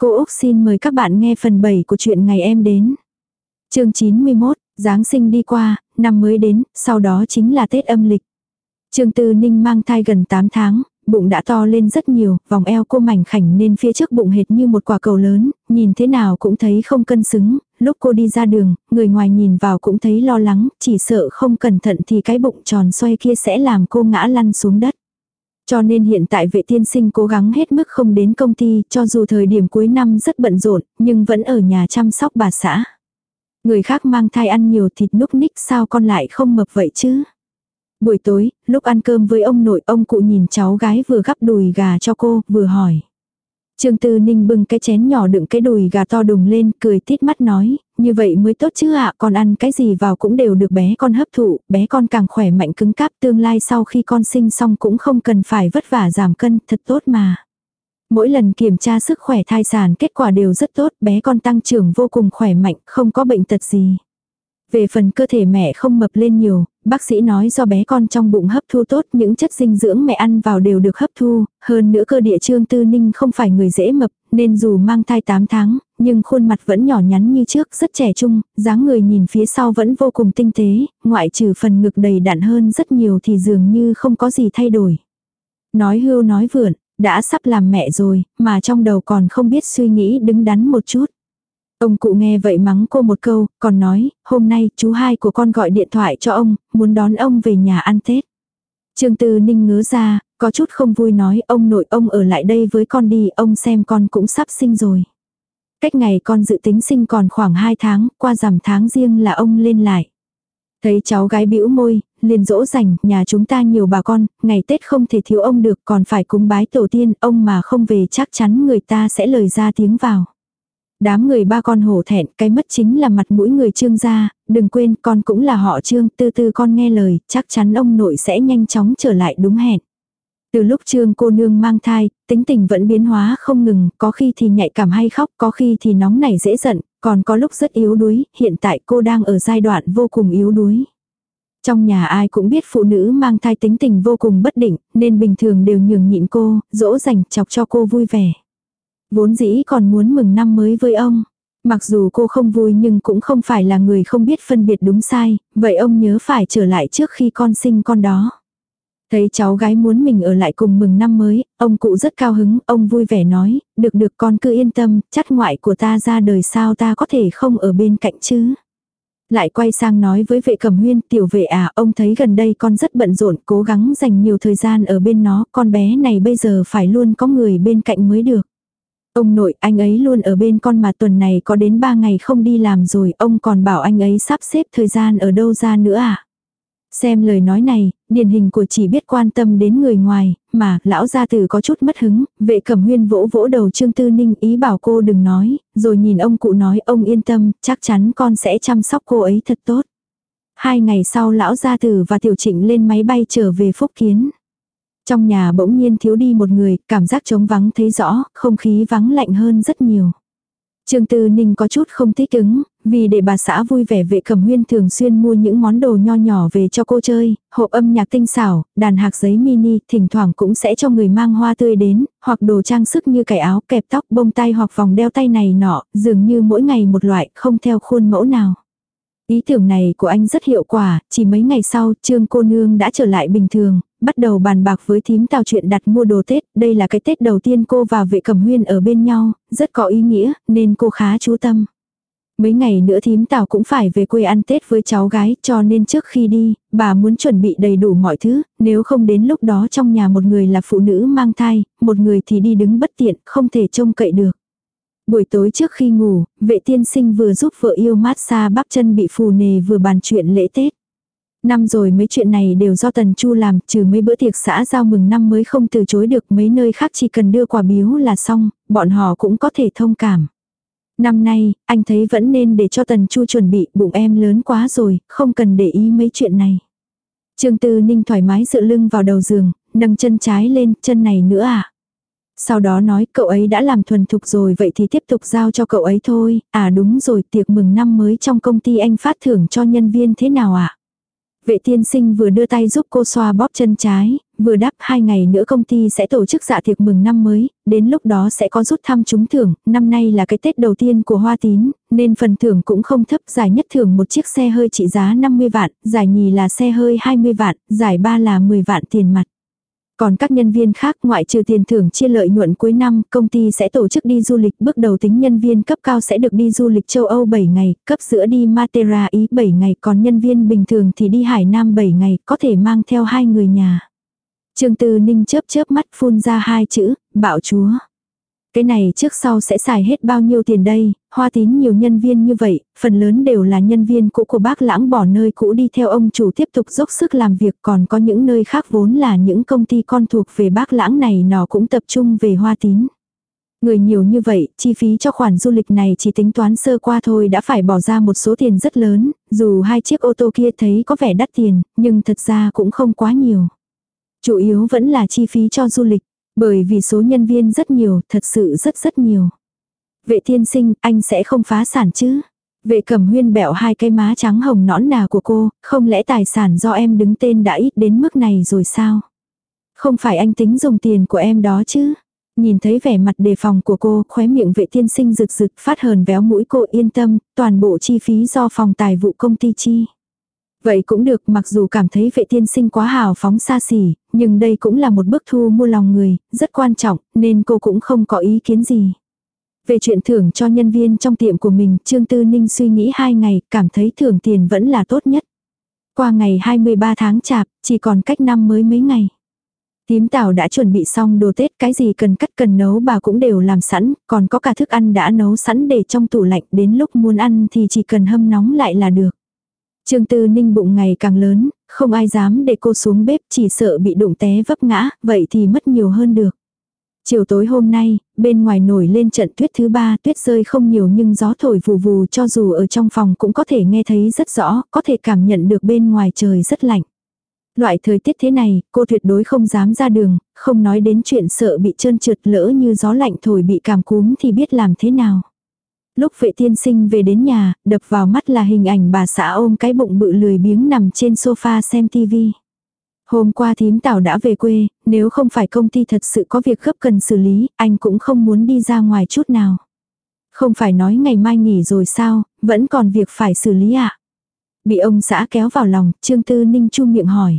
Cô Úc xin mời các bạn nghe phần 7 của chuyện ngày em đến. chương 91, Giáng sinh đi qua, năm mới đến, sau đó chính là Tết âm lịch. Trương Tư Ninh mang thai gần 8 tháng, bụng đã to lên rất nhiều, vòng eo cô mảnh khảnh nên phía trước bụng hệt như một quả cầu lớn, nhìn thế nào cũng thấy không cân xứng, lúc cô đi ra đường, người ngoài nhìn vào cũng thấy lo lắng, chỉ sợ không cẩn thận thì cái bụng tròn xoay kia sẽ làm cô ngã lăn xuống đất. Cho nên hiện tại vệ tiên sinh cố gắng hết mức không đến công ty, cho dù thời điểm cuối năm rất bận rộn, nhưng vẫn ở nhà chăm sóc bà xã. Người khác mang thai ăn nhiều thịt núc ních sao con lại không mập vậy chứ? Buổi tối, lúc ăn cơm với ông nội, ông cụ nhìn cháu gái vừa gắp đùi gà cho cô, vừa hỏi. Trương Tư Ninh bưng cái chén nhỏ đựng cái đùi gà to đùng lên, cười tít mắt nói, như vậy mới tốt chứ ạ, con ăn cái gì vào cũng đều được bé con hấp thụ, bé con càng khỏe mạnh cứng cáp tương lai sau khi con sinh xong cũng không cần phải vất vả giảm cân, thật tốt mà. Mỗi lần kiểm tra sức khỏe thai sản kết quả đều rất tốt, bé con tăng trưởng vô cùng khỏe mạnh, không có bệnh tật gì. Về phần cơ thể mẹ không mập lên nhiều, bác sĩ nói do bé con trong bụng hấp thu tốt những chất dinh dưỡng mẹ ăn vào đều được hấp thu, hơn nữa cơ địa trương tư ninh không phải người dễ mập, nên dù mang thai 8 tháng, nhưng khuôn mặt vẫn nhỏ nhắn như trước, rất trẻ trung, dáng người nhìn phía sau vẫn vô cùng tinh tế, ngoại trừ phần ngực đầy đặn hơn rất nhiều thì dường như không có gì thay đổi. Nói hưu nói vượn, đã sắp làm mẹ rồi, mà trong đầu còn không biết suy nghĩ đứng đắn một chút. Ông cụ nghe vậy mắng cô một câu, còn nói, hôm nay chú hai của con gọi điện thoại cho ông, muốn đón ông về nhà ăn Tết. Trương Tư Ninh ngớ ra, có chút không vui nói ông nội ông ở lại đây với con đi, ông xem con cũng sắp sinh rồi. Cách ngày con dự tính sinh còn khoảng 2 tháng, qua rằm tháng riêng là ông lên lại. Thấy cháu gái bĩu môi, liền dỗ dành, nhà chúng ta nhiều bà con, ngày Tết không thể thiếu ông được còn phải cúng bái tổ tiên, ông mà không về chắc chắn người ta sẽ lời ra tiếng vào. Đám người ba con hổ thẹn, cái mất chính là mặt mũi người trương gia, đừng quên con cũng là họ trương, từ từ con nghe lời, chắc chắn ông nội sẽ nhanh chóng trở lại đúng hẹn. Từ lúc trương cô nương mang thai, tính tình vẫn biến hóa không ngừng, có khi thì nhạy cảm hay khóc, có khi thì nóng nảy dễ giận, còn có lúc rất yếu đuối, hiện tại cô đang ở giai đoạn vô cùng yếu đuối. Trong nhà ai cũng biết phụ nữ mang thai tính tình vô cùng bất định, nên bình thường đều nhường nhịn cô, dỗ dành chọc cho cô vui vẻ. Vốn dĩ còn muốn mừng năm mới với ông. Mặc dù cô không vui nhưng cũng không phải là người không biết phân biệt đúng sai, vậy ông nhớ phải trở lại trước khi con sinh con đó. Thấy cháu gái muốn mình ở lại cùng mừng năm mới, ông cụ rất cao hứng, ông vui vẻ nói, được được con cứ yên tâm, chắc ngoại của ta ra đời sao ta có thể không ở bên cạnh chứ. Lại quay sang nói với vệ cẩm huyên, tiểu vệ à, ông thấy gần đây con rất bận rộn, cố gắng dành nhiều thời gian ở bên nó, con bé này bây giờ phải luôn có người bên cạnh mới được. Ông nội, anh ấy luôn ở bên con mà tuần này có đến 3 ngày không đi làm rồi, ông còn bảo anh ấy sắp xếp thời gian ở đâu ra nữa à? Xem lời nói này, điển hình của chỉ biết quan tâm đến người ngoài, mà lão gia tử có chút mất hứng, vệ cẩm huyên vỗ vỗ đầu Trương Tư Ninh ý bảo cô đừng nói, rồi nhìn ông cụ nói ông yên tâm, chắc chắn con sẽ chăm sóc cô ấy thật tốt. Hai ngày sau lão gia tử và tiểu trịnh lên máy bay trở về Phúc Kiến. Trong nhà bỗng nhiên thiếu đi một người, cảm giác trống vắng thấy rõ, không khí vắng lạnh hơn rất nhiều. Trương Tư Ninh có chút không thích ứng, vì để bà xã vui vẻ vệ cẩm huyên thường xuyên mua những món đồ nho nhỏ về cho cô chơi, hộp âm nhạc tinh xảo, đàn hạc giấy mini, thỉnh thoảng cũng sẽ cho người mang hoa tươi đến, hoặc đồ trang sức như cải áo, kẹp tóc, bông tai hoặc vòng đeo tay này nọ, dường như mỗi ngày một loại, không theo khuôn mẫu nào. Ý tưởng này của anh rất hiệu quả, chỉ mấy ngày sau, trương cô nương đã trở lại bình thường, bắt đầu bàn bạc với thím tào chuyện đặt mua đồ Tết, đây là cái Tết đầu tiên cô và vệ cẩm huyên ở bên nhau, rất có ý nghĩa, nên cô khá chú tâm. Mấy ngày nữa thím tào cũng phải về quê ăn Tết với cháu gái, cho nên trước khi đi, bà muốn chuẩn bị đầy đủ mọi thứ, nếu không đến lúc đó trong nhà một người là phụ nữ mang thai, một người thì đi đứng bất tiện, không thể trông cậy được. Buổi tối trước khi ngủ, vệ tiên sinh vừa giúp vợ yêu mát xa bắp chân bị phù nề vừa bàn chuyện lễ Tết. Năm rồi mấy chuyện này đều do Tần Chu làm, trừ mấy bữa tiệc xã giao mừng năm mới không từ chối được mấy nơi khác chỉ cần đưa quà biếu là xong, bọn họ cũng có thể thông cảm. Năm nay, anh thấy vẫn nên để cho Tần Chu chuẩn bị, bụng em lớn quá rồi, không cần để ý mấy chuyện này. Trương Tư Ninh thoải mái dựa lưng vào đầu giường, nâng chân trái lên, chân này nữa à? Sau đó nói cậu ấy đã làm thuần thục rồi vậy thì tiếp tục giao cho cậu ấy thôi, à đúng rồi tiệc mừng năm mới trong công ty anh phát thưởng cho nhân viên thế nào ạ? À? Vệ tiên sinh vừa đưa tay giúp cô xoa bóp chân trái, vừa đáp hai ngày nữa công ty sẽ tổ chức dạ tiệc mừng năm mới, đến lúc đó sẽ có rút thăm trúng thưởng, năm nay là cái Tết đầu tiên của Hoa Tín, nên phần thưởng cũng không thấp, giải nhất thưởng một chiếc xe hơi trị giá 50 vạn, giải nhì là xe hơi 20 vạn, giải ba là 10 vạn tiền mặt. Còn các nhân viên khác ngoại trừ tiền thưởng chia lợi nhuận cuối năm, công ty sẽ tổ chức đi du lịch bước đầu tính nhân viên cấp cao sẽ được đi du lịch châu Âu 7 ngày, cấp giữa đi Matera Ý 7 ngày, còn nhân viên bình thường thì đi Hải Nam 7 ngày, có thể mang theo hai người nhà. Trương Tư Ninh chớp chớp mắt phun ra hai chữ, bạo chúa. Cái này trước sau sẽ xài hết bao nhiêu tiền đây, hoa tín nhiều nhân viên như vậy, phần lớn đều là nhân viên cũ của bác lãng bỏ nơi cũ đi theo ông chủ tiếp tục dốc sức làm việc còn có những nơi khác vốn là những công ty con thuộc về bác lãng này nó cũng tập trung về hoa tín. Người nhiều như vậy, chi phí cho khoản du lịch này chỉ tính toán sơ qua thôi đã phải bỏ ra một số tiền rất lớn, dù hai chiếc ô tô kia thấy có vẻ đắt tiền, nhưng thật ra cũng không quá nhiều. Chủ yếu vẫn là chi phí cho du lịch. Bởi vì số nhân viên rất nhiều, thật sự rất rất nhiều. Vệ tiên sinh, anh sẽ không phá sản chứ? Vệ cẩm huyên bẹo hai cái má trắng hồng nõn nà của cô, không lẽ tài sản do em đứng tên đã ít đến mức này rồi sao? Không phải anh tính dùng tiền của em đó chứ? Nhìn thấy vẻ mặt đề phòng của cô, khóe miệng vệ tiên sinh rực rực phát hờn véo mũi cô yên tâm, toàn bộ chi phí do phòng tài vụ công ty chi. Vậy cũng được mặc dù cảm thấy vệ tiên sinh quá hào phóng xa xỉ, nhưng đây cũng là một bước thu mua lòng người, rất quan trọng, nên cô cũng không có ý kiến gì. Về chuyện thưởng cho nhân viên trong tiệm của mình, Trương Tư Ninh suy nghĩ hai ngày, cảm thấy thưởng tiền vẫn là tốt nhất. Qua ngày 23 tháng chạp, chỉ còn cách năm mới mấy ngày. Tím tảo đã chuẩn bị xong đồ Tết, cái gì cần cắt cần nấu bà cũng đều làm sẵn, còn có cả thức ăn đã nấu sẵn để trong tủ lạnh, đến lúc muốn ăn thì chỉ cần hâm nóng lại là được. Trương Tư Ninh bụng ngày càng lớn, không ai dám để cô xuống bếp chỉ sợ bị đụng té vấp ngã, vậy thì mất nhiều hơn được. Chiều tối hôm nay, bên ngoài nổi lên trận tuyết thứ ba, tuyết rơi không nhiều nhưng gió thổi vù vù cho dù ở trong phòng cũng có thể nghe thấy rất rõ, có thể cảm nhận được bên ngoài trời rất lạnh. Loại thời tiết thế này, cô tuyệt đối không dám ra đường, không nói đến chuyện sợ bị trơn trượt lỡ như gió lạnh thổi bị cảm cúm thì biết làm thế nào. Lúc vệ tiên sinh về đến nhà, đập vào mắt là hình ảnh bà xã ôm cái bụng bự lười biếng nằm trên sofa xem tivi. Hôm qua thím tảo đã về quê, nếu không phải công ty thật sự có việc gấp cần xử lý, anh cũng không muốn đi ra ngoài chút nào. Không phải nói ngày mai nghỉ rồi sao, vẫn còn việc phải xử lý ạ. À? Bị ông xã kéo vào lòng, Trương Tư Ninh chu miệng hỏi.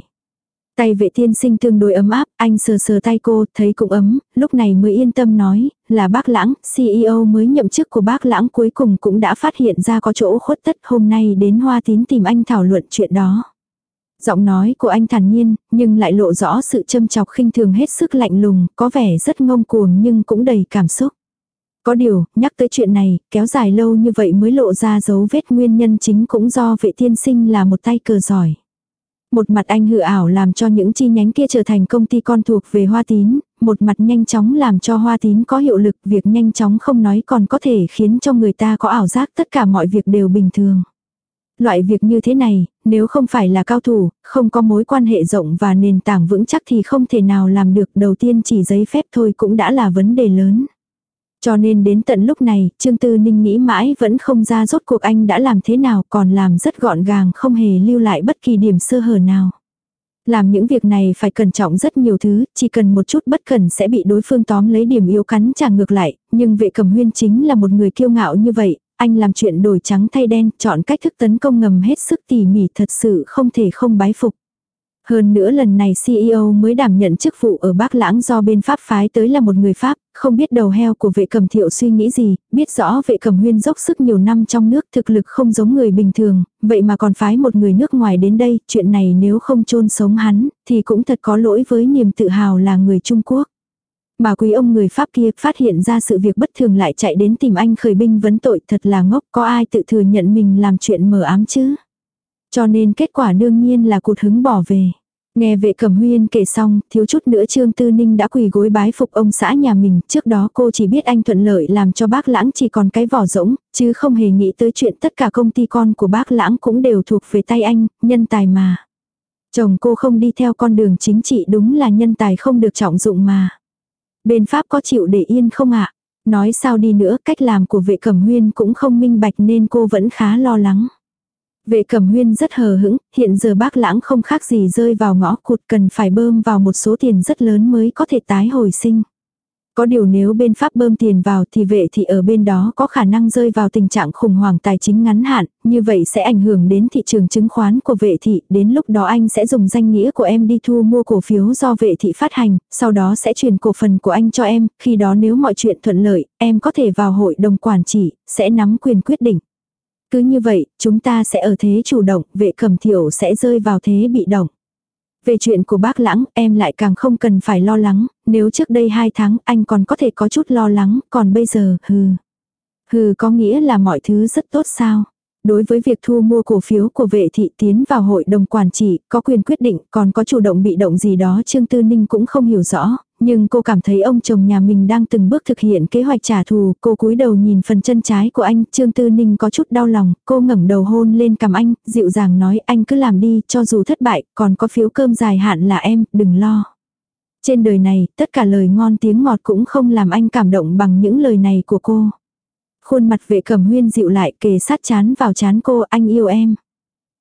Tay vệ tiên sinh tương đối ấm áp, anh sờ sờ tay cô, thấy cũng ấm, lúc này mới yên tâm nói, là bác lãng, CEO mới nhậm chức của bác lãng cuối cùng cũng đã phát hiện ra có chỗ khuất tất hôm nay đến hoa tín tìm anh thảo luận chuyện đó. Giọng nói của anh thản nhiên, nhưng lại lộ rõ sự châm chọc khinh thường hết sức lạnh lùng, có vẻ rất ngông cuồng nhưng cũng đầy cảm xúc. Có điều, nhắc tới chuyện này, kéo dài lâu như vậy mới lộ ra dấu vết nguyên nhân chính cũng do vệ tiên sinh là một tay cờ giỏi. Một mặt anh hự ảo làm cho những chi nhánh kia trở thành công ty con thuộc về hoa tín, một mặt nhanh chóng làm cho hoa tín có hiệu lực, việc nhanh chóng không nói còn có thể khiến cho người ta có ảo giác tất cả mọi việc đều bình thường. Loại việc như thế này, nếu không phải là cao thủ, không có mối quan hệ rộng và nền tảng vững chắc thì không thể nào làm được đầu tiên chỉ giấy phép thôi cũng đã là vấn đề lớn. Cho nên đến tận lúc này, Trương Tư Ninh nghĩ mãi vẫn không ra rốt cuộc anh đã làm thế nào còn làm rất gọn gàng không hề lưu lại bất kỳ điểm sơ hở nào. Làm những việc này phải cẩn trọng rất nhiều thứ, chỉ cần một chút bất cẩn sẽ bị đối phương tóm lấy điểm yếu cắn trả ngược lại, nhưng vệ cầm huyên chính là một người kiêu ngạo như vậy, anh làm chuyện đổi trắng thay đen, chọn cách thức tấn công ngầm hết sức tỉ mỉ thật sự không thể không bái phục. Hơn nữa lần này CEO mới đảm nhận chức vụ ở Bắc Lãng do bên Pháp phái tới là một người Pháp, không biết đầu heo của vệ cầm thiệu suy nghĩ gì, biết rõ vệ cầm huyên dốc sức nhiều năm trong nước thực lực không giống người bình thường, vậy mà còn phái một người nước ngoài đến đây, chuyện này nếu không chôn sống hắn, thì cũng thật có lỗi với niềm tự hào là người Trung Quốc. Bà quý ông người Pháp kia phát hiện ra sự việc bất thường lại chạy đến tìm anh khởi binh vấn tội thật là ngốc có ai tự thừa nhận mình làm chuyện mờ ám chứ. Cho nên kết quả đương nhiên là cụt hứng bỏ về. Nghe vệ cẩm huyên kể xong, thiếu chút nữa Trương Tư Ninh đã quỳ gối bái phục ông xã nhà mình, trước đó cô chỉ biết anh thuận lợi làm cho bác lãng chỉ còn cái vỏ rỗng, chứ không hề nghĩ tới chuyện tất cả công ty con của bác lãng cũng đều thuộc về tay anh, nhân tài mà. Chồng cô không đi theo con đường chính trị đúng là nhân tài không được trọng dụng mà. Bên Pháp có chịu để yên không ạ? Nói sao đi nữa, cách làm của vệ cẩm huyên cũng không minh bạch nên cô vẫn khá lo lắng. Vệ cẩm huyên rất hờ hững, hiện giờ bác lãng không khác gì rơi vào ngõ cụt cần phải bơm vào một số tiền rất lớn mới có thể tái hồi sinh. Có điều nếu bên Pháp bơm tiền vào thì vệ thị ở bên đó có khả năng rơi vào tình trạng khủng hoảng tài chính ngắn hạn, như vậy sẽ ảnh hưởng đến thị trường chứng khoán của vệ thị, đến lúc đó anh sẽ dùng danh nghĩa của em đi thu mua cổ phiếu do vệ thị phát hành, sau đó sẽ chuyển cổ phần của anh cho em, khi đó nếu mọi chuyện thuận lợi, em có thể vào hội đồng quản trị, sẽ nắm quyền quyết định. Cứ như vậy, chúng ta sẽ ở thế chủ động, vệ cẩm thiểu sẽ rơi vào thế bị động. Về chuyện của bác lãng, em lại càng không cần phải lo lắng, nếu trước đây 2 tháng anh còn có thể có chút lo lắng, còn bây giờ, hừ. Hừ có nghĩa là mọi thứ rất tốt sao. Đối với việc thu mua cổ phiếu của vệ thị tiến vào hội đồng quản trị, có quyền quyết định, còn có chủ động bị động gì đó Trương Tư Ninh cũng không hiểu rõ, nhưng cô cảm thấy ông chồng nhà mình đang từng bước thực hiện kế hoạch trả thù, cô cúi đầu nhìn phần chân trái của anh, Trương Tư Ninh có chút đau lòng, cô ngẩng đầu hôn lên cầm anh, dịu dàng nói anh cứ làm đi, cho dù thất bại, còn có phiếu cơm dài hạn là em, đừng lo. Trên đời này, tất cả lời ngon tiếng ngọt cũng không làm anh cảm động bằng những lời này của cô. Khuôn mặt vệ cẩm huyên dịu lại kề sát chán vào chán cô anh yêu em.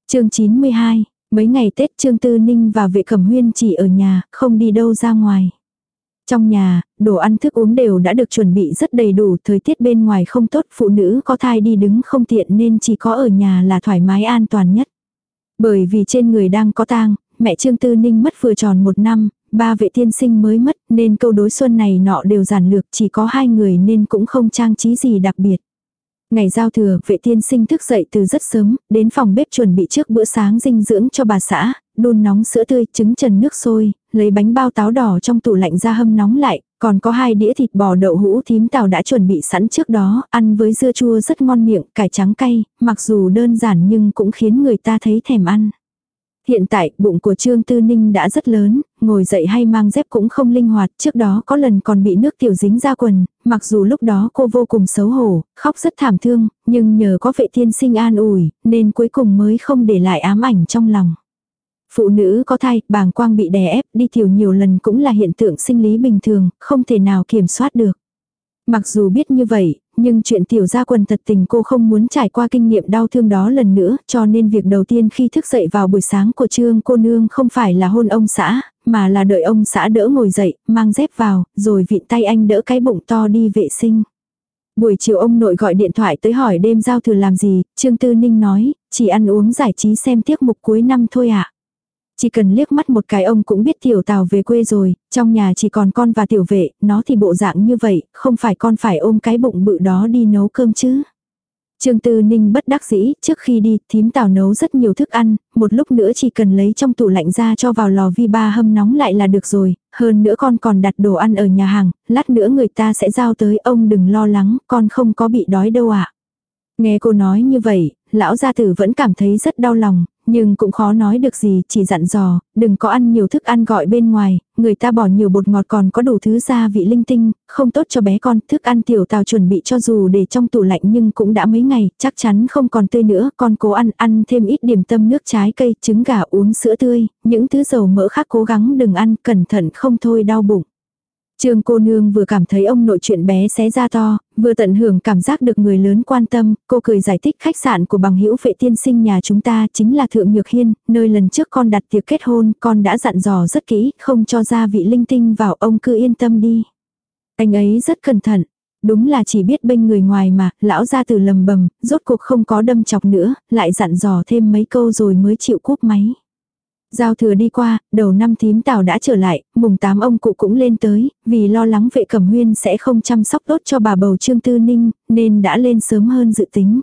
chương 92, mấy ngày Tết Trương Tư Ninh và vệ cẩm huyên chỉ ở nhà, không đi đâu ra ngoài. Trong nhà, đồ ăn thức uống đều đã được chuẩn bị rất đầy đủ, thời tiết bên ngoài không tốt, phụ nữ có thai đi đứng không tiện nên chỉ có ở nhà là thoải mái an toàn nhất. Bởi vì trên người đang có tang, mẹ Trương Tư Ninh mất vừa tròn một năm, ba vệ tiên sinh mới mất nên câu đối xuân này nọ đều giản lược chỉ có hai người nên cũng không trang trí gì đặc biệt. Ngày giao thừa, vệ tiên sinh thức dậy từ rất sớm, đến phòng bếp chuẩn bị trước bữa sáng dinh dưỡng cho bà xã, đun nóng sữa tươi, trứng trần nước sôi, lấy bánh bao táo đỏ trong tủ lạnh ra hâm nóng lại, còn có hai đĩa thịt bò đậu hũ thím tàu đã chuẩn bị sẵn trước đó, ăn với dưa chua rất ngon miệng, cải trắng cay, mặc dù đơn giản nhưng cũng khiến người ta thấy thèm ăn. Hiện tại, bụng của Trương Tư Ninh đã rất lớn, ngồi dậy hay mang dép cũng không linh hoạt, trước đó có lần còn bị nước tiểu dính ra quần, mặc dù lúc đó cô vô cùng xấu hổ, khóc rất thảm thương, nhưng nhờ có vệ thiên sinh an ủi, nên cuối cùng mới không để lại ám ảnh trong lòng. Phụ nữ có thai, bàng quang bị đè ép, đi tiểu nhiều lần cũng là hiện tượng sinh lý bình thường, không thể nào kiểm soát được. Mặc dù biết như vậy, nhưng chuyện tiểu gia quần thật tình cô không muốn trải qua kinh nghiệm đau thương đó lần nữa, cho nên việc đầu tiên khi thức dậy vào buổi sáng của trương cô nương không phải là hôn ông xã, mà là đợi ông xã đỡ ngồi dậy, mang dép vào, rồi vịn tay anh đỡ cái bụng to đi vệ sinh. Buổi chiều ông nội gọi điện thoại tới hỏi đêm giao thừa làm gì, Trương Tư Ninh nói, chỉ ăn uống giải trí xem tiết mục cuối năm thôi ạ. À. Chỉ cần liếc mắt một cái ông cũng biết tiểu tào về quê rồi, trong nhà chỉ còn con và tiểu vệ, nó thì bộ dạng như vậy, không phải con phải ôm cái bụng bự đó đi nấu cơm chứ. Trương Tư Ninh bất đắc dĩ, trước khi đi, thím tào nấu rất nhiều thức ăn, một lúc nữa chỉ cần lấy trong tủ lạnh ra cho vào lò vi ba hâm nóng lại là được rồi, hơn nữa con còn đặt đồ ăn ở nhà hàng, lát nữa người ta sẽ giao tới ông đừng lo lắng, con không có bị đói đâu ạ. À. Nghe cô nói như vậy, lão gia tử vẫn cảm thấy rất đau lòng, nhưng cũng khó nói được gì, chỉ dặn dò, đừng có ăn nhiều thức ăn gọi bên ngoài, người ta bỏ nhiều bột ngọt còn có đủ thứ gia vị linh tinh, không tốt cho bé con, thức ăn tiểu tào chuẩn bị cho dù để trong tủ lạnh nhưng cũng đã mấy ngày, chắc chắn không còn tươi nữa, con cố ăn, ăn thêm ít điểm tâm nước trái cây, trứng gà uống sữa tươi, những thứ dầu mỡ khác cố gắng đừng ăn, cẩn thận không thôi đau bụng. Trương cô nương vừa cảm thấy ông nội chuyện bé xé ra to, vừa tận hưởng cảm giác được người lớn quan tâm, cô cười giải thích khách sạn của bằng hữu vệ tiên sinh nhà chúng ta chính là Thượng Nhược Hiên, nơi lần trước con đặt tiệc kết hôn, con đã dặn dò rất kỹ, không cho gia vị linh tinh vào ông cứ yên tâm đi. Anh ấy rất cẩn thận, đúng là chỉ biết bên người ngoài mà, lão ra từ lầm bầm, rốt cuộc không có đâm chọc nữa, lại dặn dò thêm mấy câu rồi mới chịu cúp máy. Giao thừa đi qua, đầu năm thím tào đã trở lại, mùng tám ông cụ cũng lên tới, vì lo lắng vệ cẩm huyên sẽ không chăm sóc tốt cho bà bầu trương tư ninh, nên đã lên sớm hơn dự tính.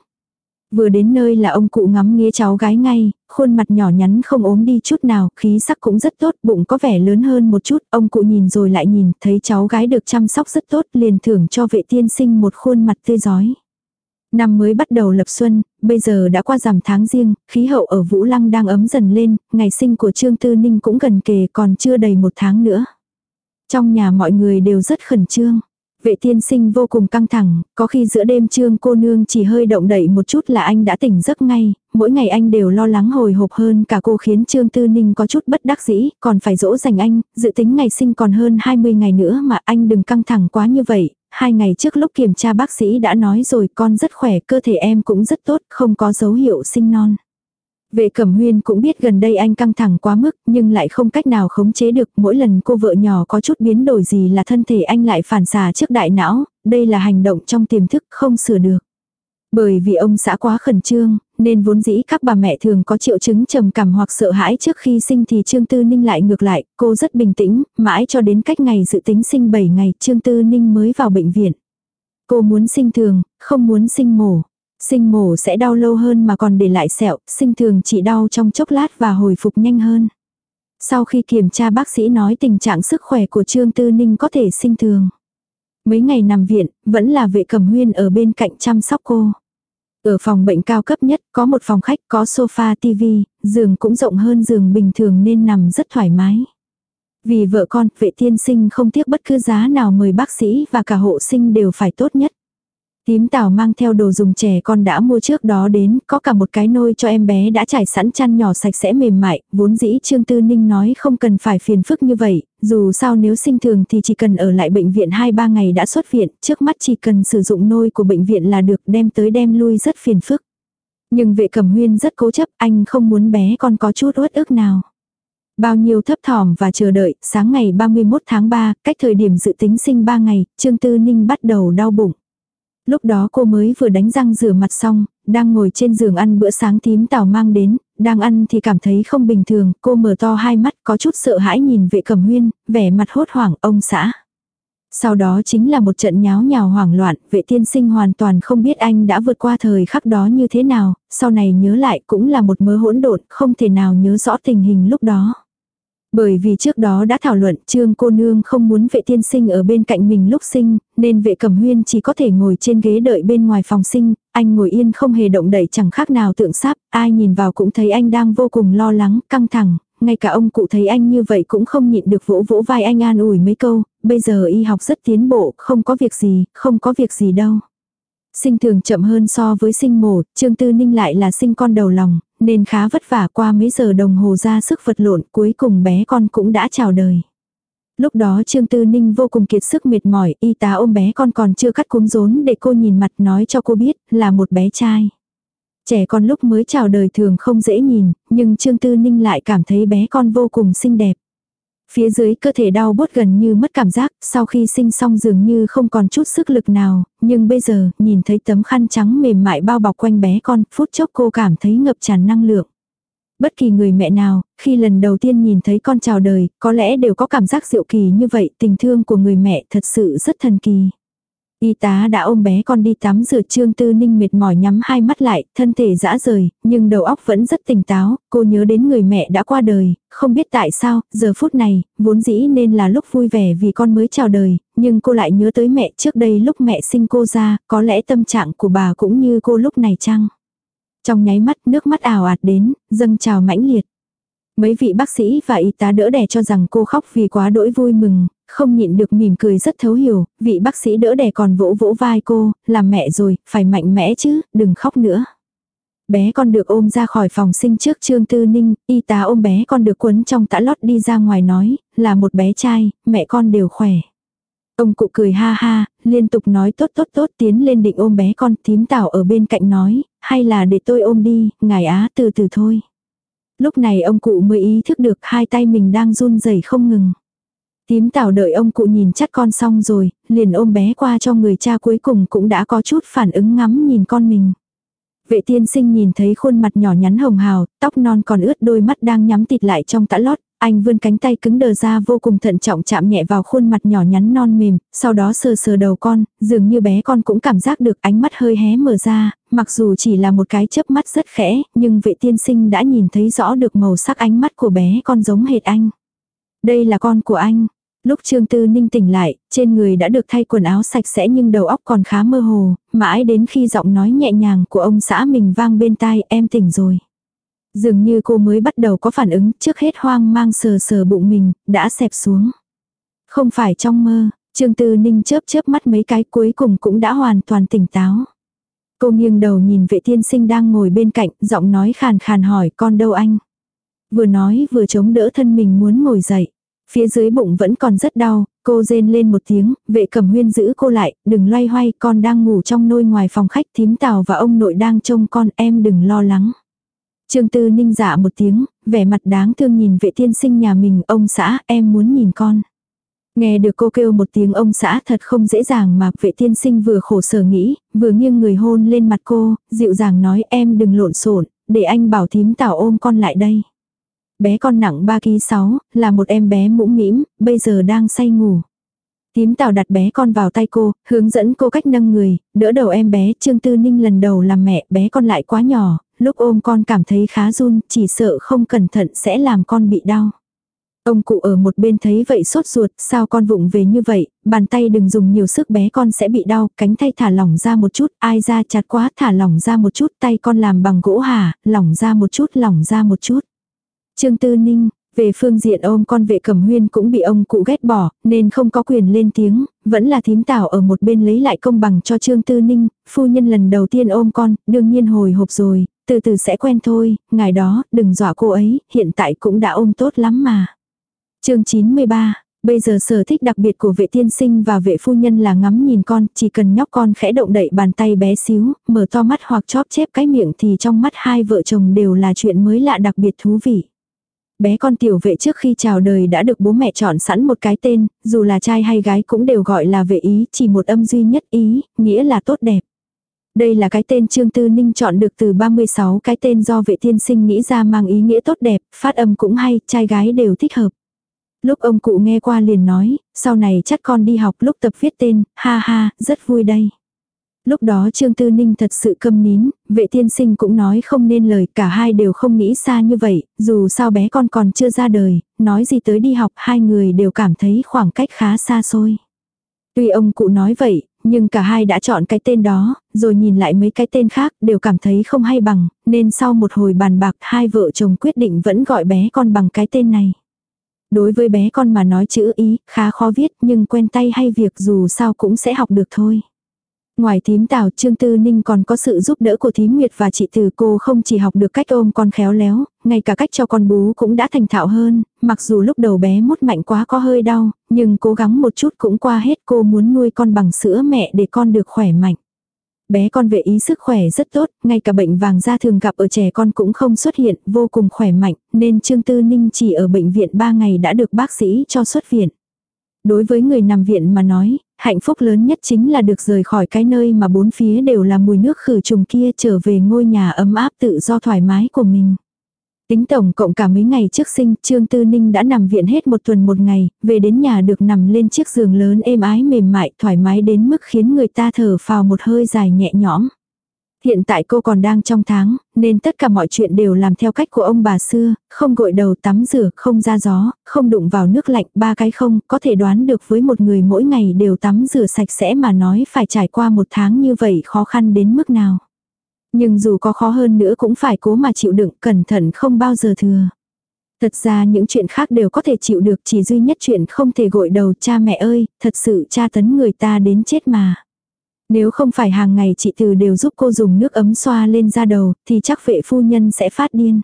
Vừa đến nơi là ông cụ ngắm nghía cháu gái ngay, khuôn mặt nhỏ nhắn không ốm đi chút nào, khí sắc cũng rất tốt, bụng có vẻ lớn hơn một chút, ông cụ nhìn rồi lại nhìn, thấy cháu gái được chăm sóc rất tốt, liền thưởng cho vệ tiên sinh một khuôn mặt tươi giói. Năm mới bắt đầu lập xuân, bây giờ đã qua rằm tháng riêng, khí hậu ở Vũ Lăng đang ấm dần lên, ngày sinh của Trương Tư Ninh cũng gần kề còn chưa đầy một tháng nữa. Trong nhà mọi người đều rất khẩn trương. Vệ tiên sinh vô cùng căng thẳng, có khi giữa đêm trương cô nương chỉ hơi động đậy một chút là anh đã tỉnh giấc ngay, mỗi ngày anh đều lo lắng hồi hộp hơn cả cô khiến trương tư ninh có chút bất đắc dĩ, còn phải dỗ dành anh, dự tính ngày sinh còn hơn 20 ngày nữa mà anh đừng căng thẳng quá như vậy, hai ngày trước lúc kiểm tra bác sĩ đã nói rồi con rất khỏe, cơ thể em cũng rất tốt, không có dấu hiệu sinh non. Vệ Cẩm Huyên cũng biết gần đây anh căng thẳng quá mức nhưng lại không cách nào khống chế được mỗi lần cô vợ nhỏ có chút biến đổi gì là thân thể anh lại phản xả trước đại não, đây là hành động trong tiềm thức không sửa được. Bởi vì ông xã quá khẩn trương, nên vốn dĩ các bà mẹ thường có triệu chứng trầm cảm hoặc sợ hãi trước khi sinh thì Trương Tư Ninh lại ngược lại, cô rất bình tĩnh, mãi cho đến cách ngày dự tính sinh 7 ngày Trương Tư Ninh mới vào bệnh viện. Cô muốn sinh thường, không muốn sinh mổ. Sinh mổ sẽ đau lâu hơn mà còn để lại sẹo, sinh thường chỉ đau trong chốc lát và hồi phục nhanh hơn. Sau khi kiểm tra bác sĩ nói tình trạng sức khỏe của Trương Tư Ninh có thể sinh thường. Mấy ngày nằm viện, vẫn là vệ cầm huyên ở bên cạnh chăm sóc cô. Ở phòng bệnh cao cấp nhất, có một phòng khách, có sofa tivi, giường cũng rộng hơn giường bình thường nên nằm rất thoải mái. Vì vợ con, vệ tiên sinh không tiếc bất cứ giá nào mời bác sĩ và cả hộ sinh đều phải tốt nhất. Tím tảo mang theo đồ dùng trẻ con đã mua trước đó đến, có cả một cái nôi cho em bé đã trải sẵn chăn nhỏ sạch sẽ mềm mại, vốn dĩ Trương Tư Ninh nói không cần phải phiền phức như vậy, dù sao nếu sinh thường thì chỉ cần ở lại bệnh viện 2-3 ngày đã xuất viện, trước mắt chỉ cần sử dụng nôi của bệnh viện là được đem tới đem lui rất phiền phức. Nhưng vệ cẩm huyên rất cố chấp, anh không muốn bé con có chút uất ức nào. Bao nhiêu thấp thỏm và chờ đợi, sáng ngày 31 tháng 3, cách thời điểm dự tính sinh 3 ngày, Trương Tư Ninh bắt đầu đau bụng. Lúc đó cô mới vừa đánh răng rửa mặt xong, đang ngồi trên giường ăn bữa sáng tím tảo mang đến, đang ăn thì cảm thấy không bình thường, cô mở to hai mắt có chút sợ hãi nhìn vệ cẩm huyên, vẻ mặt hốt hoảng ông xã. Sau đó chính là một trận nháo nhào hoảng loạn, vệ tiên sinh hoàn toàn không biết anh đã vượt qua thời khắc đó như thế nào, sau này nhớ lại cũng là một mớ hỗn độn, không thể nào nhớ rõ tình hình lúc đó. Bởi vì trước đó đã thảo luận trương cô nương không muốn vệ tiên sinh ở bên cạnh mình lúc sinh, nên vệ cẩm huyên chỉ có thể ngồi trên ghế đợi bên ngoài phòng sinh, anh ngồi yên không hề động đậy chẳng khác nào tượng sáp, ai nhìn vào cũng thấy anh đang vô cùng lo lắng, căng thẳng, ngay cả ông cụ thấy anh như vậy cũng không nhịn được vỗ vỗ vai anh an ủi mấy câu, bây giờ y học rất tiến bộ, không có việc gì, không có việc gì đâu. Sinh thường chậm hơn so với sinh mổ, Trương Tư Ninh lại là sinh con đầu lòng, nên khá vất vả qua mấy giờ đồng hồ ra sức vật lộn, cuối cùng bé con cũng đã chào đời. Lúc đó Trương Tư Ninh vô cùng kiệt sức mệt mỏi, y tá ôm bé con còn chưa cắt cuống rốn để cô nhìn mặt nói cho cô biết là một bé trai. Trẻ con lúc mới chào đời thường không dễ nhìn, nhưng Trương Tư Ninh lại cảm thấy bé con vô cùng xinh đẹp. Phía dưới cơ thể đau bốt gần như mất cảm giác, sau khi sinh xong dường như không còn chút sức lực nào, nhưng bây giờ, nhìn thấy tấm khăn trắng mềm mại bao bọc quanh bé con, phút chốc cô cảm thấy ngập tràn năng lượng. Bất kỳ người mẹ nào, khi lần đầu tiên nhìn thấy con chào đời, có lẽ đều có cảm giác diệu kỳ như vậy, tình thương của người mẹ thật sự rất thần kỳ. Y tá đã ôm bé con đi tắm rửa Trương Tư Ninh mệt mỏi nhắm hai mắt lại, thân thể dã rời, nhưng đầu óc vẫn rất tỉnh táo, cô nhớ đến người mẹ đã qua đời, không biết tại sao, giờ phút này, vốn dĩ nên là lúc vui vẻ vì con mới chào đời, nhưng cô lại nhớ tới mẹ trước đây lúc mẹ sinh cô ra, có lẽ tâm trạng của bà cũng như cô lúc này chăng. Trong nháy mắt nước mắt ảo ạt đến, dâng trào mãnh liệt. Mấy vị bác sĩ và y tá đỡ đẻ cho rằng cô khóc vì quá đỗi vui mừng, không nhịn được mỉm cười rất thấu hiểu, vị bác sĩ đỡ đẻ còn vỗ vỗ vai cô, làm mẹ rồi, phải mạnh mẽ chứ, đừng khóc nữa. Bé con được ôm ra khỏi phòng sinh trước Trương Tư Ninh, y tá ôm bé con được quấn trong tã lót đi ra ngoài nói, là một bé trai, mẹ con đều khỏe. Ông cụ cười ha ha, liên tục nói tốt tốt tốt tiến lên định ôm bé con, thím tảo ở bên cạnh nói, hay là để tôi ôm đi, ngài á từ từ thôi. Lúc này ông cụ mới ý thức được hai tay mình đang run rẩy không ngừng. Tím tảo đợi ông cụ nhìn chắc con xong rồi, liền ôm bé qua cho người cha cuối cùng cũng đã có chút phản ứng ngắm nhìn con mình. Vệ tiên sinh nhìn thấy khuôn mặt nhỏ nhắn hồng hào, tóc non còn ướt đôi mắt đang nhắm tịt lại trong tã lót, anh vươn cánh tay cứng đờ ra vô cùng thận trọng chạm nhẹ vào khuôn mặt nhỏ nhắn non mềm, sau đó sờ sờ đầu con, dường như bé con cũng cảm giác được ánh mắt hơi hé mở ra, mặc dù chỉ là một cái chớp mắt rất khẽ, nhưng vệ tiên sinh đã nhìn thấy rõ được màu sắc ánh mắt của bé con giống hệt anh. Đây là con của anh. Lúc Trương Tư Ninh tỉnh lại, trên người đã được thay quần áo sạch sẽ nhưng đầu óc còn khá mơ hồ, mãi đến khi giọng nói nhẹ nhàng của ông xã mình vang bên tai em tỉnh rồi. Dường như cô mới bắt đầu có phản ứng, trước hết hoang mang sờ sờ bụng mình, đã xẹp xuống. Không phải trong mơ, Trương Tư Ninh chớp chớp mắt mấy cái cuối cùng cũng đã hoàn toàn tỉnh táo. Cô nghiêng đầu nhìn vệ tiên sinh đang ngồi bên cạnh, giọng nói khàn khàn hỏi con đâu anh. Vừa nói vừa chống đỡ thân mình muốn ngồi dậy. Phía dưới bụng vẫn còn rất đau, cô rên lên một tiếng, vệ cầm huyên giữ cô lại, đừng loay hoay, con đang ngủ trong nôi ngoài phòng khách thím tào và ông nội đang trông con, em đừng lo lắng. Trương Tư Ninh dạ một tiếng, vẻ mặt đáng thương nhìn vệ tiên sinh nhà mình, ông xã, em muốn nhìn con. Nghe được cô kêu một tiếng ông xã thật không dễ dàng mà vệ tiên sinh vừa khổ sở nghĩ, vừa nghiêng người hôn lên mặt cô, dịu dàng nói em đừng lộn xộn để anh bảo thím tảo ôm con lại đây. Bé con nặng 3 kg 6, là một em bé mũm mĩm, bây giờ đang say ngủ. Tím tào đặt bé con vào tay cô, hướng dẫn cô cách nâng người, đỡ đầu em bé, Trương Tư Ninh lần đầu làm mẹ, bé con lại quá nhỏ, lúc ôm con cảm thấy khá run, chỉ sợ không cẩn thận sẽ làm con bị đau. Ông cụ ở một bên thấy vậy sốt ruột, sao con vụng về như vậy, bàn tay đừng dùng nhiều sức bé con sẽ bị đau, cánh tay thả lỏng ra một chút, ai ra chặt quá thả lỏng ra một chút, tay con làm bằng gỗ hả, lỏng ra một chút, lỏng ra một chút. Trương Tư Ninh, về phương diện ôm con vệ cẩm huyên cũng bị ông cụ ghét bỏ, nên không có quyền lên tiếng, vẫn là thím tảo ở một bên lấy lại công bằng cho Trương Tư Ninh, phu nhân lần đầu tiên ôm con, đương nhiên hồi hộp rồi, từ từ sẽ quen thôi, ngài đó, đừng dọa cô ấy, hiện tại cũng đã ôm tốt lắm mà. chương 93 Bây giờ sở thích đặc biệt của vệ tiên sinh và vệ phu nhân là ngắm nhìn con, chỉ cần nhóc con khẽ động đậy bàn tay bé xíu, mở to mắt hoặc chóp chép cái miệng thì trong mắt hai vợ chồng đều là chuyện mới lạ đặc biệt thú vị. Bé con tiểu vệ trước khi chào đời đã được bố mẹ chọn sẵn một cái tên, dù là trai hay gái cũng đều gọi là vệ ý, chỉ một âm duy nhất ý, nghĩa là tốt đẹp. Đây là cái tên Trương Tư Ninh chọn được từ 36 cái tên do vệ tiên sinh nghĩ ra mang ý nghĩa tốt đẹp, phát âm cũng hay, trai gái đều thích hợp. Lúc ông cụ nghe qua liền nói, sau này chắc con đi học lúc tập viết tên, ha ha, rất vui đây. Lúc đó Trương Tư Ninh thật sự câm nín, vệ tiên sinh cũng nói không nên lời, cả hai đều không nghĩ xa như vậy, dù sao bé con còn chưa ra đời, nói gì tới đi học hai người đều cảm thấy khoảng cách khá xa xôi. Tuy ông cụ nói vậy, nhưng cả hai đã chọn cái tên đó, rồi nhìn lại mấy cái tên khác đều cảm thấy không hay bằng, nên sau một hồi bàn bạc hai vợ chồng quyết định vẫn gọi bé con bằng cái tên này. Đối với bé con mà nói chữ ý, khá khó viết nhưng quen tay hay việc dù sao cũng sẽ học được thôi. Ngoài thím tào Trương Tư Ninh còn có sự giúp đỡ của thím Nguyệt và chị Từ cô không chỉ học được cách ôm con khéo léo, ngay cả cách cho con bú cũng đã thành thạo hơn, mặc dù lúc đầu bé mút mạnh quá có hơi đau, nhưng cố gắng một chút cũng qua hết cô muốn nuôi con bằng sữa mẹ để con được khỏe mạnh. Bé con vệ ý sức khỏe rất tốt, ngay cả bệnh vàng da thường gặp ở trẻ con cũng không xuất hiện, vô cùng khỏe mạnh, nên Trương Tư Ninh chỉ ở bệnh viện 3 ngày đã được bác sĩ cho xuất viện. Đối với người nằm viện mà nói, hạnh phúc lớn nhất chính là được rời khỏi cái nơi mà bốn phía đều là mùi nước khử trùng kia trở về ngôi nhà ấm áp tự do thoải mái của mình. Tính tổng cộng cả mấy ngày trước sinh, Trương Tư Ninh đã nằm viện hết một tuần một ngày, về đến nhà được nằm lên chiếc giường lớn êm ái mềm mại, thoải mái đến mức khiến người ta thở phào một hơi dài nhẹ nhõm. Hiện tại cô còn đang trong tháng, nên tất cả mọi chuyện đều làm theo cách của ông bà xưa, không gội đầu tắm rửa, không ra gió, không đụng vào nước lạnh, ba cái không, có thể đoán được với một người mỗi ngày đều tắm rửa sạch sẽ mà nói phải trải qua một tháng như vậy khó khăn đến mức nào. Nhưng dù có khó hơn nữa cũng phải cố mà chịu đựng, cẩn thận không bao giờ thừa. Thật ra những chuyện khác đều có thể chịu được chỉ duy nhất chuyện không thể gội đầu cha mẹ ơi, thật sự cha tấn người ta đến chết mà. Nếu không phải hàng ngày chị Từ đều giúp cô dùng nước ấm xoa lên da đầu, thì chắc vệ phu nhân sẽ phát điên.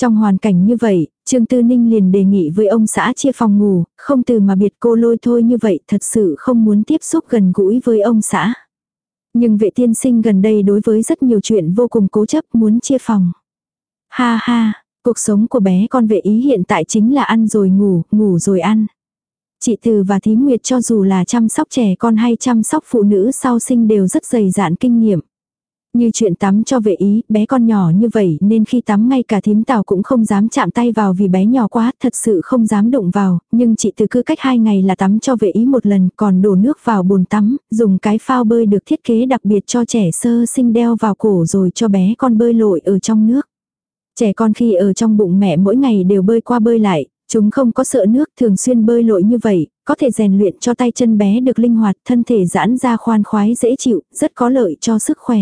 Trong hoàn cảnh như vậy, Trương Tư Ninh liền đề nghị với ông xã chia phòng ngủ, không từ mà biệt cô lôi thôi như vậy thật sự không muốn tiếp xúc gần gũi với ông xã. Nhưng vệ tiên sinh gần đây đối với rất nhiều chuyện vô cùng cố chấp muốn chia phòng. Ha ha, cuộc sống của bé con vệ ý hiện tại chính là ăn rồi ngủ, ngủ rồi ăn. Chị Từ và Thím Nguyệt cho dù là chăm sóc trẻ con hay chăm sóc phụ nữ sau sinh đều rất dày dạn kinh nghiệm. Như chuyện tắm cho vệ ý, bé con nhỏ như vậy nên khi tắm ngay cả thím tàu cũng không dám chạm tay vào vì bé nhỏ quá, thật sự không dám đụng vào, nhưng chị từ cứ cách hai ngày là tắm cho vệ ý một lần, còn đổ nước vào bồn tắm, dùng cái phao bơi được thiết kế đặc biệt cho trẻ sơ sinh đeo vào cổ rồi cho bé con bơi lội ở trong nước. Trẻ con khi ở trong bụng mẹ mỗi ngày đều bơi qua bơi lại, Chúng không có sợ nước thường xuyên bơi lội như vậy, có thể rèn luyện cho tay chân bé được linh hoạt, thân thể giãn ra khoan khoái dễ chịu, rất có lợi cho sức khỏe.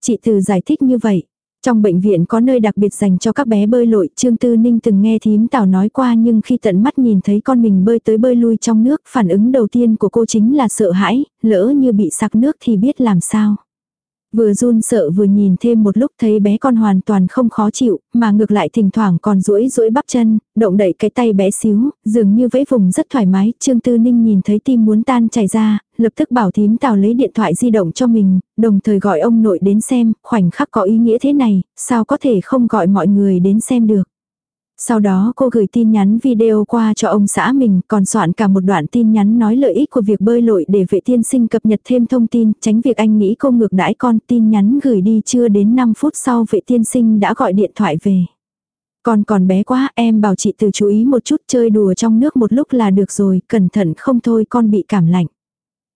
Chị Từ giải thích như vậy. Trong bệnh viện có nơi đặc biệt dành cho các bé bơi lội, Trương Tư Ninh từng nghe thím Tào nói qua nhưng khi tận mắt nhìn thấy con mình bơi tới bơi lui trong nước, phản ứng đầu tiên của cô chính là sợ hãi, lỡ như bị sặc nước thì biết làm sao. Vừa run sợ vừa nhìn thêm một lúc thấy bé con hoàn toàn không khó chịu, mà ngược lại thỉnh thoảng còn duỗi duỗi bắp chân, động đậy cái tay bé xíu, dường như vẫy vùng rất thoải mái. Trương Tư Ninh nhìn thấy tim muốn tan chảy ra, lập tức bảo thím tào lấy điện thoại di động cho mình, đồng thời gọi ông nội đến xem, khoảnh khắc có ý nghĩa thế này, sao có thể không gọi mọi người đến xem được. Sau đó cô gửi tin nhắn video qua cho ông xã mình, còn soạn cả một đoạn tin nhắn nói lợi ích của việc bơi lội để vệ tiên sinh cập nhật thêm thông tin, tránh việc anh nghĩ cô ngược đãi con. Tin nhắn gửi đi chưa đến 5 phút sau vệ tiên sinh đã gọi điện thoại về. Con còn bé quá, em bảo chị từ chú ý một chút chơi đùa trong nước một lúc là được rồi, cẩn thận không thôi con bị cảm lạnh.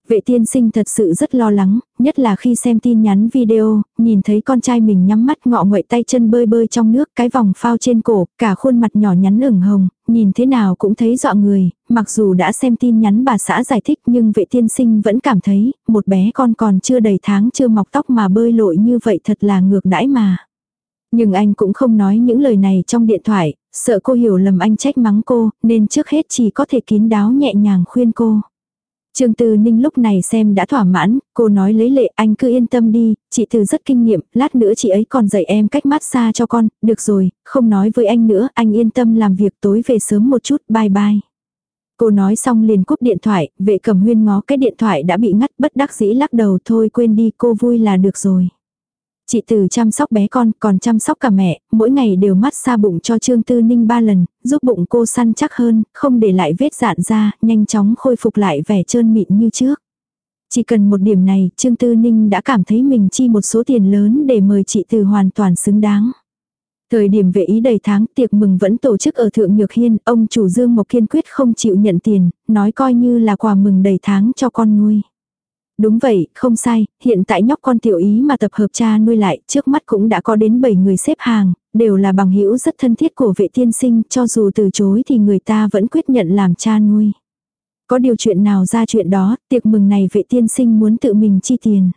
Vệ tiên sinh thật sự rất lo lắng, nhất là khi xem tin nhắn video, nhìn thấy con trai mình nhắm mắt ngọ nguậy tay chân bơi bơi trong nước, cái vòng phao trên cổ, cả khuôn mặt nhỏ nhắn ửng hồng, nhìn thế nào cũng thấy dọa người, mặc dù đã xem tin nhắn bà xã giải thích nhưng vệ tiên sinh vẫn cảm thấy, một bé con còn chưa đầy tháng chưa mọc tóc mà bơi lội như vậy thật là ngược đãi mà. Nhưng anh cũng không nói những lời này trong điện thoại, sợ cô hiểu lầm anh trách mắng cô, nên trước hết chỉ có thể kín đáo nhẹ nhàng khuyên cô. Trương Tư Ninh lúc này xem đã thỏa mãn, cô nói lấy lệ anh cứ yên tâm đi, chị Từ rất kinh nghiệm, lát nữa chị ấy còn dạy em cách mát xa cho con, được rồi, không nói với anh nữa, anh yên tâm làm việc tối về sớm một chút, bye bye. Cô nói xong liền cúp điện thoại, vệ cầm huyên ngó cái điện thoại đã bị ngắt bất đắc dĩ lắc đầu thôi quên đi cô vui là được rồi. Chị Từ chăm sóc bé con, còn chăm sóc cả mẹ, mỗi ngày đều mát xa bụng cho Trương Tư Ninh ba lần, giúp bụng cô săn chắc hơn, không để lại vết dạn ra, nhanh chóng khôi phục lại vẻ trơn mịn như trước. Chỉ cần một điểm này, Trương Tư Ninh đã cảm thấy mình chi một số tiền lớn để mời chị Từ hoàn toàn xứng đáng. Thời điểm vệ ý đầy tháng tiệc mừng vẫn tổ chức ở Thượng Nhược Hiên, ông chủ Dương Mộc kiên quyết không chịu nhận tiền, nói coi như là quà mừng đầy tháng cho con nuôi. Đúng vậy, không sai, hiện tại nhóc con tiểu ý mà tập hợp cha nuôi lại, trước mắt cũng đã có đến 7 người xếp hàng, đều là bằng hữu rất thân thiết của vệ tiên sinh, cho dù từ chối thì người ta vẫn quyết nhận làm cha nuôi. Có điều chuyện nào ra chuyện đó, tiệc mừng này vệ tiên sinh muốn tự mình chi tiền.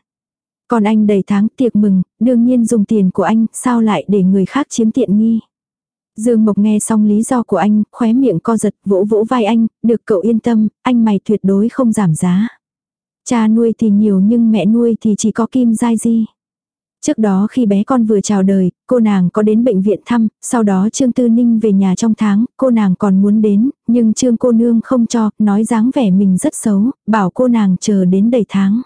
Còn anh đầy tháng tiệc mừng, đương nhiên dùng tiền của anh, sao lại để người khác chiếm tiện nghi. Dương Mộc nghe xong lý do của anh, khóe miệng co giật, vỗ vỗ vai anh, được cậu yên tâm, anh mày tuyệt đối không giảm giá. Cha nuôi thì nhiều nhưng mẹ nuôi thì chỉ có Kim Giai Di. Trước đó khi bé con vừa chào đời, cô nàng có đến bệnh viện thăm, sau đó Trương Tư Ninh về nhà trong tháng, cô nàng còn muốn đến, nhưng Trương cô nương không cho, nói dáng vẻ mình rất xấu, bảo cô nàng chờ đến đầy tháng.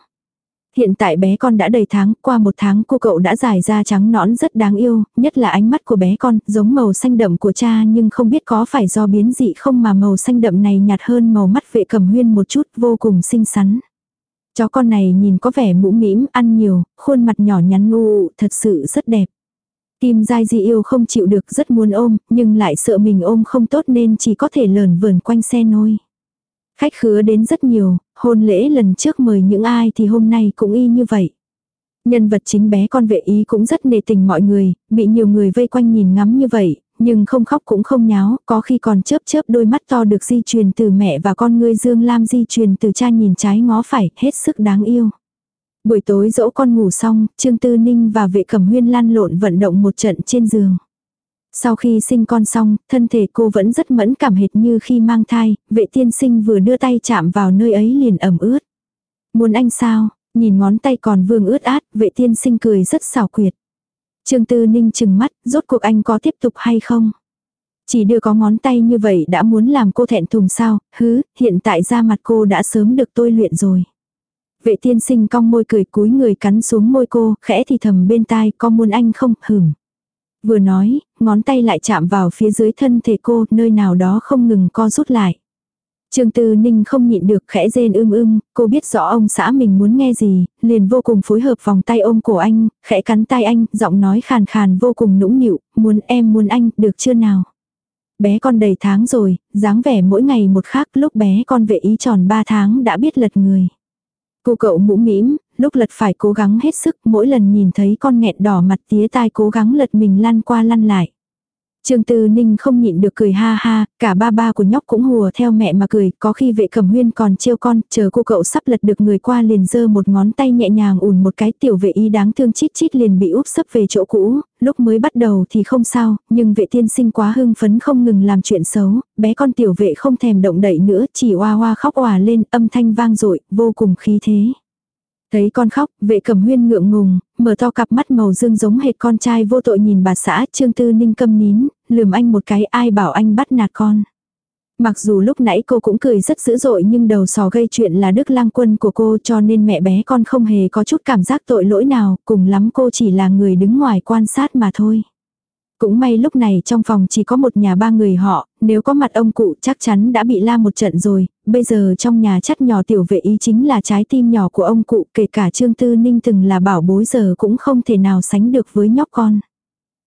Hiện tại bé con đã đầy tháng, qua một tháng cô cậu đã dài da trắng nõn rất đáng yêu, nhất là ánh mắt của bé con, giống màu xanh đậm của cha nhưng không biết có phải do biến dị không mà màu xanh đậm này nhạt hơn màu mắt vệ cầm huyên một chút, vô cùng xinh xắn. Chó con này nhìn có vẻ mũ mĩm, ăn nhiều, khuôn mặt nhỏ nhắn ngu, thật sự rất đẹp. Kim Giai Di yêu không chịu được rất muốn ôm, nhưng lại sợ mình ôm không tốt nên chỉ có thể lờn vườn quanh xe nôi. Khách khứa đến rất nhiều, hôn lễ lần trước mời những ai thì hôm nay cũng y như vậy. Nhân vật chính bé con vệ ý cũng rất nề tình mọi người, bị nhiều người vây quanh nhìn ngắm như vậy, nhưng không khóc cũng không nháo, có khi còn chớp chớp đôi mắt to được di truyền từ mẹ và con ngươi Dương Lam di truyền từ cha nhìn trái ngó phải, hết sức đáng yêu. Buổi tối dỗ con ngủ xong, Trương Tư Ninh và vệ cẩm huyên lan lộn vận động một trận trên giường. Sau khi sinh con xong, thân thể cô vẫn rất mẫn cảm hệt như khi mang thai, vệ tiên sinh vừa đưa tay chạm vào nơi ấy liền ẩm ướt. Muốn anh sao, nhìn ngón tay còn vương ướt át, vệ tiên sinh cười rất xảo quyệt. Trương Tư Ninh chừng mắt, rốt cuộc anh có tiếp tục hay không? Chỉ đưa có ngón tay như vậy đã muốn làm cô thẹn thùng sao, hứ, hiện tại da mặt cô đã sớm được tôi luyện rồi. Vệ tiên sinh cong môi cười cúi người cắn xuống môi cô, khẽ thì thầm bên tai, có muốn anh không, hửm. Vừa nói, ngón tay lại chạm vào phía dưới thân thể cô, nơi nào đó không ngừng co rút lại. Trương Tư Ninh không nhịn được khẽ rên ưm ưm, cô biết rõ ông xã mình muốn nghe gì, liền vô cùng phối hợp vòng tay ôm cổ anh, khẽ cắn tay anh, giọng nói khàn khàn vô cùng nũng nịu, muốn em muốn anh, được chưa nào? Bé con đầy tháng rồi, dáng vẻ mỗi ngày một khác lúc bé con vệ ý tròn 3 tháng đã biết lật người. Cô cậu mũ mĩm, lúc lật phải cố gắng hết sức, mỗi lần nhìn thấy con nghẹn đỏ mặt tía tai cố gắng lật mình lăn qua lăn lại. Trương Tư Ninh không nhịn được cười ha ha, cả ba ba của nhóc cũng hùa theo mẹ mà cười, có khi vệ cẩm huyên còn trêu con, chờ cô cậu sắp lật được người qua liền giơ một ngón tay nhẹ nhàng ủn một cái tiểu vệ y đáng thương chít chít liền bị úp sấp về chỗ cũ, lúc mới bắt đầu thì không sao, nhưng vệ tiên sinh quá hưng phấn không ngừng làm chuyện xấu, bé con tiểu vệ không thèm động đậy nữa, chỉ oa oa khóc òa lên, âm thanh vang dội vô cùng khí thế. Thấy con khóc, vệ cẩm huyên ngượng ngùng, mở to cặp mắt màu dương giống hệt con trai vô tội nhìn bà xã Trương Tư Ninh câm nín, lườm anh một cái ai bảo anh bắt nạt con. Mặc dù lúc nãy cô cũng cười rất dữ dội nhưng đầu sò gây chuyện là đức lang quân của cô cho nên mẹ bé con không hề có chút cảm giác tội lỗi nào, cùng lắm cô chỉ là người đứng ngoài quan sát mà thôi. Cũng may lúc này trong phòng chỉ có một nhà ba người họ, nếu có mặt ông cụ chắc chắn đã bị la một trận rồi, bây giờ trong nhà chắc nhỏ tiểu vệ ý chính là trái tim nhỏ của ông cụ, kể cả Trương Tư Ninh từng là bảo bối giờ cũng không thể nào sánh được với nhóc con.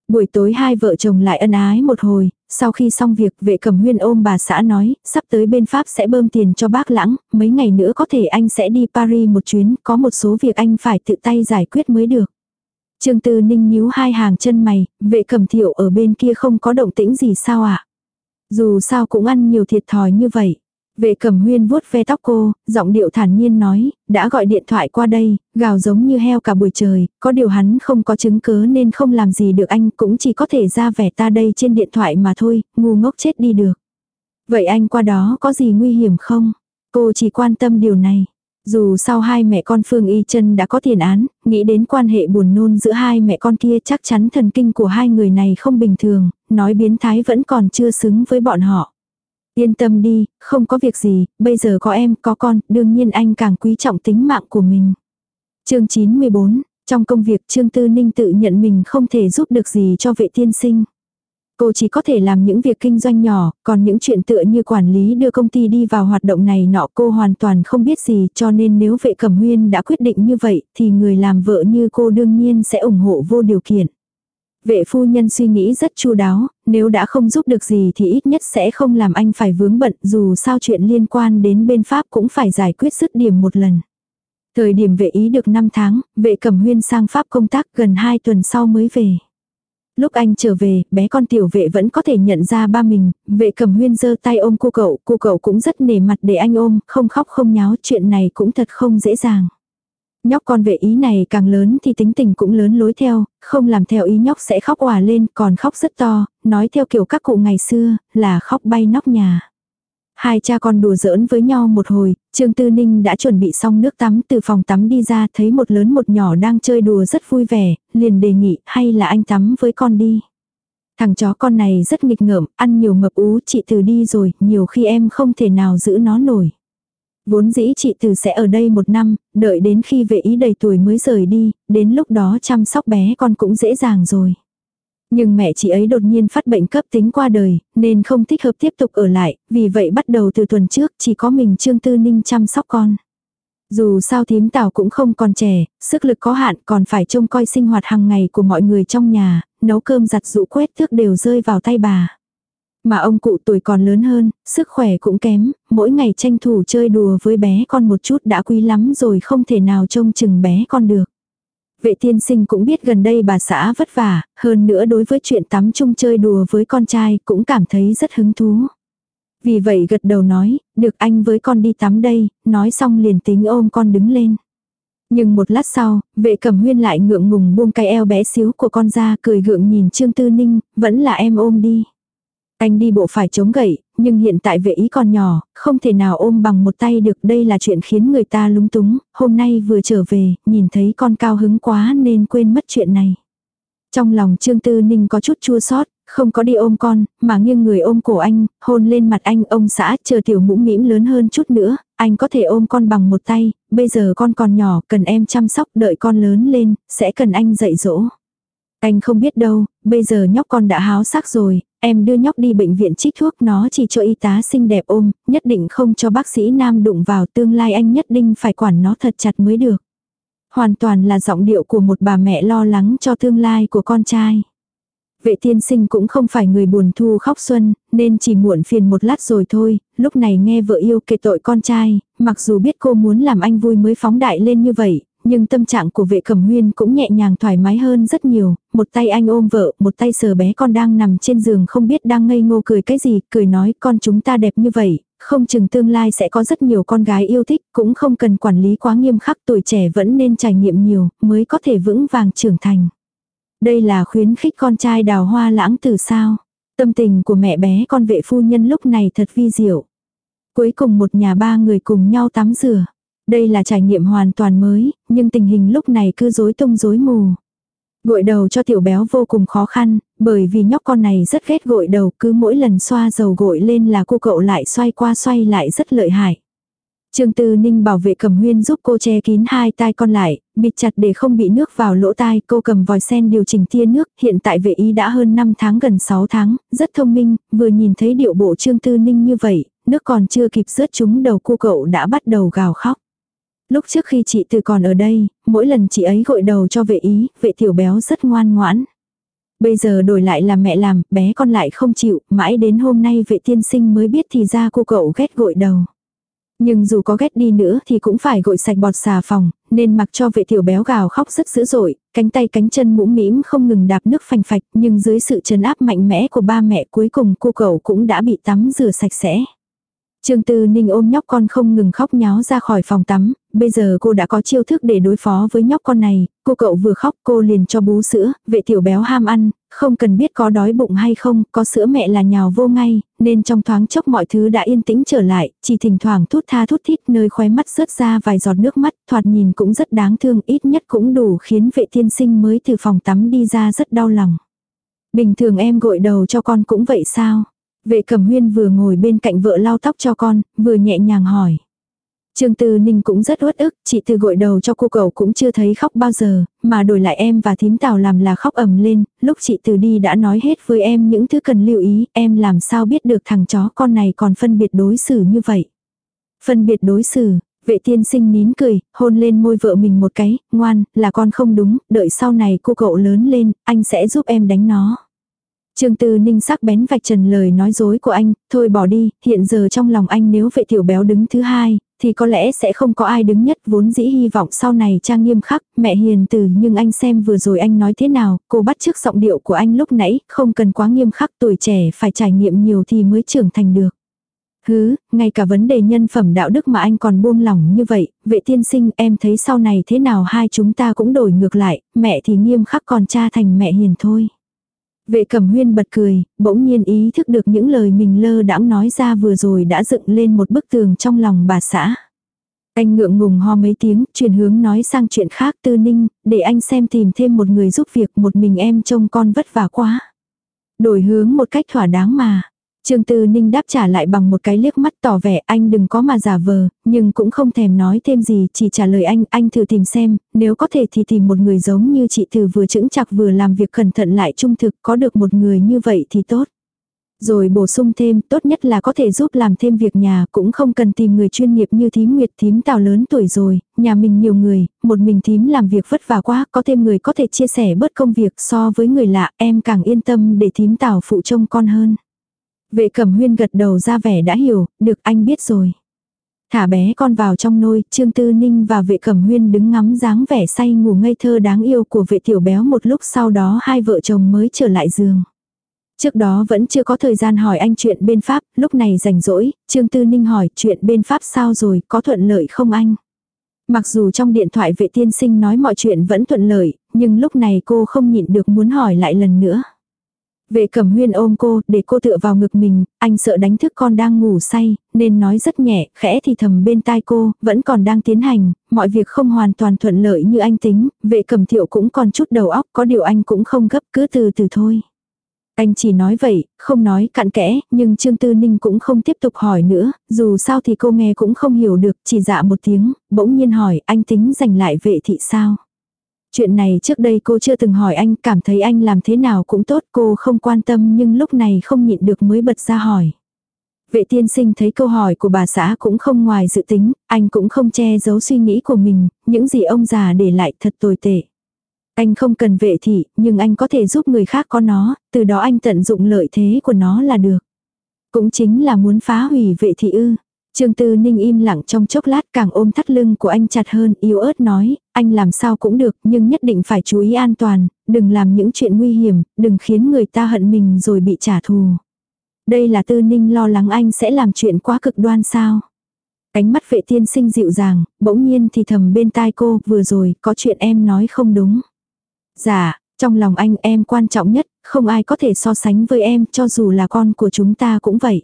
Buổi tối hai vợ chồng lại ân ái một hồi, sau khi xong việc vệ cầm huyên ôm bà xã nói, sắp tới bên Pháp sẽ bơm tiền cho bác lãng, mấy ngày nữa có thể anh sẽ đi Paris một chuyến, có một số việc anh phải tự tay giải quyết mới được. Trương Tư Ninh nhíu hai hàng chân mày, vệ cẩm thiệu ở bên kia không có động tĩnh gì sao ạ? À? Dù sao cũng ăn nhiều thiệt thòi như vậy. Vệ cẩm huyên vuốt ve tóc cô, giọng điệu thản nhiên nói, đã gọi điện thoại qua đây, gào giống như heo cả buổi trời, có điều hắn không có chứng cớ nên không làm gì được anh cũng chỉ có thể ra vẻ ta đây trên điện thoại mà thôi, ngu ngốc chết đi được. Vậy anh qua đó có gì nguy hiểm không? Cô chỉ quan tâm điều này. Dù sau hai mẹ con Phương Y Trân đã có tiền án, nghĩ đến quan hệ buồn nôn giữa hai mẹ con kia chắc chắn thần kinh của hai người này không bình thường, nói biến thái vẫn còn chưa xứng với bọn họ. Yên tâm đi, không có việc gì, bây giờ có em, có con, đương nhiên anh càng quý trọng tính mạng của mình. chương 94, trong công việc Trương Tư Ninh tự nhận mình không thể giúp được gì cho vệ tiên sinh. Cô chỉ có thể làm những việc kinh doanh nhỏ, còn những chuyện tựa như quản lý đưa công ty đi vào hoạt động này nọ cô hoàn toàn không biết gì cho nên nếu vệ cẩm huyên đã quyết định như vậy thì người làm vợ như cô đương nhiên sẽ ủng hộ vô điều kiện. Vệ phu nhân suy nghĩ rất chu đáo, nếu đã không giúp được gì thì ít nhất sẽ không làm anh phải vướng bận dù sao chuyện liên quan đến bên Pháp cũng phải giải quyết dứt điểm một lần. Thời điểm vệ ý được 5 tháng, vệ cẩm huyên sang Pháp công tác gần 2 tuần sau mới về. Lúc anh trở về, bé con tiểu vệ vẫn có thể nhận ra ba mình, vệ cầm huyên giơ tay ôm cô cậu, cô cậu cũng rất nể mặt để anh ôm, không khóc không nháo, chuyện này cũng thật không dễ dàng. Nhóc con vệ ý này càng lớn thì tính tình cũng lớn lối theo, không làm theo ý nhóc sẽ khóc òa lên, còn khóc rất to, nói theo kiểu các cụ ngày xưa, là khóc bay nóc nhà. Hai cha con đùa giỡn với nhau một hồi, Trương Tư Ninh đã chuẩn bị xong nước tắm từ phòng tắm đi ra thấy một lớn một nhỏ đang chơi đùa rất vui vẻ, liền đề nghị hay là anh tắm với con đi. Thằng chó con này rất nghịch ngợm, ăn nhiều ngập ú chị từ đi rồi, nhiều khi em không thể nào giữ nó nổi. Vốn dĩ chị từ sẽ ở đây một năm, đợi đến khi vệ ý đầy tuổi mới rời đi, đến lúc đó chăm sóc bé con cũng dễ dàng rồi. Nhưng mẹ chị ấy đột nhiên phát bệnh cấp tính qua đời, nên không thích hợp tiếp tục ở lại, vì vậy bắt đầu từ tuần trước chỉ có mình Trương Tư Ninh chăm sóc con. Dù sao thím tào cũng không còn trẻ, sức lực có hạn còn phải trông coi sinh hoạt hàng ngày của mọi người trong nhà, nấu cơm giặt rũ quét thước đều rơi vào tay bà. Mà ông cụ tuổi còn lớn hơn, sức khỏe cũng kém, mỗi ngày tranh thủ chơi đùa với bé con một chút đã quý lắm rồi không thể nào trông chừng bé con được. Vệ tiên sinh cũng biết gần đây bà xã vất vả, hơn nữa đối với chuyện tắm chung chơi đùa với con trai cũng cảm thấy rất hứng thú. Vì vậy gật đầu nói, được anh với con đi tắm đây, nói xong liền tính ôm con đứng lên. Nhưng một lát sau, vệ cầm huyên lại ngượng ngùng buông cái eo bé xíu của con ra cười gượng nhìn Trương Tư Ninh, vẫn là em ôm đi. Anh đi bộ phải chống gậy, nhưng hiện tại vệ ý còn nhỏ, không thể nào ôm bằng một tay được đây là chuyện khiến người ta lúng túng, hôm nay vừa trở về, nhìn thấy con cao hứng quá nên quên mất chuyện này. Trong lòng Trương Tư Ninh có chút chua xót không có đi ôm con, mà nghiêng người ôm cổ anh, hôn lên mặt anh ông xã chờ tiểu mũ mĩm lớn hơn chút nữa, anh có thể ôm con bằng một tay, bây giờ con còn nhỏ, cần em chăm sóc, đợi con lớn lên, sẽ cần anh dạy dỗ. Anh không biết đâu, bây giờ nhóc con đã háo sắc rồi, em đưa nhóc đi bệnh viện trích thuốc nó chỉ cho y tá xinh đẹp ôm, nhất định không cho bác sĩ nam đụng vào tương lai anh nhất định phải quản nó thật chặt mới được. Hoàn toàn là giọng điệu của một bà mẹ lo lắng cho tương lai của con trai. Vệ tiên sinh cũng không phải người buồn thu khóc xuân, nên chỉ muộn phiền một lát rồi thôi, lúc này nghe vợ yêu kể tội con trai, mặc dù biết cô muốn làm anh vui mới phóng đại lên như vậy, nhưng tâm trạng của vệ cẩm huyên cũng nhẹ nhàng thoải mái hơn rất nhiều, một tay anh ôm vợ, một tay sờ bé con đang nằm trên giường không biết đang ngây ngô cười cái gì, cười nói con chúng ta đẹp như vậy, không chừng tương lai sẽ có rất nhiều con gái yêu thích, cũng không cần quản lý quá nghiêm khắc tuổi trẻ vẫn nên trải nghiệm nhiều, mới có thể vững vàng trưởng thành. Đây là khuyến khích con trai đào hoa lãng từ sao. Tâm tình của mẹ bé con vệ phu nhân lúc này thật vi diệu. Cuối cùng một nhà ba người cùng nhau tắm rửa. Đây là trải nghiệm hoàn toàn mới, nhưng tình hình lúc này cứ rối tung rối mù. Gội đầu cho tiểu béo vô cùng khó khăn, bởi vì nhóc con này rất ghét gội đầu, cứ mỗi lần xoa dầu gội lên là cô cậu lại xoay qua xoay lại rất lợi hại. Trương Tư Ninh bảo vệ cầm huyên giúp cô che kín hai tai con lại, bịt chặt để không bị nước vào lỗ tai. Cô cầm vòi sen điều chỉnh tia nước, hiện tại vệ y đã hơn 5 tháng gần 6 tháng, rất thông minh, vừa nhìn thấy điệu bộ Trương Tư Ninh như vậy, nước còn chưa kịp rớt chúng đầu cô cậu đã bắt đầu gào khóc. Lúc trước khi chị từ còn ở đây, mỗi lần chị ấy gội đầu cho vệ ý, vệ tiểu béo rất ngoan ngoãn. Bây giờ đổi lại là mẹ làm, bé con lại không chịu, mãi đến hôm nay vệ tiên sinh mới biết thì ra cô cậu ghét gội đầu. Nhưng dù có ghét đi nữa thì cũng phải gội sạch bọt xà phòng, nên mặc cho vệ tiểu béo gào khóc rất dữ dội, cánh tay cánh chân mũm mĩm không ngừng đạp nước phành phạch, nhưng dưới sự trấn áp mạnh mẽ của ba mẹ cuối cùng cô cậu cũng đã bị tắm rửa sạch sẽ. Trương Tư Ninh ôm nhóc con không ngừng khóc nháo ra khỏi phòng tắm, bây giờ cô đã có chiêu thức để đối phó với nhóc con này, cô cậu vừa khóc cô liền cho bú sữa, vệ tiểu béo ham ăn, không cần biết có đói bụng hay không, có sữa mẹ là nhào vô ngay, nên trong thoáng chốc mọi thứ đã yên tĩnh trở lại, chỉ thỉnh thoảng thút tha thút thít nơi khóe mắt rớt ra vài giọt nước mắt, thoạt nhìn cũng rất đáng thương, ít nhất cũng đủ khiến vệ tiên sinh mới từ phòng tắm đi ra rất đau lòng. Bình thường em gội đầu cho con cũng vậy sao? Vệ cẩm huyên vừa ngồi bên cạnh vợ lau tóc cho con, vừa nhẹ nhàng hỏi. Trương Tư Ninh cũng rất uất ức, chị từ gội đầu cho cô cậu cũng chưa thấy khóc bao giờ, mà đổi lại em và thím tào làm là khóc ầm lên, lúc chị từ đi đã nói hết với em những thứ cần lưu ý, em làm sao biết được thằng chó con này còn phân biệt đối xử như vậy. Phân biệt đối xử, vệ tiên sinh nín cười, hôn lên môi vợ mình một cái, ngoan, là con không đúng, đợi sau này cô cậu lớn lên, anh sẽ giúp em đánh nó. Trương Tư Ninh sắc bén vạch trần lời nói dối của anh, thôi bỏ đi, hiện giờ trong lòng anh nếu vệ tiểu béo đứng thứ hai, thì có lẽ sẽ không có ai đứng nhất vốn dĩ hy vọng sau này trang nghiêm khắc, mẹ hiền từ nhưng anh xem vừa rồi anh nói thế nào, cô bắt trước giọng điệu của anh lúc nãy, không cần quá nghiêm khắc tuổi trẻ phải trải nghiệm nhiều thì mới trưởng thành được. Hứ, ngay cả vấn đề nhân phẩm đạo đức mà anh còn buông lỏng như vậy, vệ tiên sinh em thấy sau này thế nào hai chúng ta cũng đổi ngược lại, mẹ thì nghiêm khắc còn cha thành mẹ hiền thôi. Vệ cẩm huyên bật cười, bỗng nhiên ý thức được những lời mình lơ đãng nói ra vừa rồi đã dựng lên một bức tường trong lòng bà xã. Anh ngượng ngùng ho mấy tiếng, chuyển hướng nói sang chuyện khác tư ninh, để anh xem tìm thêm một người giúp việc một mình em trông con vất vả quá. Đổi hướng một cách thỏa đáng mà. Trương Tư Ninh đáp trả lại bằng một cái liếc mắt tỏ vẻ anh đừng có mà giả vờ, nhưng cũng không thèm nói thêm gì, chỉ trả lời anh, anh thử tìm xem, nếu có thể thì tìm một người giống như chị Từ vừa chững chặt vừa làm việc cẩn thận lại trung thực, có được một người như vậy thì tốt. Rồi bổ sung thêm, tốt nhất là có thể giúp làm thêm việc nhà, cũng không cần tìm người chuyên nghiệp như thím Nguyệt thím Tào lớn tuổi rồi, nhà mình nhiều người, một mình thím làm việc vất vả quá, có thêm người có thể chia sẻ bớt công việc so với người lạ, em càng yên tâm để thím Tào phụ trông con hơn. Vệ cẩm huyên gật đầu ra vẻ đã hiểu, được anh biết rồi. Thả bé con vào trong nôi, Trương Tư Ninh và vệ cẩm huyên đứng ngắm dáng vẻ say ngủ ngây thơ đáng yêu của vệ tiểu béo một lúc sau đó hai vợ chồng mới trở lại giường. Trước đó vẫn chưa có thời gian hỏi anh chuyện bên Pháp, lúc này rảnh rỗi, Trương Tư Ninh hỏi chuyện bên Pháp sao rồi, có thuận lợi không anh? Mặc dù trong điện thoại vệ tiên sinh nói mọi chuyện vẫn thuận lợi, nhưng lúc này cô không nhịn được muốn hỏi lại lần nữa. Vệ cẩm huyên ôm cô, để cô tựa vào ngực mình, anh sợ đánh thức con đang ngủ say, nên nói rất nhẹ, khẽ thì thầm bên tai cô, vẫn còn đang tiến hành, mọi việc không hoàn toàn thuận lợi như anh tính, vệ cẩm thiệu cũng còn chút đầu óc, có điều anh cũng không gấp, cứ từ từ thôi. Anh chỉ nói vậy, không nói cặn kẽ, nhưng Trương Tư Ninh cũng không tiếp tục hỏi nữa, dù sao thì cô nghe cũng không hiểu được, chỉ dạ một tiếng, bỗng nhiên hỏi anh tính giành lại vệ thị sao. Chuyện này trước đây cô chưa từng hỏi anh, cảm thấy anh làm thế nào cũng tốt, cô không quan tâm nhưng lúc này không nhịn được mới bật ra hỏi. Vệ tiên sinh thấy câu hỏi của bà xã cũng không ngoài dự tính, anh cũng không che giấu suy nghĩ của mình, những gì ông già để lại thật tồi tệ. Anh không cần vệ thị, nhưng anh có thể giúp người khác có nó, từ đó anh tận dụng lợi thế của nó là được. Cũng chính là muốn phá hủy vệ thị ư. Trương Tư Ninh im lặng trong chốc lát càng ôm thắt lưng của anh chặt hơn, yếu ớt nói, anh làm sao cũng được, nhưng nhất định phải chú ý an toàn, đừng làm những chuyện nguy hiểm, đừng khiến người ta hận mình rồi bị trả thù. Đây là Tư Ninh lo lắng anh sẽ làm chuyện quá cực đoan sao. Cánh mắt vệ tiên sinh dịu dàng, bỗng nhiên thì thầm bên tai cô, vừa rồi, có chuyện em nói không đúng. Dạ, trong lòng anh em quan trọng nhất, không ai có thể so sánh với em, cho dù là con của chúng ta cũng vậy.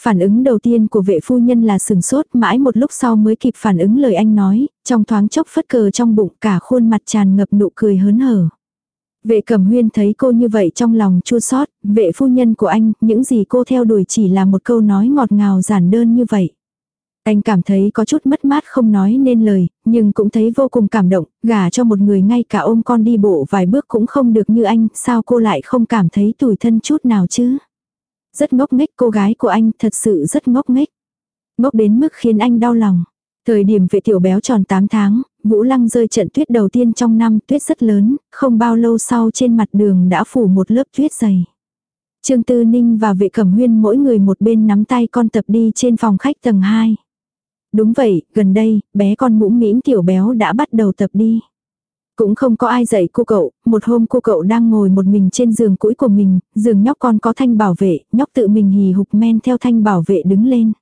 Phản ứng đầu tiên của vệ phu nhân là sừng sốt mãi một lúc sau mới kịp phản ứng lời anh nói, trong thoáng chốc phất cờ trong bụng cả khuôn mặt tràn ngập nụ cười hớn hở. Vệ cẩm huyên thấy cô như vậy trong lòng chua xót vệ phu nhân của anh, những gì cô theo đuổi chỉ là một câu nói ngọt ngào giản đơn như vậy. Anh cảm thấy có chút mất mát không nói nên lời, nhưng cũng thấy vô cùng cảm động, gả cho một người ngay cả ôm con đi bộ vài bước cũng không được như anh, sao cô lại không cảm thấy tủi thân chút nào chứ? Rất ngốc nghếch cô gái của anh thật sự rất ngốc nghếch. Ngốc đến mức khiến anh đau lòng. Thời điểm vệ tiểu béo tròn 8 tháng, Vũ Lăng rơi trận tuyết đầu tiên trong năm tuyết rất lớn, không bao lâu sau trên mặt đường đã phủ một lớp tuyết dày. Trương Tư Ninh và vệ cẩm huyên mỗi người một bên nắm tay con tập đi trên phòng khách tầng 2. Đúng vậy, gần đây, bé con mũm mĩm tiểu béo đã bắt đầu tập đi. Cũng không có ai dạy cô cậu, một hôm cô cậu đang ngồi một mình trên giường cũi của mình, giường nhóc con có thanh bảo vệ, nhóc tự mình hì hục men theo thanh bảo vệ đứng lên.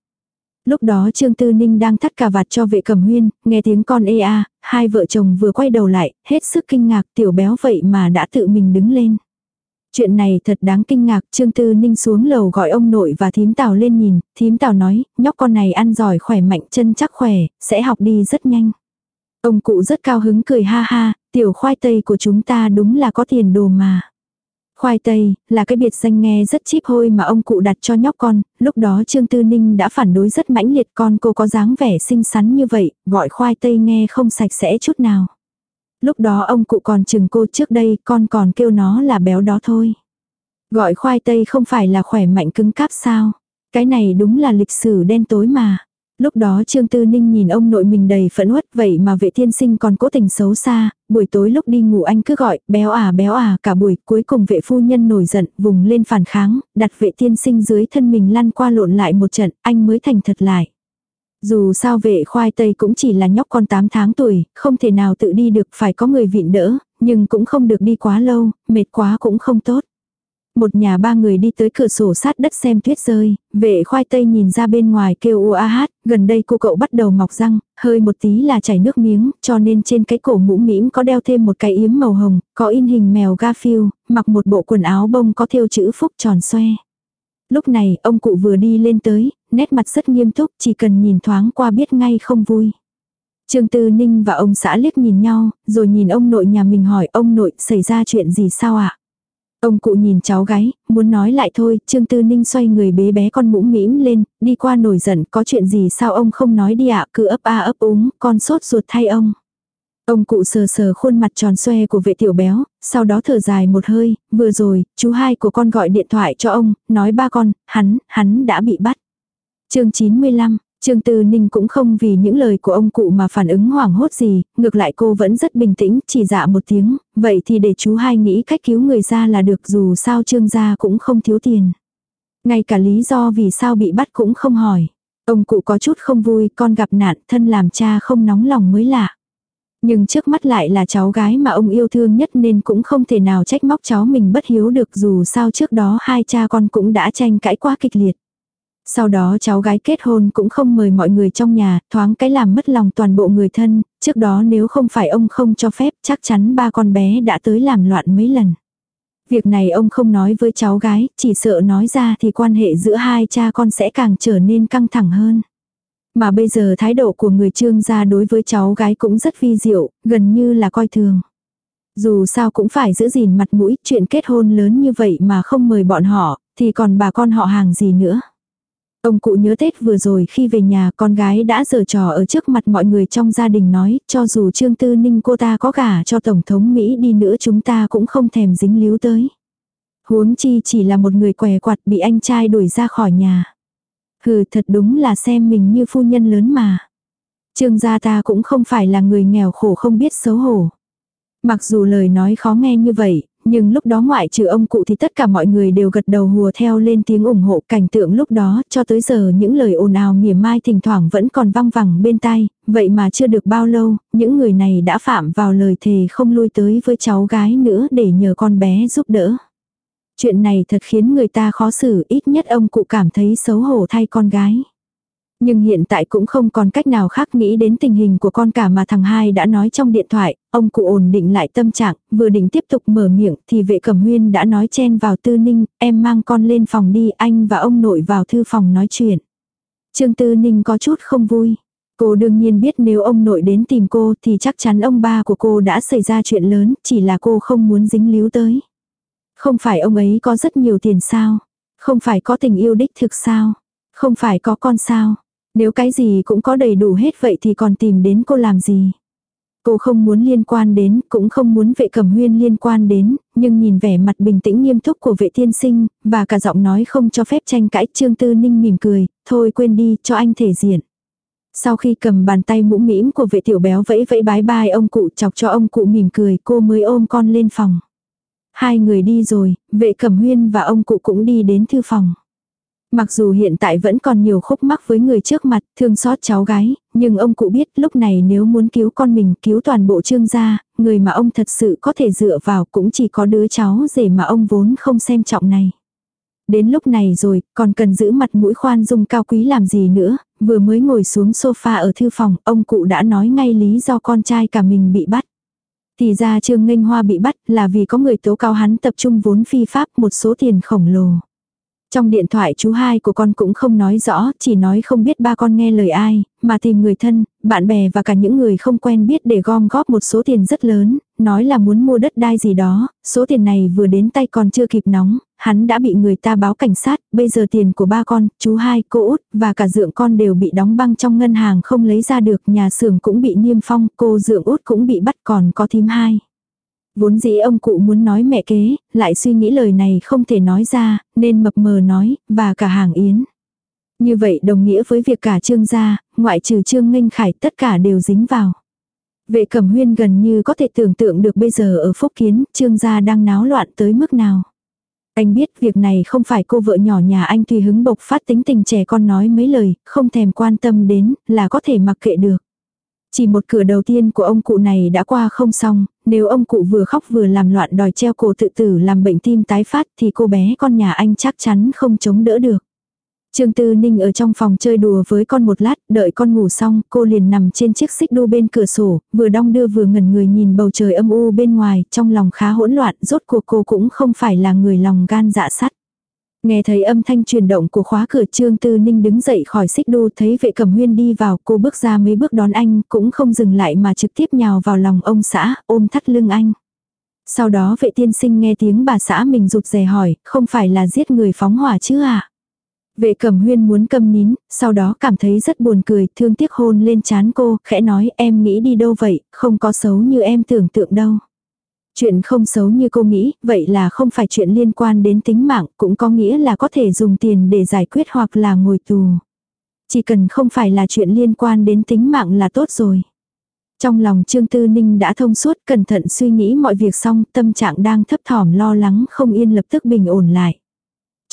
Lúc đó Trương Tư Ninh đang thắt cà vạt cho vệ cẩm huyên, nghe tiếng con ê a, hai vợ chồng vừa quay đầu lại, hết sức kinh ngạc tiểu béo vậy mà đã tự mình đứng lên. Chuyện này thật đáng kinh ngạc, Trương Tư Ninh xuống lầu gọi ông nội và thím Tào lên nhìn, thím Tào nói, nhóc con này ăn giỏi khỏe mạnh chân chắc khỏe, sẽ học đi rất nhanh. Ông cụ rất cao hứng cười ha ha, tiểu khoai tây của chúng ta đúng là có tiền đồ mà. Khoai tây, là cái biệt danh nghe rất chip hôi mà ông cụ đặt cho nhóc con, lúc đó Trương Tư Ninh đã phản đối rất mãnh liệt con cô có dáng vẻ xinh xắn như vậy, gọi khoai tây nghe không sạch sẽ chút nào. Lúc đó ông cụ còn chừng cô trước đây con còn kêu nó là béo đó thôi. Gọi khoai tây không phải là khỏe mạnh cứng cáp sao. Cái này đúng là lịch sử đen tối mà. Lúc đó Trương Tư Ninh nhìn ông nội mình đầy phẫn uất vậy mà vệ tiên sinh còn cố tình xấu xa, buổi tối lúc đi ngủ anh cứ gọi béo à béo à cả buổi cuối cùng vệ phu nhân nổi giận vùng lên phản kháng, đặt vệ tiên sinh dưới thân mình lăn qua lộn lại một trận anh mới thành thật lại. Dù sao vệ khoai tây cũng chỉ là nhóc con 8 tháng tuổi, không thể nào tự đi được phải có người vịn đỡ, nhưng cũng không được đi quá lâu, mệt quá cũng không tốt. Một nhà ba người đi tới cửa sổ sát đất xem tuyết rơi, vệ khoai tây nhìn ra bên ngoài kêu ua a hát, gần đây cô cậu bắt đầu mọc răng, hơi một tí là chảy nước miếng, cho nên trên cái cổ mũ mĩm có đeo thêm một cái yếm màu hồng, có in hình mèo Garfield, mặc một bộ quần áo bông có thêu chữ phúc tròn xoe. Lúc này, ông cụ vừa đi lên tới, nét mặt rất nghiêm túc, chỉ cần nhìn thoáng qua biết ngay không vui. Trương Tư Ninh và ông xã liếc nhìn nhau, rồi nhìn ông nội nhà mình hỏi ông nội xảy ra chuyện gì sao ạ? À? Ông cụ nhìn cháu gái, muốn nói lại thôi, Trương Tư Ninh xoay người bế bé con mũm mĩm lên, đi qua nổi giận, có chuyện gì sao ông không nói đi ạ, cứ ấp a à, ấp úng, con sốt ruột thay ông. Ông cụ sờ sờ khuôn mặt tròn xoe của vệ tiểu béo, sau đó thở dài một hơi, vừa rồi, chú hai của con gọi điện thoại cho ông, nói ba con, hắn, hắn đã bị bắt. chương 95, Trương Tư Ninh cũng không vì những lời của ông cụ mà phản ứng hoảng hốt gì, ngược lại cô vẫn rất bình tĩnh, chỉ dạ một tiếng, vậy thì để chú hai nghĩ cách cứu người ra là được dù sao Trương gia cũng không thiếu tiền. Ngay cả lý do vì sao bị bắt cũng không hỏi. Ông cụ có chút không vui, con gặp nạn, thân làm cha không nóng lòng mới lạ. Nhưng trước mắt lại là cháu gái mà ông yêu thương nhất nên cũng không thể nào trách móc cháu mình bất hiếu được dù sao trước đó hai cha con cũng đã tranh cãi quá kịch liệt. Sau đó cháu gái kết hôn cũng không mời mọi người trong nhà, thoáng cái làm mất lòng toàn bộ người thân, trước đó nếu không phải ông không cho phép chắc chắn ba con bé đã tới làm loạn mấy lần. Việc này ông không nói với cháu gái, chỉ sợ nói ra thì quan hệ giữa hai cha con sẽ càng trở nên căng thẳng hơn. Mà bây giờ thái độ của người trương gia đối với cháu gái cũng rất vi diệu, gần như là coi thường. Dù sao cũng phải giữ gìn mặt mũi, chuyện kết hôn lớn như vậy mà không mời bọn họ, thì còn bà con họ hàng gì nữa. Ông cụ nhớ Tết vừa rồi khi về nhà con gái đã giở trò ở trước mặt mọi người trong gia đình nói cho dù Trương Tư Ninh cô ta có gả cho Tổng thống Mỹ đi nữa chúng ta cũng không thèm dính líu tới. Huống chi chỉ là một người què quạt bị anh trai đuổi ra khỏi nhà. Hừ thật đúng là xem mình như phu nhân lớn mà. Trương gia ta cũng không phải là người nghèo khổ không biết xấu hổ. Mặc dù lời nói khó nghe như vậy, nhưng lúc đó ngoại trừ ông cụ thì tất cả mọi người đều gật đầu hùa theo lên tiếng ủng hộ cảnh tượng lúc đó cho tới giờ những lời ồn ào mỉa mai thỉnh thoảng vẫn còn văng vẳng bên tai, vậy mà chưa được bao lâu, những người này đã phạm vào lời thề không lui tới với cháu gái nữa để nhờ con bé giúp đỡ. Chuyện này thật khiến người ta khó xử, ít nhất ông cụ cảm thấy xấu hổ thay con gái. Nhưng hiện tại cũng không còn cách nào khác nghĩ đến tình hình của con cả mà thằng hai đã nói trong điện thoại, ông cụ ổn định lại tâm trạng, vừa định tiếp tục mở miệng thì vệ cẩm huyên đã nói chen vào tư ninh, em mang con lên phòng đi, anh và ông nội vào thư phòng nói chuyện. Trương Tư Ninh có chút không vui. Cô đương nhiên biết nếu ông nội đến tìm cô thì chắc chắn ông ba của cô đã xảy ra chuyện lớn, chỉ là cô không muốn dính líu tới. Không phải ông ấy có rất nhiều tiền sao? Không phải có tình yêu đích thực sao? Không phải có con sao? Nếu cái gì cũng có đầy đủ hết vậy thì còn tìm đến cô làm gì? Cô không muốn liên quan đến, cũng không muốn vệ cẩm huyên liên quan đến, nhưng nhìn vẻ mặt bình tĩnh nghiêm túc của vệ tiên sinh, và cả giọng nói không cho phép tranh cãi, Trương Tư Ninh mỉm cười, thôi quên đi, cho anh thể diện. Sau khi cầm bàn tay mũm mĩm của vệ tiểu béo vẫy vẫy bái bai ông cụ chọc cho ông cụ mỉm cười, cô mới ôm con lên phòng. Hai người đi rồi, vệ cẩm huyên và ông cụ cũng đi đến thư phòng. Mặc dù hiện tại vẫn còn nhiều khúc mắc với người trước mặt, thương xót cháu gái, nhưng ông cụ biết lúc này nếu muốn cứu con mình, cứu toàn bộ trương gia, người mà ông thật sự có thể dựa vào cũng chỉ có đứa cháu rể mà ông vốn không xem trọng này. Đến lúc này rồi, còn cần giữ mặt mũi khoan dung cao quý làm gì nữa, vừa mới ngồi xuống sofa ở thư phòng, ông cụ đã nói ngay lý do con trai cả mình bị bắt. Thì ra Trương Nghênh Hoa bị bắt là vì có người tố cáo hắn tập trung vốn phi pháp một số tiền khổng lồ. Trong điện thoại chú hai của con cũng không nói rõ, chỉ nói không biết ba con nghe lời ai, mà tìm người thân, bạn bè và cả những người không quen biết để gom góp một số tiền rất lớn, nói là muốn mua đất đai gì đó, số tiền này vừa đến tay còn chưa kịp nóng, hắn đã bị người ta báo cảnh sát, bây giờ tiền của ba con, chú hai, cô út và cả dượng con đều bị đóng băng trong ngân hàng không lấy ra được, nhà xưởng cũng bị niêm phong, cô dượng út cũng bị bắt còn có thím hai. Vốn dĩ ông cụ muốn nói mẹ kế, lại suy nghĩ lời này không thể nói ra, nên mập mờ nói, và cả hàng yến. Như vậy đồng nghĩa với việc cả trương gia, ngoại trừ trương nghênh khải tất cả đều dính vào. Vệ cẩm huyên gần như có thể tưởng tượng được bây giờ ở Phúc Kiến, trương gia đang náo loạn tới mức nào. Anh biết việc này không phải cô vợ nhỏ nhà anh tùy hứng bộc phát tính tình trẻ con nói mấy lời, không thèm quan tâm đến, là có thể mặc kệ được. Chỉ một cửa đầu tiên của ông cụ này đã qua không xong, nếu ông cụ vừa khóc vừa làm loạn đòi treo cổ tự tử làm bệnh tim tái phát thì cô bé con nhà anh chắc chắn không chống đỡ được. Trương Tư Ninh ở trong phòng chơi đùa với con một lát, đợi con ngủ xong, cô liền nằm trên chiếc xích đu bên cửa sổ, vừa đong đưa vừa ngẩn người nhìn bầu trời âm u bên ngoài, trong lòng khá hỗn loạn, rốt cuộc cô cũng không phải là người lòng gan dạ sắt. Nghe thấy âm thanh truyền động của khóa cửa Trương Tư Ninh đứng dậy khỏi xích đu thấy vệ cẩm huyên đi vào cô bước ra mấy bước đón anh cũng không dừng lại mà trực tiếp nhào vào lòng ông xã ôm thắt lưng anh. Sau đó vệ tiên sinh nghe tiếng bà xã mình rụt rè hỏi không phải là giết người phóng hỏa chứ à. Vệ cẩm huyên muốn câm nín, sau đó cảm thấy rất buồn cười, thương tiếc hôn lên chán cô, khẽ nói em nghĩ đi đâu vậy, không có xấu như em tưởng tượng đâu. Chuyện không xấu như cô nghĩ, vậy là không phải chuyện liên quan đến tính mạng, cũng có nghĩa là có thể dùng tiền để giải quyết hoặc là ngồi tù. Chỉ cần không phải là chuyện liên quan đến tính mạng là tốt rồi. Trong lòng Trương Tư Ninh đã thông suốt cẩn thận suy nghĩ mọi việc xong, tâm trạng đang thấp thỏm lo lắng không yên lập tức bình ổn lại.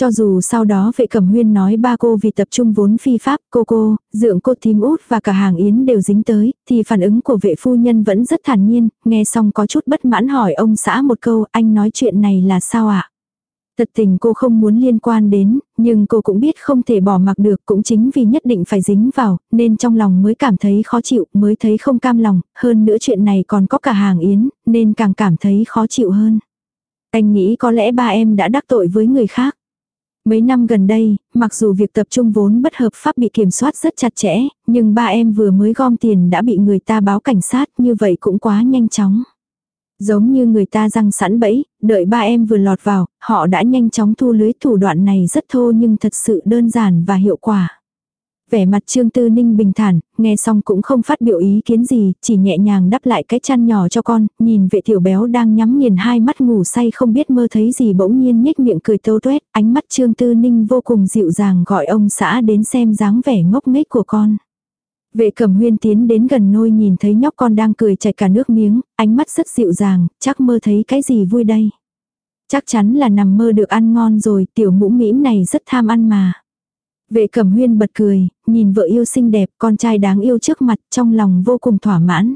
Cho dù sau đó vệ cẩm huyên nói ba cô vì tập trung vốn phi pháp, cô cô, dưỡng cô thím út và cả hàng yến đều dính tới, thì phản ứng của vệ phu nhân vẫn rất thản nhiên, nghe xong có chút bất mãn hỏi ông xã một câu, anh nói chuyện này là sao ạ? À? Thật tình cô không muốn liên quan đến, nhưng cô cũng biết không thể bỏ mặc được cũng chính vì nhất định phải dính vào, nên trong lòng mới cảm thấy khó chịu, mới thấy không cam lòng, hơn nữa chuyện này còn có cả hàng yến, nên càng cảm thấy khó chịu hơn. Anh nghĩ có lẽ ba em đã đắc tội với người khác. Mấy năm gần đây, mặc dù việc tập trung vốn bất hợp pháp bị kiểm soát rất chặt chẽ, nhưng ba em vừa mới gom tiền đã bị người ta báo cảnh sát như vậy cũng quá nhanh chóng. Giống như người ta răng sẵn bẫy, đợi ba em vừa lọt vào, họ đã nhanh chóng thu lưới thủ đoạn này rất thô nhưng thật sự đơn giản và hiệu quả. Vẻ mặt Trương Tư Ninh bình thản, nghe xong cũng không phát biểu ý kiến gì, chỉ nhẹ nhàng đắp lại cái chăn nhỏ cho con, nhìn vệ tiểu béo đang nhắm nghiền hai mắt ngủ say không biết mơ thấy gì bỗng nhiên nhếch miệng cười tâu tuét, ánh mắt Trương Tư Ninh vô cùng dịu dàng gọi ông xã đến xem dáng vẻ ngốc nghếch của con. Vệ cẩm huyên tiến đến gần nôi nhìn thấy nhóc con đang cười chảy cả nước miếng, ánh mắt rất dịu dàng, chắc mơ thấy cái gì vui đây. Chắc chắn là nằm mơ được ăn ngon rồi, tiểu mũ mĩm này rất tham ăn mà. Vệ cẩm huyên bật cười, nhìn vợ yêu xinh đẹp, con trai đáng yêu trước mặt, trong lòng vô cùng thỏa mãn.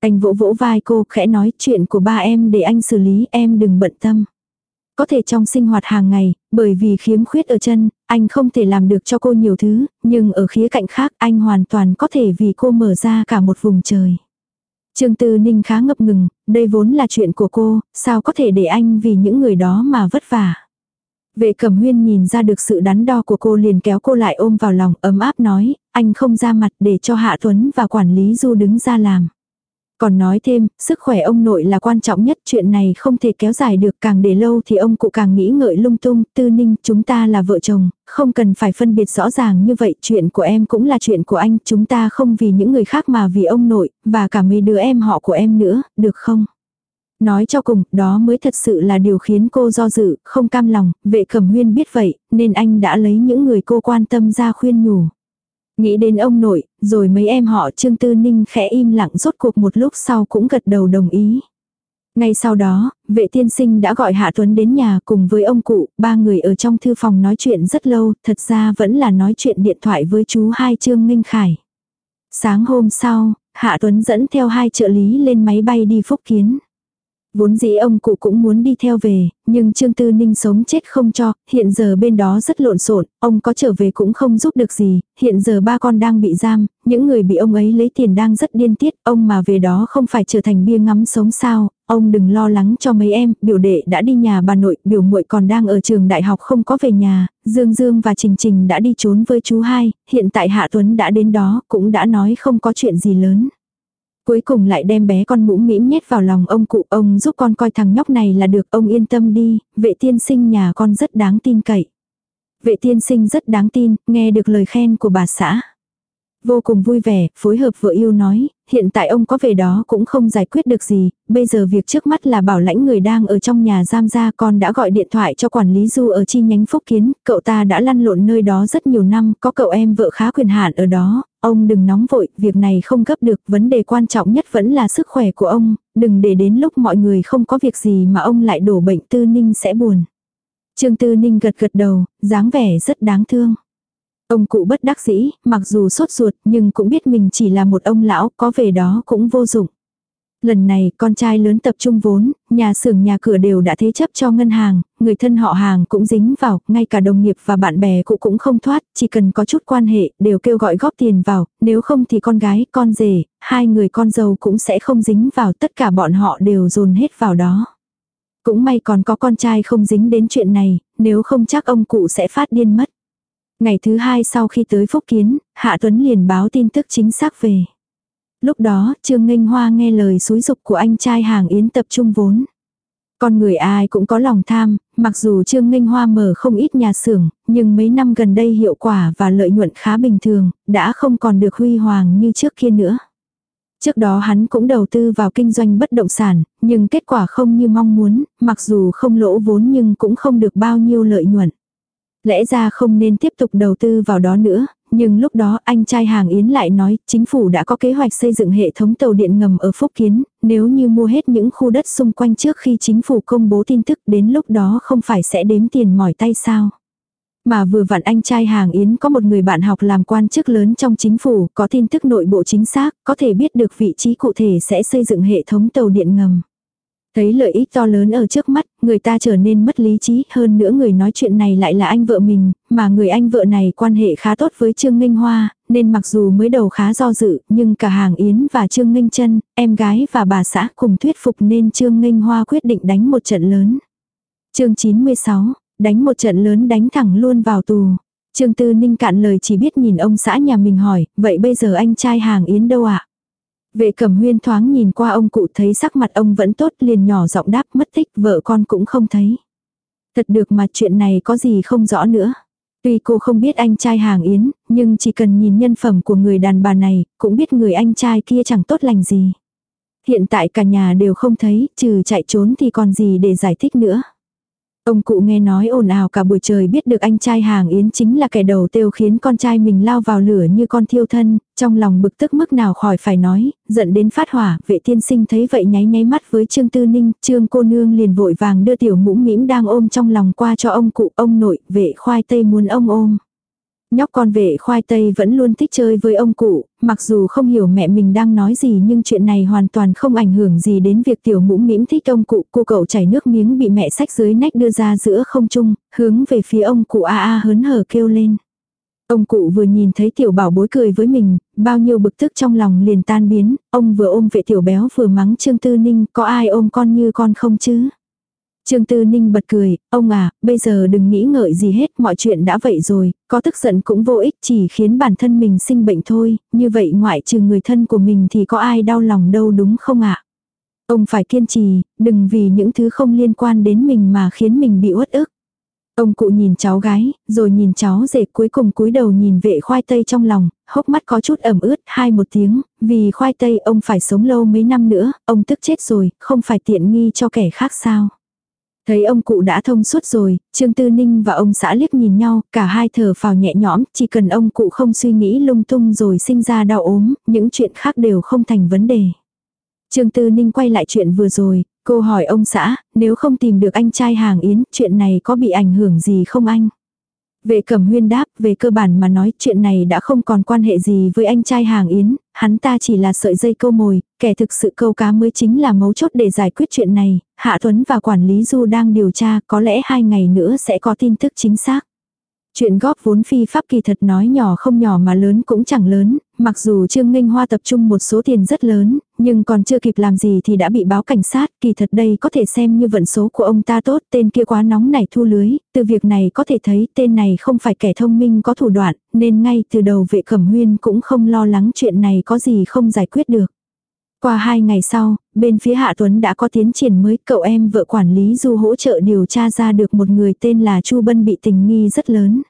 Anh vỗ vỗ vai cô, khẽ nói chuyện của ba em để anh xử lý, em đừng bận tâm. có thể trong sinh hoạt hàng ngày, bởi vì khiếm khuyết ở chân, anh không thể làm được cho cô nhiều thứ, nhưng ở khía cạnh khác anh hoàn toàn có thể vì cô mở ra cả một vùng trời. Trương Tư Ninh khá ngập ngừng, đây vốn là chuyện của cô, sao có thể để anh vì những người đó mà vất vả. Vệ cẩm huyên nhìn ra được sự đắn đo của cô liền kéo cô lại ôm vào lòng ấm áp nói, anh không ra mặt để cho Hạ Tuấn và quản lý Du đứng ra làm. Còn nói thêm, sức khỏe ông nội là quan trọng nhất, chuyện này không thể kéo dài được càng để lâu thì ông cụ càng nghĩ ngợi lung tung, tư ninh, chúng ta là vợ chồng, không cần phải phân biệt rõ ràng như vậy, chuyện của em cũng là chuyện của anh, chúng ta không vì những người khác mà vì ông nội, và cả mấy đứa em họ của em nữa, được không? Nói cho cùng, đó mới thật sự là điều khiến cô do dự, không cam lòng, vệ cẩm huyên biết vậy, nên anh đã lấy những người cô quan tâm ra khuyên nhủ. Nghĩ đến ông nội, rồi mấy em họ Trương Tư Ninh khẽ im lặng rốt cuộc một lúc sau cũng gật đầu đồng ý. Ngay sau đó, vệ tiên sinh đã gọi Hạ Tuấn đến nhà cùng với ông cụ, ba người ở trong thư phòng nói chuyện rất lâu, thật ra vẫn là nói chuyện điện thoại với chú hai Trương Minh Khải. Sáng hôm sau, Hạ Tuấn dẫn theo hai trợ lý lên máy bay đi phúc kiến. Vốn dĩ ông cụ cũng muốn đi theo về, nhưng Trương Tư Ninh sống chết không cho, hiện giờ bên đó rất lộn xộn, ông có trở về cũng không giúp được gì, hiện giờ ba con đang bị giam, những người bị ông ấy lấy tiền đang rất điên tiết, ông mà về đó không phải trở thành bia ngắm sống sao, ông đừng lo lắng cho mấy em, biểu đệ đã đi nhà bà nội, biểu muội còn đang ở trường đại học không có về nhà, Dương Dương và Trình Trình đã đi trốn với chú hai, hiện tại Hạ Tuấn đã đến đó, cũng đã nói không có chuyện gì lớn. Cuối cùng lại đem bé con mũm mĩm nhét vào lòng ông cụ ông giúp con coi thằng nhóc này là được ông yên tâm đi, vệ tiên sinh nhà con rất đáng tin cậy. Vệ tiên sinh rất đáng tin, nghe được lời khen của bà xã. Vô cùng vui vẻ, phối hợp vợ yêu nói, hiện tại ông có về đó cũng không giải quyết được gì, bây giờ việc trước mắt là bảo lãnh người đang ở trong nhà giam ra con đã gọi điện thoại cho quản lý du ở chi nhánh Phúc Kiến, cậu ta đã lăn lộn nơi đó rất nhiều năm, có cậu em vợ khá quyền hạn ở đó, ông đừng nóng vội, việc này không gấp được, vấn đề quan trọng nhất vẫn là sức khỏe của ông, đừng để đến lúc mọi người không có việc gì mà ông lại đổ bệnh tư ninh sẽ buồn. Trương Tư Ninh gật gật đầu, dáng vẻ rất đáng thương. Ông cụ bất đắc dĩ, mặc dù sốt ruột nhưng cũng biết mình chỉ là một ông lão, có về đó cũng vô dụng. Lần này con trai lớn tập trung vốn, nhà xưởng nhà cửa đều đã thế chấp cho ngân hàng, người thân họ hàng cũng dính vào, ngay cả đồng nghiệp và bạn bè cụ cũng không thoát, chỉ cần có chút quan hệ đều kêu gọi góp tiền vào, nếu không thì con gái, con rể, hai người con dâu cũng sẽ không dính vào, tất cả bọn họ đều dồn hết vào đó. Cũng may còn có con trai không dính đến chuyện này, nếu không chắc ông cụ sẽ phát điên mất. Ngày thứ hai sau khi tới Phúc Kiến, Hạ Tuấn liền báo tin tức chính xác về. Lúc đó, Trương Nghênh Hoa nghe lời xúi dục của anh trai hàng yến tập trung vốn. Con người ai cũng có lòng tham, mặc dù Trương Nghênh Hoa mở không ít nhà xưởng, nhưng mấy năm gần đây hiệu quả và lợi nhuận khá bình thường, đã không còn được huy hoàng như trước kia nữa. Trước đó hắn cũng đầu tư vào kinh doanh bất động sản, nhưng kết quả không như mong muốn, mặc dù không lỗ vốn nhưng cũng không được bao nhiêu lợi nhuận. Lẽ ra không nên tiếp tục đầu tư vào đó nữa, nhưng lúc đó anh trai hàng Yến lại nói chính phủ đã có kế hoạch xây dựng hệ thống tàu điện ngầm ở Phúc Kiến, nếu như mua hết những khu đất xung quanh trước khi chính phủ công bố tin tức đến lúc đó không phải sẽ đếm tiền mỏi tay sao. Mà vừa vặn anh trai hàng Yến có một người bạn học làm quan chức lớn trong chính phủ, có tin tức nội bộ chính xác, có thể biết được vị trí cụ thể sẽ xây dựng hệ thống tàu điện ngầm. Thấy lợi ích to lớn ở trước mắt, người ta trở nên mất lý trí, hơn nữa người nói chuyện này lại là anh vợ mình, mà người anh vợ này quan hệ khá tốt với Trương ninh Hoa, nên mặc dù mới đầu khá do dự, nhưng cả Hàng Yến và Trương ninh chân em gái và bà xã cùng thuyết phục nên Trương ninh Hoa quyết định đánh một trận lớn. chương 96, đánh một trận lớn đánh thẳng luôn vào tù. Trương Tư Ninh cạn lời chỉ biết nhìn ông xã nhà mình hỏi, vậy bây giờ anh trai Hàng Yến đâu ạ? Vệ cẩm huyên thoáng nhìn qua ông cụ thấy sắc mặt ông vẫn tốt liền nhỏ giọng đáp mất tích vợ con cũng không thấy. Thật được mà chuyện này có gì không rõ nữa. Tuy cô không biết anh trai hàng yến, nhưng chỉ cần nhìn nhân phẩm của người đàn bà này, cũng biết người anh trai kia chẳng tốt lành gì. Hiện tại cả nhà đều không thấy, trừ chạy trốn thì còn gì để giải thích nữa. Ông cụ nghe nói ồn ào cả buổi trời biết được anh trai hàng yến chính là kẻ đầu tiêu khiến con trai mình lao vào lửa như con thiêu thân, trong lòng bực tức mức nào khỏi phải nói, giận đến phát hỏa, vệ tiên sinh thấy vậy nháy nháy mắt với Trương Tư Ninh, Trương cô nương liền vội vàng đưa tiểu mũm mĩm đang ôm trong lòng qua cho ông cụ, ông nội, vệ khoai tây muốn ông ôm. Nhóc con vệ khoai tây vẫn luôn thích chơi với ông cụ, mặc dù không hiểu mẹ mình đang nói gì nhưng chuyện này hoàn toàn không ảnh hưởng gì đến việc tiểu mũm mĩm thích ông cụ. Cô cậu chảy nước miếng bị mẹ sách dưới nách đưa ra giữa không trung, hướng về phía ông cụ a a hớn hở kêu lên. Ông cụ vừa nhìn thấy tiểu bảo bối cười với mình, bao nhiêu bực tức trong lòng liền tan biến, ông vừa ôm vệ tiểu béo vừa mắng Trương Tư Ninh, có ai ôm con như con không chứ? Trương Tư Ninh bật cười, ông à, bây giờ đừng nghĩ ngợi gì hết, mọi chuyện đã vậy rồi, có tức giận cũng vô ích chỉ khiến bản thân mình sinh bệnh thôi, như vậy ngoại trừ người thân của mình thì có ai đau lòng đâu đúng không ạ? Ông phải kiên trì, đừng vì những thứ không liên quan đến mình mà khiến mình bị uất ức. Ông cụ nhìn cháu gái, rồi nhìn cháu rể cuối cùng cúi đầu nhìn vệ khoai tây trong lòng, hốc mắt có chút ẩm ướt, hai một tiếng, vì khoai tây ông phải sống lâu mấy năm nữa, ông tức chết rồi, không phải tiện nghi cho kẻ khác sao. Thấy ông cụ đã thông suốt rồi, Trương Tư Ninh và ông xã liếc nhìn nhau, cả hai thở phào nhẹ nhõm, chỉ cần ông cụ không suy nghĩ lung tung rồi sinh ra đau ốm, những chuyện khác đều không thành vấn đề. Trương Tư Ninh quay lại chuyện vừa rồi, cô hỏi ông xã, nếu không tìm được anh trai hàng yến, chuyện này có bị ảnh hưởng gì không anh? Về cẩm huyên đáp, về cơ bản mà nói chuyện này đã không còn quan hệ gì với anh trai hàng yến, hắn ta chỉ là sợi dây câu mồi, kẻ thực sự câu cá mới chính là mấu chốt để giải quyết chuyện này, Hạ Tuấn và quản lý Du đang điều tra, có lẽ hai ngày nữa sẽ có tin tức chính xác. Chuyện góp vốn phi pháp kỳ thật nói nhỏ không nhỏ mà lớn cũng chẳng lớn, mặc dù Trương Nghênh Hoa tập trung một số tiền rất lớn, nhưng còn chưa kịp làm gì thì đã bị báo cảnh sát, kỳ thật đây có thể xem như vận số của ông ta tốt, tên kia quá nóng nảy thu lưới, từ việc này có thể thấy tên này không phải kẻ thông minh có thủ đoạn, nên ngay từ đầu vệ cẩm huyên cũng không lo lắng chuyện này có gì không giải quyết được. Qua hai ngày sau, bên phía Hạ Tuấn đã có tiến triển mới, cậu em vợ quản lý du hỗ trợ điều tra ra được một người tên là Chu Bân bị tình nghi rất lớn.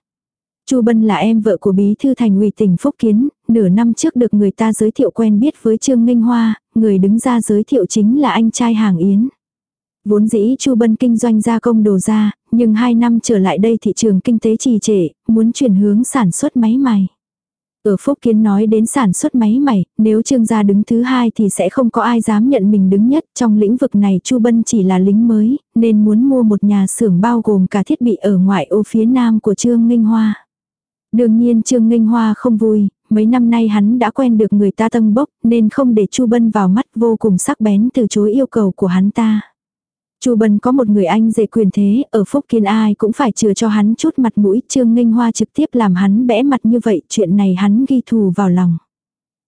Chu Bân là em vợ của bí thư thành ủy tỉnh Phúc Kiến, nửa năm trước được người ta giới thiệu quen biết với Trương Nghênh Hoa, người đứng ra giới thiệu chính là anh trai Hàng Yến. Vốn dĩ Chu Bân kinh doanh gia công đồ ra, nhưng hai năm trở lại đây thị trường kinh tế trì trệ, muốn chuyển hướng sản xuất máy mày. Ở Phúc Kiến nói đến sản xuất máy mày, nếu trương gia đứng thứ hai thì sẽ không có ai dám nhận mình đứng nhất. Trong lĩnh vực này Chu Bân chỉ là lính mới, nên muốn mua một nhà xưởng bao gồm cả thiết bị ở ngoại ô phía nam của Trương Nghinh Hoa. Đương nhiên Trương Nghênh Hoa không vui, mấy năm nay hắn đã quen được người ta tâm bốc nên không để Chu Bân vào mắt vô cùng sắc bén từ chối yêu cầu của hắn ta. Chu Bân có một người anh dễ quyền thế, ở Phúc Kiên ai cũng phải chừa cho hắn chút mặt mũi, Trương Nghênh Hoa trực tiếp làm hắn bẽ mặt như vậy, chuyện này hắn ghi thù vào lòng.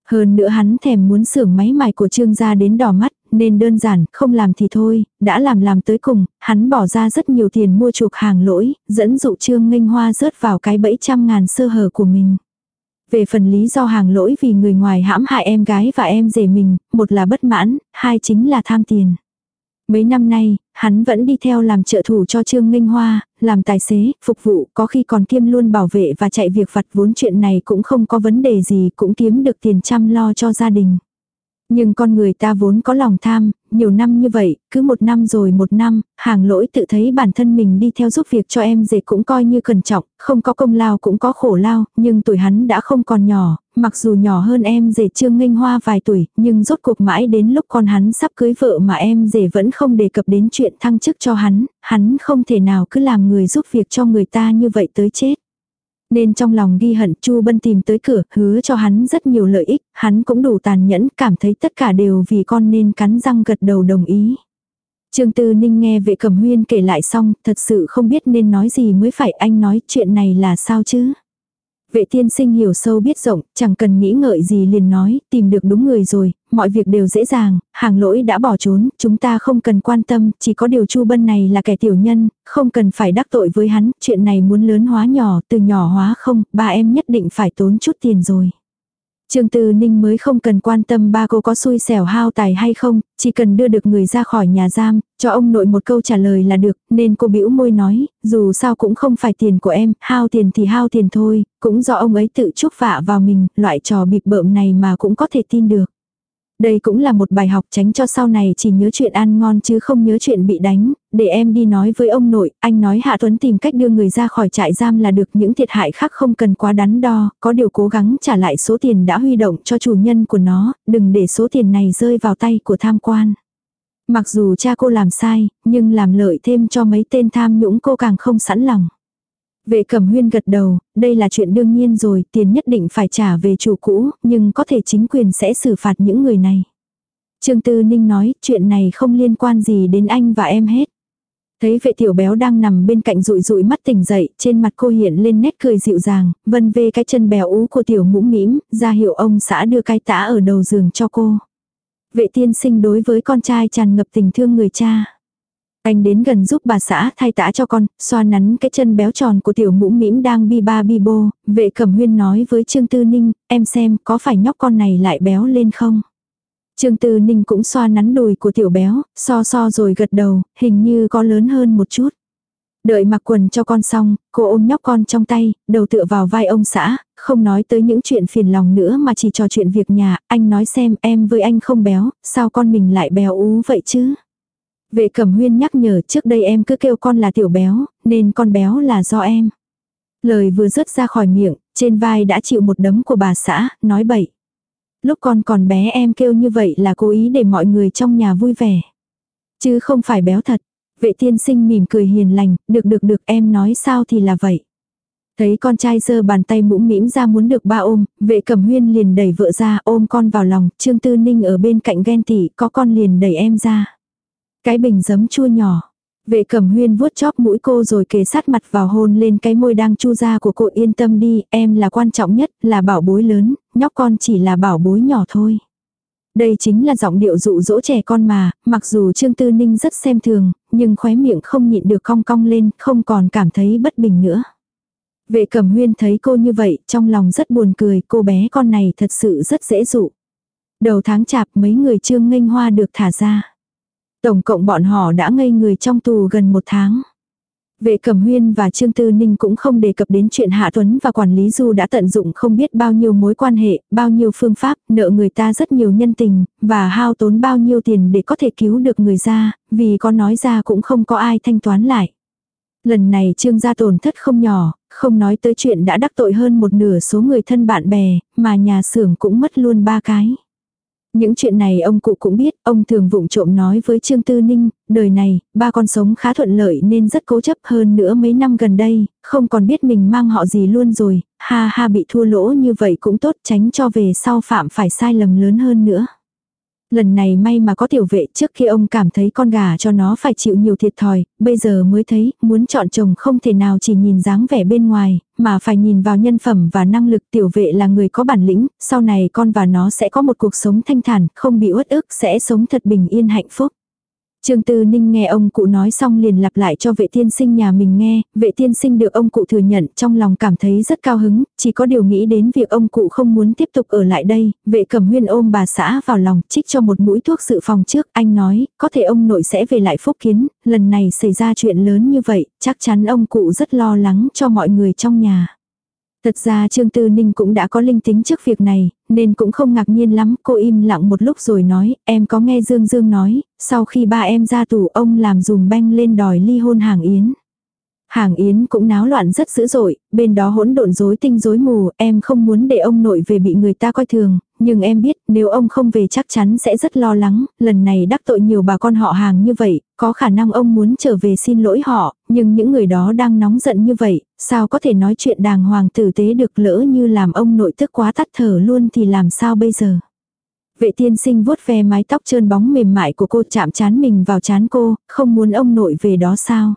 Hơn nữa hắn thèm muốn xưởng máy mài của Trương gia đến đỏ mắt, nên đơn giản, không làm thì thôi, đã làm làm tới cùng, hắn bỏ ra rất nhiều tiền mua chuộc hàng lỗi, dẫn dụ Trương Nghênh Hoa rớt vào cái bẫy trăm ngàn sơ hở của mình. Về phần lý do hàng lỗi vì người ngoài hãm hại em gái và em rể mình, một là bất mãn, hai chính là tham tiền. Mấy năm nay, hắn vẫn đi theo làm trợ thủ cho Trương Minh Hoa, làm tài xế, phục vụ, có khi còn kiêm luôn bảo vệ và chạy việc vặt vốn chuyện này cũng không có vấn đề gì, cũng kiếm được tiền chăm lo cho gia đình. Nhưng con người ta vốn có lòng tham, nhiều năm như vậy, cứ một năm rồi một năm, hàng lỗi tự thấy bản thân mình đi theo giúp việc cho em dệt cũng coi như cẩn trọng, không có công lao cũng có khổ lao, nhưng tuổi hắn đã không còn nhỏ, mặc dù nhỏ hơn em dệt trương nghênh hoa vài tuổi, nhưng rốt cuộc mãi đến lúc con hắn sắp cưới vợ mà em dệt vẫn không đề cập đến chuyện thăng chức cho hắn, hắn không thể nào cứ làm người giúp việc cho người ta như vậy tới chết. Nên trong lòng ghi hận Chu Bân tìm tới cửa, hứa cho hắn rất nhiều lợi ích, hắn cũng đủ tàn nhẫn, cảm thấy tất cả đều vì con nên cắn răng gật đầu đồng ý. Trương Tư Ninh nghe vệ cẩm huyên kể lại xong, thật sự không biết nên nói gì mới phải anh nói chuyện này là sao chứ. Vệ tiên sinh hiểu sâu biết rộng, chẳng cần nghĩ ngợi gì liền nói, tìm được đúng người rồi, mọi việc đều dễ dàng, hàng lỗi đã bỏ trốn, chúng ta không cần quan tâm, chỉ có điều Chu Bân này là kẻ tiểu nhân, không cần phải đắc tội với hắn, chuyện này muốn lớn hóa nhỏ, từ nhỏ hóa không, ba em nhất định phải tốn chút tiền rồi. Trương Tư Ninh mới không cần quan tâm ba cô có xui xẻo hao tài hay không, chỉ cần đưa được người ra khỏi nhà giam, cho ông nội một câu trả lời là được, nên cô bĩu môi nói, dù sao cũng không phải tiền của em, hao tiền thì hao tiền thôi, cũng do ông ấy tự chuốc vạ vào mình, loại trò bịp bợm này mà cũng có thể tin được. Đây cũng là một bài học tránh cho sau này chỉ nhớ chuyện ăn ngon chứ không nhớ chuyện bị đánh, để em đi nói với ông nội, anh nói Hạ Tuấn tìm cách đưa người ra khỏi trại giam là được những thiệt hại khác không cần quá đắn đo, có điều cố gắng trả lại số tiền đã huy động cho chủ nhân của nó, đừng để số tiền này rơi vào tay của tham quan. Mặc dù cha cô làm sai, nhưng làm lợi thêm cho mấy tên tham nhũng cô càng không sẵn lòng. Vệ cẩm huyên gật đầu, đây là chuyện đương nhiên rồi, tiền nhất định phải trả về chủ cũ, nhưng có thể chính quyền sẽ xử phạt những người này. Trương Tư Ninh nói, chuyện này không liên quan gì đến anh và em hết. Thấy vệ tiểu béo đang nằm bên cạnh rụi rụi mắt tỉnh dậy, trên mặt cô hiện lên nét cười dịu dàng, vân về cái chân béo ú của tiểu mũm mĩm, ra hiệu ông xã đưa cái tã ở đầu giường cho cô. Vệ tiên sinh đối với con trai tràn ngập tình thương người cha. Anh đến gần giúp bà xã thay tã cho con, xoa nắn cái chân béo tròn của tiểu mũ mĩm đang bi ba bi bô, vệ cẩm huyên nói với Trương Tư Ninh, em xem có phải nhóc con này lại béo lên không? Trương Tư Ninh cũng xoa nắn đùi của tiểu béo, so so rồi gật đầu, hình như có lớn hơn một chút. Đợi mặc quần cho con xong, cô ôm nhóc con trong tay, đầu tựa vào vai ông xã, không nói tới những chuyện phiền lòng nữa mà chỉ trò chuyện việc nhà, anh nói xem em với anh không béo, sao con mình lại béo ú vậy chứ? Vệ cẩm huyên nhắc nhở trước đây em cứ kêu con là tiểu béo, nên con béo là do em. Lời vừa rớt ra khỏi miệng, trên vai đã chịu một đấm của bà xã, nói bậy. Lúc con còn bé em kêu như vậy là cố ý để mọi người trong nhà vui vẻ. Chứ không phải béo thật. Vệ tiên sinh mỉm cười hiền lành, được được được em nói sao thì là vậy. Thấy con trai giơ bàn tay mũm mĩm ra muốn được ba ôm, vệ cẩm huyên liền đẩy vợ ra ôm con vào lòng, trương tư ninh ở bên cạnh ghen tỉ, có con liền đẩy em ra. Cái bình giấm chua nhỏ. Vệ cẩm huyên vuốt chóp mũi cô rồi kề sát mặt vào hôn lên cái môi đang chu ra của cô yên tâm đi, em là quan trọng nhất, là bảo bối lớn, nhóc con chỉ là bảo bối nhỏ thôi. Đây chính là giọng điệu dụ dỗ trẻ con mà, mặc dù Trương Tư Ninh rất xem thường, nhưng khóe miệng không nhịn được cong cong lên, không còn cảm thấy bất bình nữa. Vệ cẩm huyên thấy cô như vậy, trong lòng rất buồn cười, cô bé con này thật sự rất dễ dụ. Đầu tháng chạp mấy người Trương nghênh hoa được thả ra. Tổng cộng bọn họ đã ngây người trong tù gần một tháng. Vệ Cẩm Huyên và Trương Tư Ninh cũng không đề cập đến chuyện Hạ Tuấn và quản lý Du đã tận dụng không biết bao nhiêu mối quan hệ, bao nhiêu phương pháp, nợ người ta rất nhiều nhân tình, và hao tốn bao nhiêu tiền để có thể cứu được người ra, vì có nói ra cũng không có ai thanh toán lại. Lần này Trương gia tổn thất không nhỏ, không nói tới chuyện đã đắc tội hơn một nửa số người thân bạn bè, mà nhà xưởng cũng mất luôn ba cái. Những chuyện này ông cụ cũng biết, ông thường vụng trộm nói với Trương Tư Ninh, đời này, ba con sống khá thuận lợi nên rất cố chấp hơn nữa mấy năm gần đây, không còn biết mình mang họ gì luôn rồi, ha ha bị thua lỗ như vậy cũng tốt tránh cho về sau phạm phải sai lầm lớn hơn nữa. Lần này may mà có tiểu vệ trước khi ông cảm thấy con gà cho nó phải chịu nhiều thiệt thòi, bây giờ mới thấy muốn chọn chồng không thể nào chỉ nhìn dáng vẻ bên ngoài, mà phải nhìn vào nhân phẩm và năng lực tiểu vệ là người có bản lĩnh, sau này con và nó sẽ có một cuộc sống thanh thản, không bị uất ức, sẽ sống thật bình yên hạnh phúc. Trương Tư Ninh nghe ông cụ nói xong liền lặp lại cho vệ tiên sinh nhà mình nghe, vệ tiên sinh được ông cụ thừa nhận trong lòng cảm thấy rất cao hứng, chỉ có điều nghĩ đến việc ông cụ không muốn tiếp tục ở lại đây, vệ cẩm huyên ôm bà xã vào lòng trích cho một mũi thuốc dự phòng trước, anh nói, có thể ông nội sẽ về lại phúc kiến, lần này xảy ra chuyện lớn như vậy, chắc chắn ông cụ rất lo lắng cho mọi người trong nhà. Thật ra Trương Tư Ninh cũng đã có linh tính trước việc này, nên cũng không ngạc nhiên lắm, cô im lặng một lúc rồi nói, em có nghe Dương Dương nói, sau khi ba em ra tù ông làm dùm banh lên đòi ly hôn hàng Yến. Hàng Yến cũng náo loạn rất dữ dội, bên đó hỗn độn rối tinh rối mù, em không muốn để ông nội về bị người ta coi thường, nhưng em biết nếu ông không về chắc chắn sẽ rất lo lắng, lần này đắc tội nhiều bà con họ hàng như vậy, có khả năng ông muốn trở về xin lỗi họ, nhưng những người đó đang nóng giận như vậy, sao có thể nói chuyện đàng hoàng tử tế được lỡ như làm ông nội tức quá tắt thở luôn thì làm sao bây giờ. Vệ tiên sinh vuốt ve mái tóc trơn bóng mềm mại của cô chạm chán mình vào chán cô, không muốn ông nội về đó sao?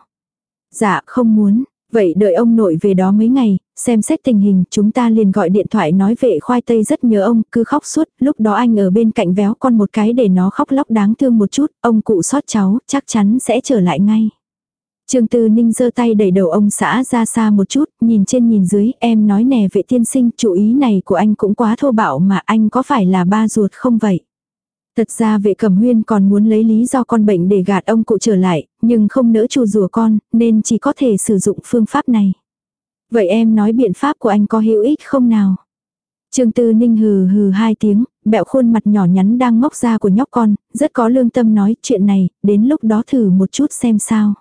Dạ không muốn, vậy đợi ông nội về đó mấy ngày, xem xét tình hình chúng ta liền gọi điện thoại nói vệ khoai tây rất nhớ ông, cứ khóc suốt, lúc đó anh ở bên cạnh véo con một cái để nó khóc lóc đáng thương một chút, ông cụ sót cháu, chắc chắn sẽ trở lại ngay. Trương Tư Ninh giơ tay đẩy đầu ông xã ra xa một chút, nhìn trên nhìn dưới, em nói nè vệ tiên sinh, chủ ý này của anh cũng quá thô bạo mà anh có phải là ba ruột không vậy? Thật ra vệ cẩm huyên còn muốn lấy lý do con bệnh để gạt ông cụ trở lại, nhưng không nỡ chù rùa con, nên chỉ có thể sử dụng phương pháp này. Vậy em nói biện pháp của anh có hữu ích không nào? Trương Tư Ninh hừ hừ hai tiếng, bẹo khuôn mặt nhỏ nhắn đang ngóc ra của nhóc con, rất có lương tâm nói chuyện này, đến lúc đó thử một chút xem sao.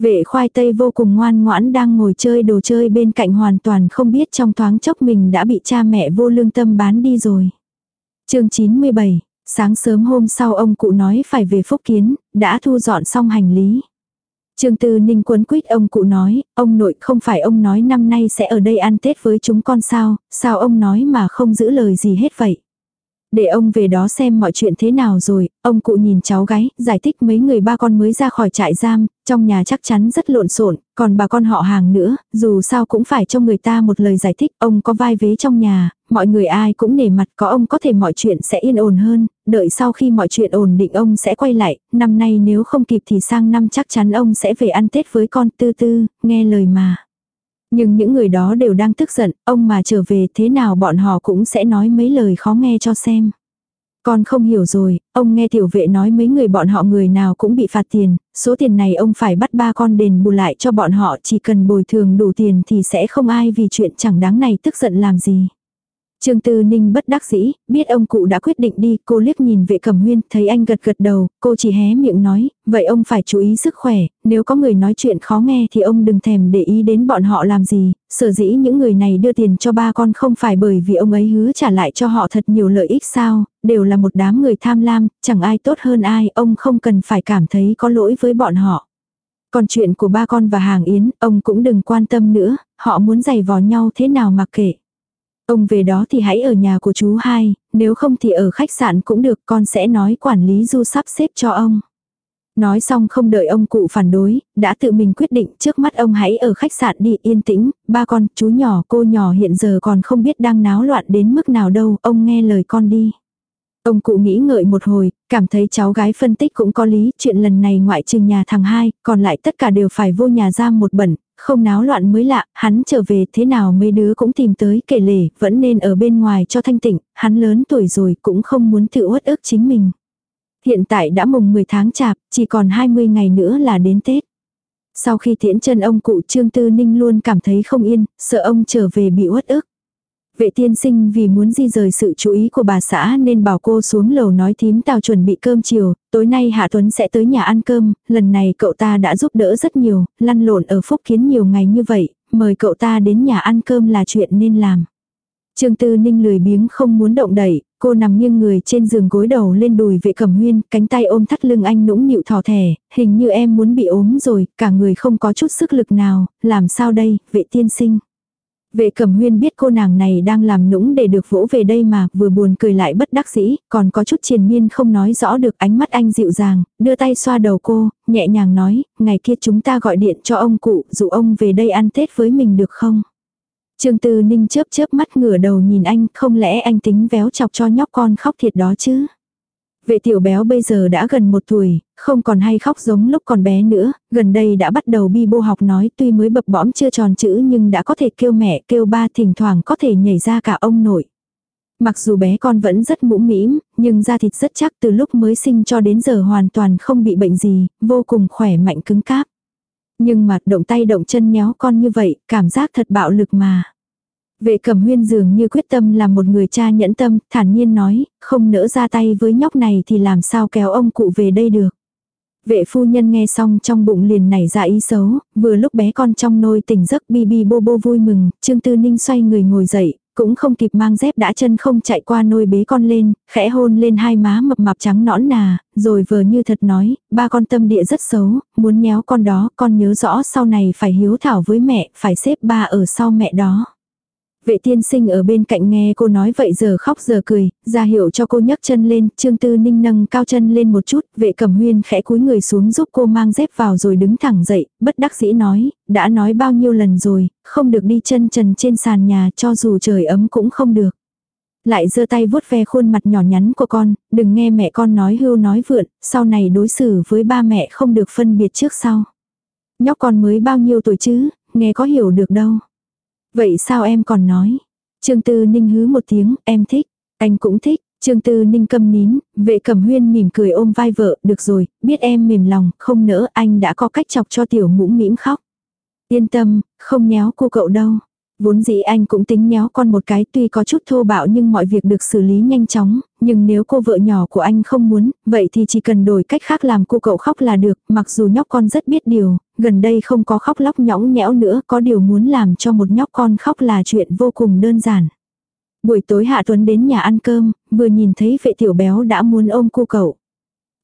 Vệ khoai tây vô cùng ngoan ngoãn đang ngồi chơi đồ chơi bên cạnh hoàn toàn không biết trong thoáng chốc mình đã bị cha mẹ vô lương tâm bán đi rồi. chương 97, sáng sớm hôm sau ông cụ nói phải về phúc kiến, đã thu dọn xong hành lý. Trương Tư Ninh cuốn quýt ông cụ nói, ông nội không phải ông nói năm nay sẽ ở đây ăn Tết với chúng con sao, sao ông nói mà không giữ lời gì hết vậy. Để ông về đó xem mọi chuyện thế nào rồi, ông cụ nhìn cháu gái, giải thích mấy người ba con mới ra khỏi trại giam, trong nhà chắc chắn rất lộn xộn, còn bà con họ hàng nữa, dù sao cũng phải cho người ta một lời giải thích, ông có vai vế trong nhà, mọi người ai cũng nể mặt có ông có thể mọi chuyện sẽ yên ổn hơn, đợi sau khi mọi chuyện ổn định ông sẽ quay lại, năm nay nếu không kịp thì sang năm chắc chắn ông sẽ về ăn Tết với con tư tư, nghe lời mà. Nhưng những người đó đều đang tức giận, ông mà trở về thế nào bọn họ cũng sẽ nói mấy lời khó nghe cho xem. Con không hiểu rồi, ông nghe tiểu vệ nói mấy người bọn họ người nào cũng bị phạt tiền, số tiền này ông phải bắt ba con đền bù lại cho bọn họ chỉ cần bồi thường đủ tiền thì sẽ không ai vì chuyện chẳng đáng này tức giận làm gì. Trương Tư Ninh bất đắc dĩ, biết ông cụ đã quyết định đi, cô liếc nhìn vệ cẩm huyên, thấy anh gật gật đầu, cô chỉ hé miệng nói, vậy ông phải chú ý sức khỏe, nếu có người nói chuyện khó nghe thì ông đừng thèm để ý đến bọn họ làm gì, sở dĩ những người này đưa tiền cho ba con không phải bởi vì ông ấy hứa trả lại cho họ thật nhiều lợi ích sao, đều là một đám người tham lam, chẳng ai tốt hơn ai, ông không cần phải cảm thấy có lỗi với bọn họ. Còn chuyện của ba con và hàng yến, ông cũng đừng quan tâm nữa, họ muốn giày vò nhau thế nào mà kệ. Ông về đó thì hãy ở nhà của chú hai, nếu không thì ở khách sạn cũng được con sẽ nói quản lý du sắp xếp cho ông. Nói xong không đợi ông cụ phản đối, đã tự mình quyết định trước mắt ông hãy ở khách sạn đi yên tĩnh, ba con, chú nhỏ, cô nhỏ hiện giờ còn không biết đang náo loạn đến mức nào đâu, ông nghe lời con đi. Ông cụ nghĩ ngợi một hồi, cảm thấy cháu gái phân tích cũng có lý, chuyện lần này ngoại trừ nhà thằng hai, còn lại tất cả đều phải vô nhà giam một bẩn, không náo loạn mới lạ, hắn trở về thế nào mấy đứa cũng tìm tới kể lể, vẫn nên ở bên ngoài cho thanh tịnh, hắn lớn tuổi rồi cũng không muốn tự uất ức chính mình. Hiện tại đã mùng 10 tháng chạp, chỉ còn 20 ngày nữa là đến Tết. Sau khi tiễn chân ông cụ Trương Tư Ninh luôn cảm thấy không yên, sợ ông trở về bị uất ức. Vệ tiên sinh vì muốn di rời sự chú ý của bà xã nên bảo cô xuống lầu nói thím tào chuẩn bị cơm chiều, tối nay Hạ Tuấn sẽ tới nhà ăn cơm, lần này cậu ta đã giúp đỡ rất nhiều, lăn lộn ở phúc kiến nhiều ngày như vậy, mời cậu ta đến nhà ăn cơm là chuyện nên làm. Trương Tư Ninh lười biếng không muốn động đẩy, cô nằm nghiêng người trên giường gối đầu lên đùi vệ cẩm huyên, cánh tay ôm thắt lưng anh nũng nịu thò thẻ, hình như em muốn bị ốm rồi, cả người không có chút sức lực nào, làm sao đây, vệ tiên sinh. Vệ cẩm huyên biết cô nàng này đang làm nũng để được vỗ về đây mà, vừa buồn cười lại bất đắc dĩ, còn có chút triền miên không nói rõ được ánh mắt anh dịu dàng, đưa tay xoa đầu cô, nhẹ nhàng nói, ngày kia chúng ta gọi điện cho ông cụ, dụ ông về đây ăn Tết với mình được không? Trương Tư Ninh chớp chớp mắt ngửa đầu nhìn anh, không lẽ anh tính véo chọc cho nhóc con khóc thiệt đó chứ? Vệ tiểu béo bây giờ đã gần một tuổi, không còn hay khóc giống lúc còn bé nữa, gần đây đã bắt đầu bi bô học nói tuy mới bập bõm chưa tròn chữ nhưng đã có thể kêu mẹ kêu ba thỉnh thoảng có thể nhảy ra cả ông nội. Mặc dù bé con vẫn rất mũm mĩm, nhưng da thịt rất chắc từ lúc mới sinh cho đến giờ hoàn toàn không bị bệnh gì, vô cùng khỏe mạnh cứng cáp. Nhưng mặt động tay động chân nhéo con như vậy, cảm giác thật bạo lực mà. Vệ cẩm huyên dường như quyết tâm là một người cha nhẫn tâm, thản nhiên nói, không nỡ ra tay với nhóc này thì làm sao kéo ông cụ về đây được. Vệ phu nhân nghe xong trong bụng liền nảy ra ý xấu, vừa lúc bé con trong nôi tỉnh giấc bi bi bô bô vui mừng, Trương Tư Ninh xoay người ngồi dậy, cũng không kịp mang dép đã chân không chạy qua nôi bế con lên, khẽ hôn lên hai má mập mạp trắng nõn nà, rồi vờ như thật nói, ba con tâm địa rất xấu, muốn nhéo con đó, con nhớ rõ sau này phải hiếu thảo với mẹ, phải xếp ba ở sau mẹ đó. Vệ tiên sinh ở bên cạnh nghe cô nói vậy giờ khóc giờ cười, ra hiệu cho cô nhấc chân lên, trương tư ninh nâng cao chân lên một chút, vệ cẩm huyên khẽ cúi người xuống giúp cô mang dép vào rồi đứng thẳng dậy, bất đắc dĩ nói, đã nói bao nhiêu lần rồi, không được đi chân trần trên sàn nhà cho dù trời ấm cũng không được. Lại giơ tay vuốt ve khuôn mặt nhỏ nhắn của con, đừng nghe mẹ con nói hưu nói vượn, sau này đối xử với ba mẹ không được phân biệt trước sau. Nhóc con mới bao nhiêu tuổi chứ, nghe có hiểu được đâu. Vậy sao em còn nói? Trương Tư Ninh hứ một tiếng, em thích. Anh cũng thích. Trương Tư Ninh câm nín, vệ cẩm huyên mỉm cười ôm vai vợ, được rồi, biết em mềm lòng, không nỡ anh đã có cách chọc cho tiểu ngũ mĩm khóc. Yên tâm, không nhéo cô cậu đâu. Vốn dĩ anh cũng tính nhéo con một cái tuy có chút thô bạo nhưng mọi việc được xử lý nhanh chóng, nhưng nếu cô vợ nhỏ của anh không muốn, vậy thì chỉ cần đổi cách khác làm cô cậu khóc là được, mặc dù nhóc con rất biết điều, gần đây không có khóc lóc nhõng nhẽo nữa, có điều muốn làm cho một nhóc con khóc là chuyện vô cùng đơn giản. Buổi tối Hạ Tuấn đến nhà ăn cơm, vừa nhìn thấy vệ tiểu béo đã muốn ôm cô cậu.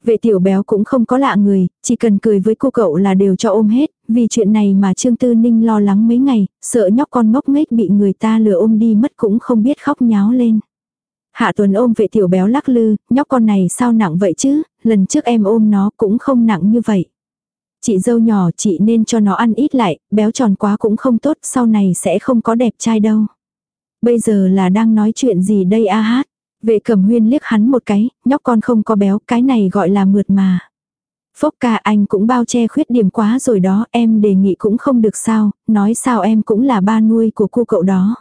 Vệ tiểu béo cũng không có lạ người, chỉ cần cười với cô cậu là đều cho ôm hết, vì chuyện này mà Trương Tư Ninh lo lắng mấy ngày, sợ nhóc con ngốc nghếch bị người ta lừa ôm đi mất cũng không biết khóc nháo lên. Hạ Tuấn ôm vệ tiểu béo lắc lư, nhóc con này sao nặng vậy chứ, lần trước em ôm nó cũng không nặng như vậy. Chị dâu nhỏ chị nên cho nó ăn ít lại, béo tròn quá cũng không tốt, sau này sẽ không có đẹp trai đâu. Bây giờ là đang nói chuyện gì đây a hát? Vệ cẩm huyên liếc hắn một cái, nhóc con không có béo, cái này gọi là mượt mà. Phốc ca anh cũng bao che khuyết điểm quá rồi đó, em đề nghị cũng không được sao, nói sao em cũng là ba nuôi của cô cậu đó.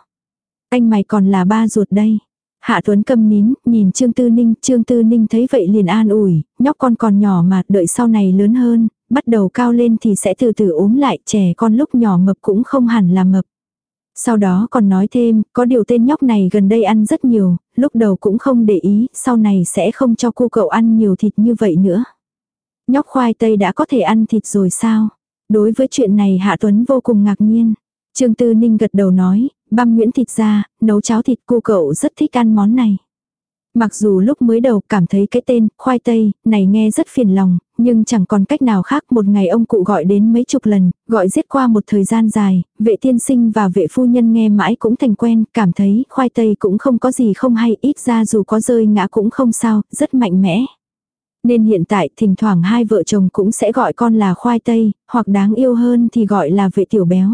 Anh mày còn là ba ruột đây. Hạ Tuấn cầm nín, nhìn Trương Tư Ninh, Trương Tư Ninh thấy vậy liền an ủi, nhóc con còn nhỏ mà, đợi sau này lớn hơn, bắt đầu cao lên thì sẽ từ từ ốm lại, trẻ con lúc nhỏ mập cũng không hẳn là mập. Sau đó còn nói thêm, có điều tên nhóc này gần đây ăn rất nhiều, lúc đầu cũng không để ý, sau này sẽ không cho cô cậu ăn nhiều thịt như vậy nữa. Nhóc khoai tây đã có thể ăn thịt rồi sao? Đối với chuyện này Hạ Tuấn vô cùng ngạc nhiên. Trương Tư Ninh gật đầu nói, băm nguyễn thịt ra, nấu cháo thịt cô cậu rất thích ăn món này. Mặc dù lúc mới đầu cảm thấy cái tên, khoai tây, này nghe rất phiền lòng, nhưng chẳng còn cách nào khác một ngày ông cụ gọi đến mấy chục lần, gọi giết qua một thời gian dài, vệ tiên sinh và vệ phu nhân nghe mãi cũng thành quen, cảm thấy khoai tây cũng không có gì không hay, ít ra dù có rơi ngã cũng không sao, rất mạnh mẽ. Nên hiện tại thỉnh thoảng hai vợ chồng cũng sẽ gọi con là khoai tây, hoặc đáng yêu hơn thì gọi là vệ tiểu béo.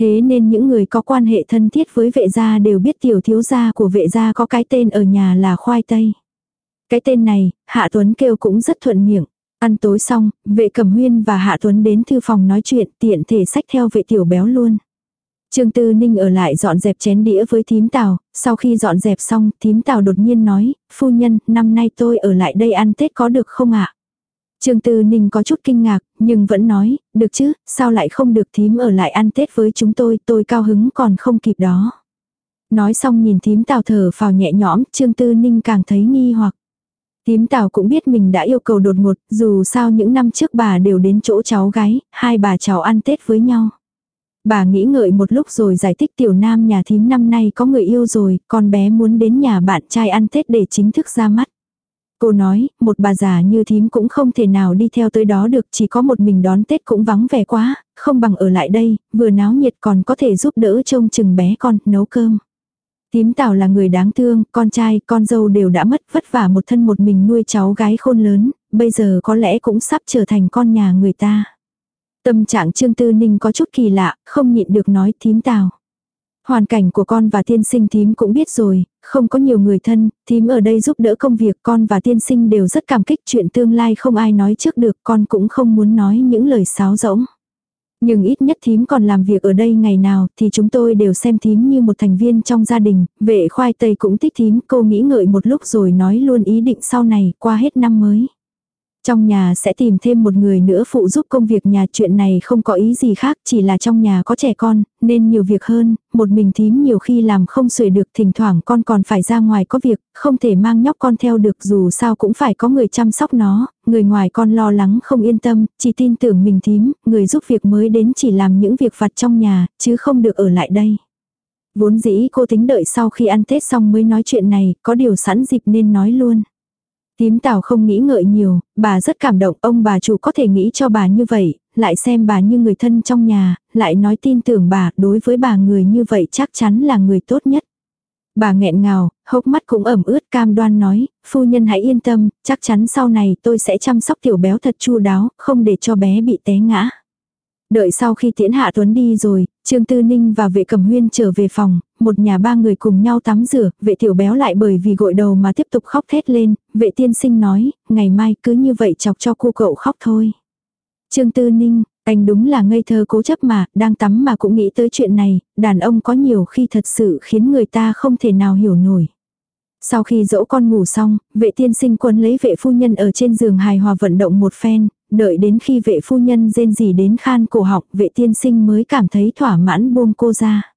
Thế nên những người có quan hệ thân thiết với vệ gia đều biết tiểu thiếu gia của vệ gia có cái tên ở nhà là khoai tây. Cái tên này, Hạ Tuấn kêu cũng rất thuận miệng. Ăn tối xong, vệ cẩm huyên và Hạ Tuấn đến thư phòng nói chuyện tiện thể sách theo vệ tiểu béo luôn. Trương Tư Ninh ở lại dọn dẹp chén đĩa với thím Tào, sau khi dọn dẹp xong, thím Tào đột nhiên nói, phu nhân, năm nay tôi ở lại đây ăn Tết có được không ạ? Trương Tư Ninh có chút kinh ngạc, nhưng vẫn nói, được chứ, sao lại không được thím ở lại ăn Tết với chúng tôi, tôi cao hứng còn không kịp đó. Nói xong nhìn thím Tào thở phào nhẹ nhõm, Trương Tư Ninh càng thấy nghi hoặc. Thím Tào cũng biết mình đã yêu cầu đột ngột, dù sao những năm trước bà đều đến chỗ cháu gái, hai bà cháu ăn Tết với nhau. Bà nghĩ ngợi một lúc rồi giải thích tiểu nam nhà thím năm nay có người yêu rồi, con bé muốn đến nhà bạn trai ăn Tết để chính thức ra mắt. Cô nói, một bà già như thím cũng không thể nào đi theo tới đó được, chỉ có một mình đón Tết cũng vắng vẻ quá, không bằng ở lại đây, vừa náo nhiệt còn có thể giúp đỡ trông chừng bé con, nấu cơm. Thím Tào là người đáng thương, con trai, con dâu đều đã mất vất vả một thân một mình nuôi cháu gái khôn lớn, bây giờ có lẽ cũng sắp trở thành con nhà người ta. Tâm trạng Trương Tư Ninh có chút kỳ lạ, không nhịn được nói thím Tào. Hoàn cảnh của con và tiên sinh thím cũng biết rồi, không có nhiều người thân, thím ở đây giúp đỡ công việc con và tiên sinh đều rất cảm kích chuyện tương lai không ai nói trước được con cũng không muốn nói những lời sáo rỗng. Nhưng ít nhất thím còn làm việc ở đây ngày nào thì chúng tôi đều xem thím như một thành viên trong gia đình, vệ khoai tây cũng thích thím cô nghĩ ngợi một lúc rồi nói luôn ý định sau này qua hết năm mới. Trong nhà sẽ tìm thêm một người nữa phụ giúp công việc nhà chuyện này không có ý gì khác chỉ là trong nhà có trẻ con, nên nhiều việc hơn, một mình thím nhiều khi làm không xuể được thỉnh thoảng con còn phải ra ngoài có việc, không thể mang nhóc con theo được dù sao cũng phải có người chăm sóc nó, người ngoài con lo lắng không yên tâm, chỉ tin tưởng mình thím, người giúp việc mới đến chỉ làm những việc vặt trong nhà, chứ không được ở lại đây. Vốn dĩ cô tính đợi sau khi ăn Tết xong mới nói chuyện này, có điều sẵn dịp nên nói luôn. Tím tào không nghĩ ngợi nhiều, bà rất cảm động ông bà chủ có thể nghĩ cho bà như vậy, lại xem bà như người thân trong nhà, lại nói tin tưởng bà đối với bà người như vậy chắc chắn là người tốt nhất. Bà nghẹn ngào, hốc mắt cũng ẩm ướt cam đoan nói, phu nhân hãy yên tâm, chắc chắn sau này tôi sẽ chăm sóc tiểu béo thật chu đáo, không để cho bé bị té ngã. Đợi sau khi tiễn Hạ Tuấn đi rồi, Trương Tư Ninh và vệ cầm huyên trở về phòng, một nhà ba người cùng nhau tắm rửa, vệ tiểu béo lại bởi vì gội đầu mà tiếp tục khóc thét lên, vệ tiên sinh nói, ngày mai cứ như vậy chọc cho cô cậu khóc thôi. Trương Tư Ninh, anh đúng là ngây thơ cố chấp mà, đang tắm mà cũng nghĩ tới chuyện này, đàn ông có nhiều khi thật sự khiến người ta không thể nào hiểu nổi. Sau khi dỗ con ngủ xong, vệ tiên sinh quân lấy vệ phu nhân ở trên giường hài hòa vận động một phen, đợi đến khi vệ phu nhân rên gì đến khan cổ họng, vệ tiên sinh mới cảm thấy thỏa mãn buông cô ra.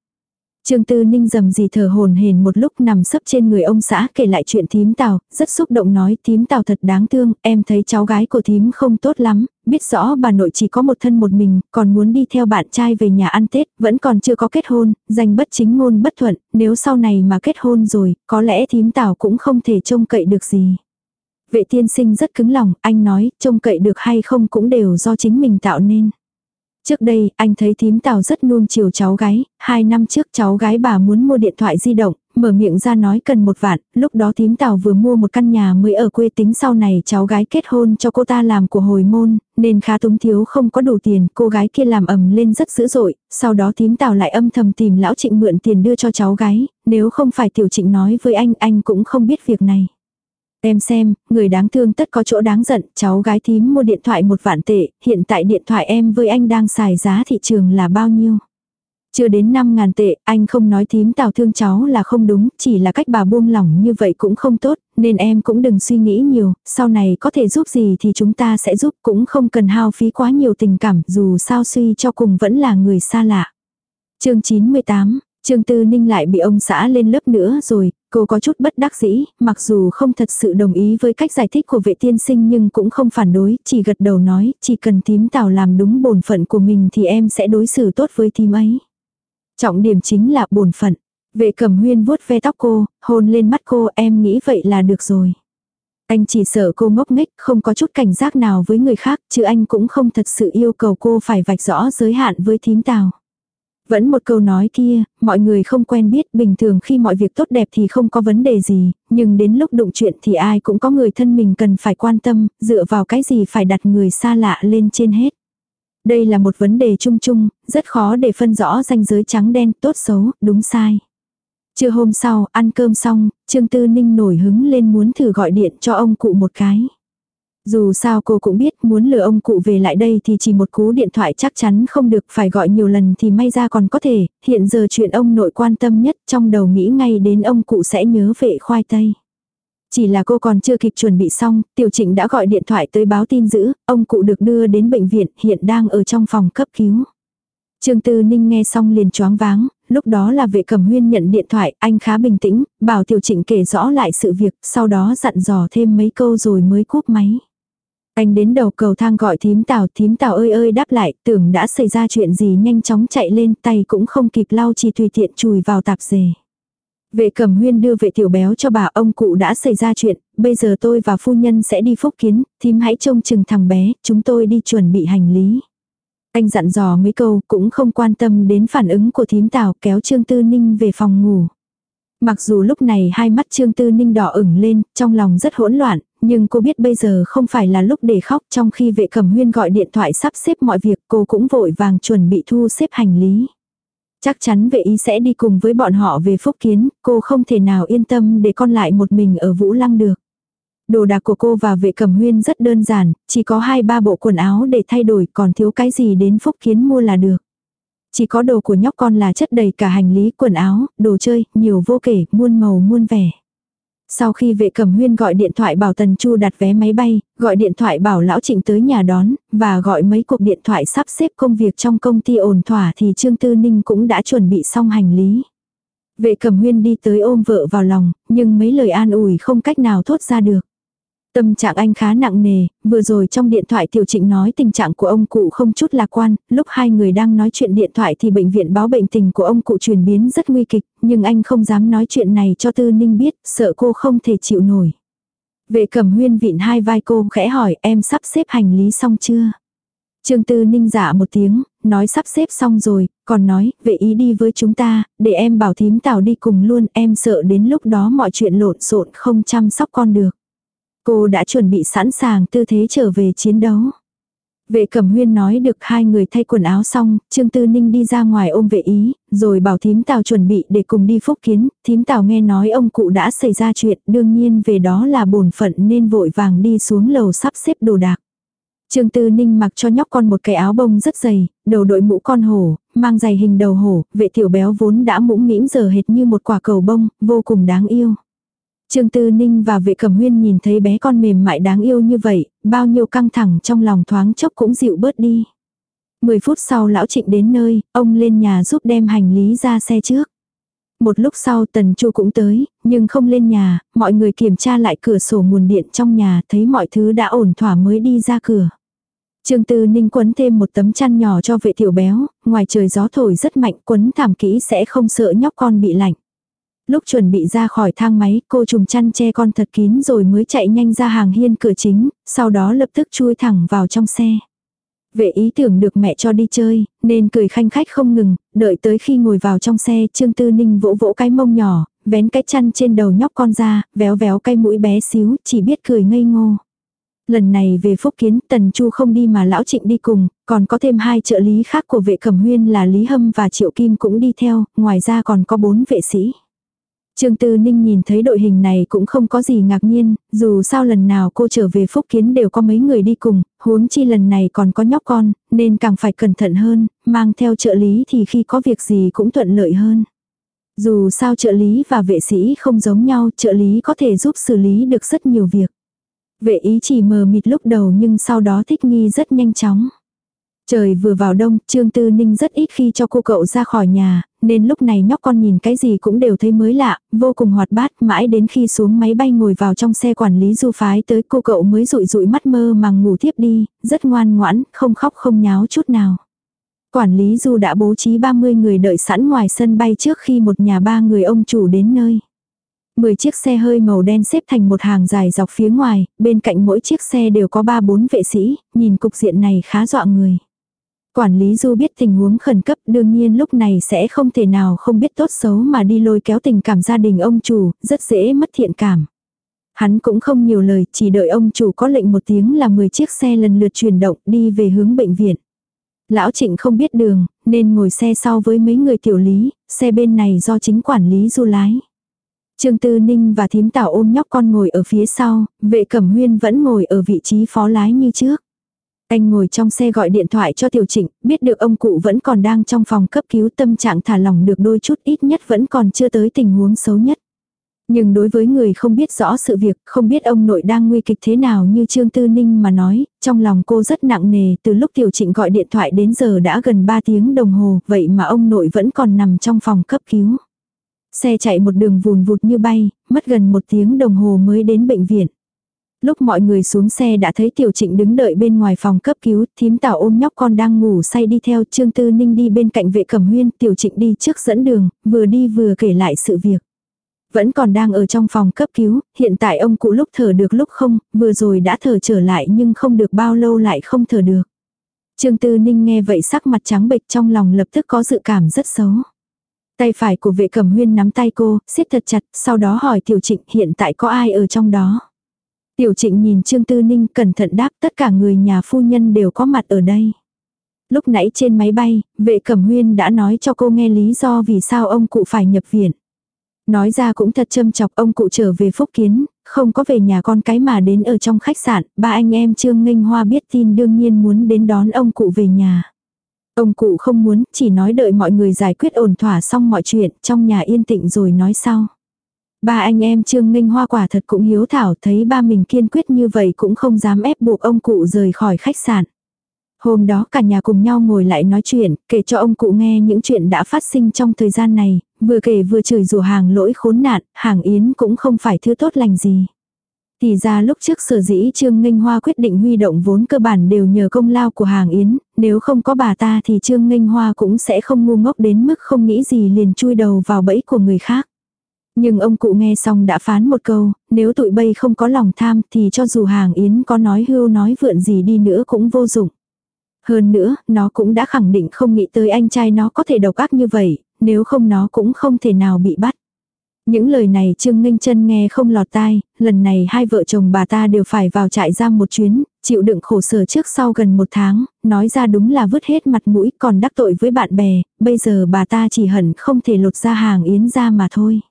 Trương Tư Ninh dầm gì thở hồn hển một lúc nằm sấp trên người ông xã kể lại chuyện thím Tào, rất xúc động nói thím Tào thật đáng thương, em thấy cháu gái của thím không tốt lắm, biết rõ bà nội chỉ có một thân một mình, còn muốn đi theo bạn trai về nhà ăn Tết, vẫn còn chưa có kết hôn, danh bất chính ngôn bất thuận, nếu sau này mà kết hôn rồi, có lẽ thím Tào cũng không thể trông cậy được gì. Vệ tiên sinh rất cứng lòng, anh nói, trông cậy được hay không cũng đều do chính mình tạo nên. Trước đây, anh thấy thím tào rất nuông chiều cháu gái, hai năm trước cháu gái bà muốn mua điện thoại di động, mở miệng ra nói cần một vạn, lúc đó thím tào vừa mua một căn nhà mới ở quê tính sau này cháu gái kết hôn cho cô ta làm của hồi môn, nên khá túng thiếu không có đủ tiền, cô gái kia làm ầm lên rất dữ dội, sau đó thím tào lại âm thầm tìm lão trịnh mượn tiền đưa cho cháu gái, nếu không phải tiểu trịnh nói với anh, anh cũng không biết việc này. Em xem, người đáng thương tất có chỗ đáng giận, cháu gái thím mua điện thoại một vạn tệ, hiện tại điện thoại em với anh đang xài giá thị trường là bao nhiêu? Chưa đến 5 ngàn tệ, anh không nói thím tào thương cháu là không đúng, chỉ là cách bà buông lỏng như vậy cũng không tốt, nên em cũng đừng suy nghĩ nhiều, sau này có thể giúp gì thì chúng ta sẽ giúp, cũng không cần hao phí quá nhiều tình cảm, dù sao suy cho cùng vẫn là người xa lạ. chương 98 Trương Tư Ninh lại bị ông xã lên lớp nữa rồi, cô có chút bất đắc dĩ, mặc dù không thật sự đồng ý với cách giải thích của vệ tiên sinh nhưng cũng không phản đối, chỉ gật đầu nói, chỉ cần tím tào làm đúng bổn phận của mình thì em sẽ đối xử tốt với tím ấy. Trọng điểm chính là bổn phận. Vệ cẩm huyên vuốt ve tóc cô, hôn lên mắt cô em nghĩ vậy là được rồi. Anh chỉ sợ cô ngốc nghếch, không có chút cảnh giác nào với người khác, chứ anh cũng không thật sự yêu cầu cô phải vạch rõ giới hạn với thím tào. Vẫn một câu nói kia, mọi người không quen biết, bình thường khi mọi việc tốt đẹp thì không có vấn đề gì, nhưng đến lúc đụng chuyện thì ai cũng có người thân mình cần phải quan tâm, dựa vào cái gì phải đặt người xa lạ lên trên hết. Đây là một vấn đề chung chung, rất khó để phân rõ ranh giới trắng đen, tốt xấu, đúng sai. Trưa hôm sau, ăn cơm xong, Trương Tư Ninh nổi hứng lên muốn thử gọi điện cho ông cụ một cái. Dù sao cô cũng biết muốn lừa ông cụ về lại đây thì chỉ một cú điện thoại chắc chắn không được phải gọi nhiều lần thì may ra còn có thể, hiện giờ chuyện ông nội quan tâm nhất trong đầu nghĩ ngay đến ông cụ sẽ nhớ vệ khoai tây. Chỉ là cô còn chưa kịp chuẩn bị xong, tiểu trịnh đã gọi điện thoại tới báo tin dữ, ông cụ được đưa đến bệnh viện, hiện đang ở trong phòng cấp cứu. Trương Tư Ninh nghe xong liền choáng váng, lúc đó là vệ cẩm huyên nhận điện thoại, anh khá bình tĩnh, bảo tiểu trịnh kể rõ lại sự việc, sau đó dặn dò thêm mấy câu rồi mới cúp máy. Anh đến đầu cầu thang gọi thím tào, thím tào ơi ơi đáp lại, tưởng đã xảy ra chuyện gì nhanh chóng chạy lên, tay cũng không kịp lau chỉ tùy tiện chùi vào tạp dề. Vệ cẩm huyên đưa vệ tiểu béo cho bà ông cụ đã xảy ra chuyện, bây giờ tôi và phu nhân sẽ đi phúc kiến, thím hãy trông chừng thằng bé, chúng tôi đi chuẩn bị hành lý. Anh dặn dò mấy câu cũng không quan tâm đến phản ứng của thím tào kéo Trương Tư Ninh về phòng ngủ. Mặc dù lúc này hai mắt Trương Tư Ninh đỏ ửng lên, trong lòng rất hỗn loạn, nhưng cô biết bây giờ không phải là lúc để khóc trong khi vệ cẩm huyên gọi điện thoại sắp xếp mọi việc cô cũng vội vàng chuẩn bị thu xếp hành lý. Chắc chắn vệ ý sẽ đi cùng với bọn họ về phúc kiến, cô không thể nào yên tâm để con lại một mình ở Vũ Lăng được. Đồ đạc của cô và vệ cẩm huyên rất đơn giản, chỉ có hai ba bộ quần áo để thay đổi còn thiếu cái gì đến phúc kiến mua là được. Chỉ có đồ của nhóc con là chất đầy cả hành lý, quần áo, đồ chơi, nhiều vô kể, muôn màu muôn vẻ. Sau khi vệ cẩm huyên gọi điện thoại bảo Tần Chu đặt vé máy bay, gọi điện thoại bảo Lão Trịnh tới nhà đón, và gọi mấy cuộc điện thoại sắp xếp công việc trong công ty ổn thỏa thì Trương Tư Ninh cũng đã chuẩn bị xong hành lý. Vệ cẩm huyên đi tới ôm vợ vào lòng, nhưng mấy lời an ủi không cách nào thốt ra được. Tâm trạng anh khá nặng nề, vừa rồi trong điện thoại tiểu trịnh nói tình trạng của ông cụ không chút lạc quan, lúc hai người đang nói chuyện điện thoại thì bệnh viện báo bệnh tình của ông cụ chuyển biến rất nguy kịch, nhưng anh không dám nói chuyện này cho Tư Ninh biết, sợ cô không thể chịu nổi. Vệ cẩm huyên vịn hai vai cô khẽ hỏi em sắp xếp hành lý xong chưa? Trương Tư Ninh giả dạ một tiếng, nói sắp xếp xong rồi, còn nói, vệ ý đi với chúng ta, để em bảo thím tào đi cùng luôn, em sợ đến lúc đó mọi chuyện lộn xộn không chăm sóc con được. Cô đã chuẩn bị sẵn sàng tư thế trở về chiến đấu. Vệ cẩm huyên nói được hai người thay quần áo xong, Trương Tư Ninh đi ra ngoài ôm vệ ý, rồi bảo thím tào chuẩn bị để cùng đi phúc kiến, thím tào nghe nói ông cụ đã xảy ra chuyện, đương nhiên về đó là bổn phận nên vội vàng đi xuống lầu sắp xếp đồ đạc. Trương Tư Ninh mặc cho nhóc con một cái áo bông rất dày, đầu đội mũ con hổ, mang giày hình đầu hổ, vệ tiểu béo vốn đã mũm mĩm giờ hệt như một quả cầu bông, vô cùng đáng yêu. Trương Tư Ninh và vệ cẩm huyên nhìn thấy bé con mềm mại đáng yêu như vậy, bao nhiêu căng thẳng trong lòng thoáng chốc cũng dịu bớt đi. Mười phút sau lão trịnh đến nơi, ông lên nhà giúp đem hành lý ra xe trước. Một lúc sau tần chu cũng tới, nhưng không lên nhà, mọi người kiểm tra lại cửa sổ nguồn điện trong nhà thấy mọi thứ đã ổn thỏa mới đi ra cửa. Trương Tư Ninh quấn thêm một tấm chăn nhỏ cho vệ tiểu béo, ngoài trời gió thổi rất mạnh quấn thảm kỹ sẽ không sợ nhóc con bị lạnh. Lúc chuẩn bị ra khỏi thang máy, cô trùng chăn che con thật kín rồi mới chạy nhanh ra hàng hiên cửa chính, sau đó lập tức chui thẳng vào trong xe. Vệ ý tưởng được mẹ cho đi chơi, nên cười khanh khách không ngừng, đợi tới khi ngồi vào trong xe, Trương Tư Ninh vỗ vỗ cái mông nhỏ, vén cái chăn trên đầu nhóc con ra, véo véo cái mũi bé xíu, chỉ biết cười ngây ngô. Lần này về Phúc Kiến, Tần Chu không đi mà Lão Trịnh đi cùng, còn có thêm hai trợ lý khác của vệ cẩm huyên là Lý Hâm và Triệu Kim cũng đi theo, ngoài ra còn có bốn vệ sĩ. Trương Tư Ninh nhìn thấy đội hình này cũng không có gì ngạc nhiên, dù sao lần nào cô trở về Phúc Kiến đều có mấy người đi cùng, huống chi lần này còn có nhóc con, nên càng phải cẩn thận hơn, mang theo trợ lý thì khi có việc gì cũng thuận lợi hơn. Dù sao trợ lý và vệ sĩ không giống nhau, trợ lý có thể giúp xử lý được rất nhiều việc. Vệ ý chỉ mờ mịt lúc đầu nhưng sau đó thích nghi rất nhanh chóng. Trời vừa vào đông, Trương Tư Ninh rất ít khi cho cô cậu ra khỏi nhà, nên lúc này nhóc con nhìn cái gì cũng đều thấy mới lạ, vô cùng hoạt bát, mãi đến khi xuống máy bay ngồi vào trong xe quản lý du phái tới cô cậu mới rụi rụi mắt mơ màng ngủ tiếp đi, rất ngoan ngoãn, không khóc không nháo chút nào. Quản lý du đã bố trí 30 người đợi sẵn ngoài sân bay trước khi một nhà ba người ông chủ đến nơi. 10 chiếc xe hơi màu đen xếp thành một hàng dài dọc phía ngoài, bên cạnh mỗi chiếc xe đều có 3-4 vệ sĩ, nhìn cục diện này khá dọa người. Quản lý Du biết tình huống khẩn cấp đương nhiên lúc này sẽ không thể nào không biết tốt xấu mà đi lôi kéo tình cảm gia đình ông chủ, rất dễ mất thiện cảm. Hắn cũng không nhiều lời, chỉ đợi ông chủ có lệnh một tiếng là 10 chiếc xe lần lượt chuyển động đi về hướng bệnh viện. Lão Trịnh không biết đường, nên ngồi xe sau với mấy người tiểu lý, xe bên này do chính quản lý du lái. Trương Tư Ninh và thím tảo ôm nhóc con ngồi ở phía sau, vệ cẩm huyên vẫn ngồi ở vị trí phó lái như trước. Anh ngồi trong xe gọi điện thoại cho tiểu trịnh, biết được ông cụ vẫn còn đang trong phòng cấp cứu tâm trạng thả lỏng được đôi chút ít nhất vẫn còn chưa tới tình huống xấu nhất. Nhưng đối với người không biết rõ sự việc, không biết ông nội đang nguy kịch thế nào như Trương Tư Ninh mà nói, trong lòng cô rất nặng nề, từ lúc tiểu trịnh gọi điện thoại đến giờ đã gần 3 tiếng đồng hồ, vậy mà ông nội vẫn còn nằm trong phòng cấp cứu. Xe chạy một đường vùn vụt như bay, mất gần một tiếng đồng hồ mới đến bệnh viện. Lúc mọi người xuống xe đã thấy Tiểu Trịnh đứng đợi bên ngoài phòng cấp cứu, thím tảo ôm nhóc con đang ngủ say đi theo Trương Tư Ninh đi bên cạnh vệ cẩm huyên, Tiểu Trịnh đi trước dẫn đường, vừa đi vừa kể lại sự việc. Vẫn còn đang ở trong phòng cấp cứu, hiện tại ông cụ lúc thở được lúc không, vừa rồi đã thở trở lại nhưng không được bao lâu lại không thở được. Trương Tư Ninh nghe vậy sắc mặt trắng bệch trong lòng lập tức có dự cảm rất xấu. Tay phải của vệ cẩm huyên nắm tay cô, siết thật chặt, sau đó hỏi tiểu trịnh hiện tại có ai ở trong đó. Tiểu trịnh nhìn Trương Tư Ninh cẩn thận đáp tất cả người nhà phu nhân đều có mặt ở đây. Lúc nãy trên máy bay, vệ cẩm huyên đã nói cho cô nghe lý do vì sao ông cụ phải nhập viện. Nói ra cũng thật châm chọc ông cụ trở về phúc kiến, không có về nhà con cái mà đến ở trong khách sạn, ba anh em Trương Nghênh Hoa biết tin đương nhiên muốn đến đón ông cụ về nhà. Ông cụ không muốn, chỉ nói đợi mọi người giải quyết ổn thỏa xong mọi chuyện, trong nhà yên tĩnh rồi nói sau. Ba anh em Trương Minh Hoa quả thật cũng hiếu thảo thấy ba mình kiên quyết như vậy cũng không dám ép buộc ông cụ rời khỏi khách sạn. Hôm đó cả nhà cùng nhau ngồi lại nói chuyện, kể cho ông cụ nghe những chuyện đã phát sinh trong thời gian này, vừa kể vừa chửi rủa hàng lỗi khốn nạn, hàng yến cũng không phải thứ tốt lành gì. Thì ra lúc trước sở dĩ Trương Nghênh Hoa quyết định huy động vốn cơ bản đều nhờ công lao của hàng yến, nếu không có bà ta thì Trương Nghênh Hoa cũng sẽ không ngu ngốc đến mức không nghĩ gì liền chui đầu vào bẫy của người khác. Nhưng ông cụ nghe xong đã phán một câu, nếu tụi bay không có lòng tham thì cho dù hàng yến có nói hưu nói vượn gì đi nữa cũng vô dụng. Hơn nữa, nó cũng đã khẳng định không nghĩ tới anh trai nó có thể độc ác như vậy, nếu không nó cũng không thể nào bị bắt. Những lời này Trương Ninh chân nghe không lọt tai, lần này hai vợ chồng bà ta đều phải vào trại giam một chuyến, chịu đựng khổ sở trước sau gần một tháng, nói ra đúng là vứt hết mặt mũi còn đắc tội với bạn bè, bây giờ bà ta chỉ hận không thể lột ra hàng yến ra mà thôi.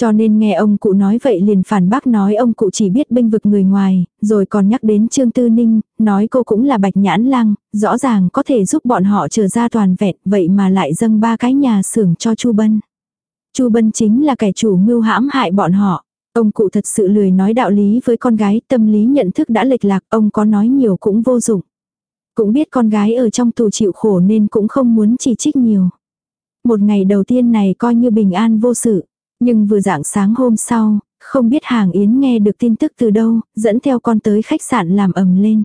Cho nên nghe ông cụ nói vậy liền phản bác nói ông cụ chỉ biết bênh vực người ngoài, rồi còn nhắc đến Trương Tư Ninh, nói cô cũng là bạch nhãn lang, rõ ràng có thể giúp bọn họ trở ra toàn vẹn, vậy mà lại dâng ba cái nhà xưởng cho Chu Bân. Chu Bân chính là kẻ chủ mưu hãm hại bọn họ. Ông cụ thật sự lười nói đạo lý với con gái, tâm lý nhận thức đã lệch lạc, ông có nói nhiều cũng vô dụng. Cũng biết con gái ở trong tù chịu khổ nên cũng không muốn chỉ trích nhiều. Một ngày đầu tiên này coi như bình an vô sự. Nhưng vừa dạng sáng hôm sau, không biết hàng Yến nghe được tin tức từ đâu, dẫn theo con tới khách sạn làm ầm lên.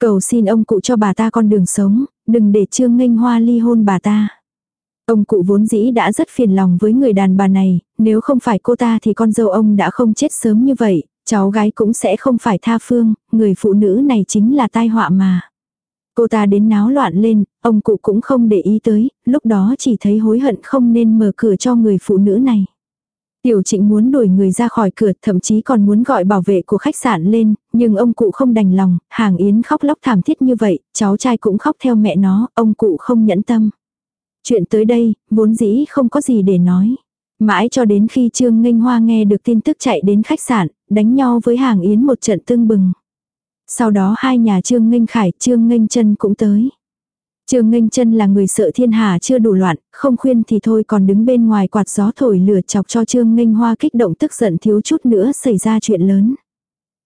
Cầu xin ông cụ cho bà ta con đường sống, đừng để Trương Nghênh Hoa ly hôn bà ta. Ông cụ vốn dĩ đã rất phiền lòng với người đàn bà này, nếu không phải cô ta thì con dâu ông đã không chết sớm như vậy, cháu gái cũng sẽ không phải tha phương, người phụ nữ này chính là tai họa mà. Cô ta đến náo loạn lên, ông cụ cũng không để ý tới, lúc đó chỉ thấy hối hận không nên mở cửa cho người phụ nữ này. Tiểu trịnh muốn đuổi người ra khỏi cửa, thậm chí còn muốn gọi bảo vệ của khách sạn lên, nhưng ông cụ không đành lòng, hàng yến khóc lóc thảm thiết như vậy, cháu trai cũng khóc theo mẹ nó, ông cụ không nhẫn tâm. Chuyện tới đây, vốn dĩ không có gì để nói. Mãi cho đến khi Trương Nghênh Hoa nghe được tin tức chạy đến khách sạn, đánh nhau với hàng yến một trận tương bừng. Sau đó hai nhà Trương Nghênh Khải, Trương Nghênh Trân cũng tới. Trương Nghênh chân là người sợ thiên hà chưa đủ loạn, không khuyên thì thôi còn đứng bên ngoài quạt gió thổi lửa chọc cho Trương Nghênh Hoa kích động tức giận thiếu chút nữa xảy ra chuyện lớn.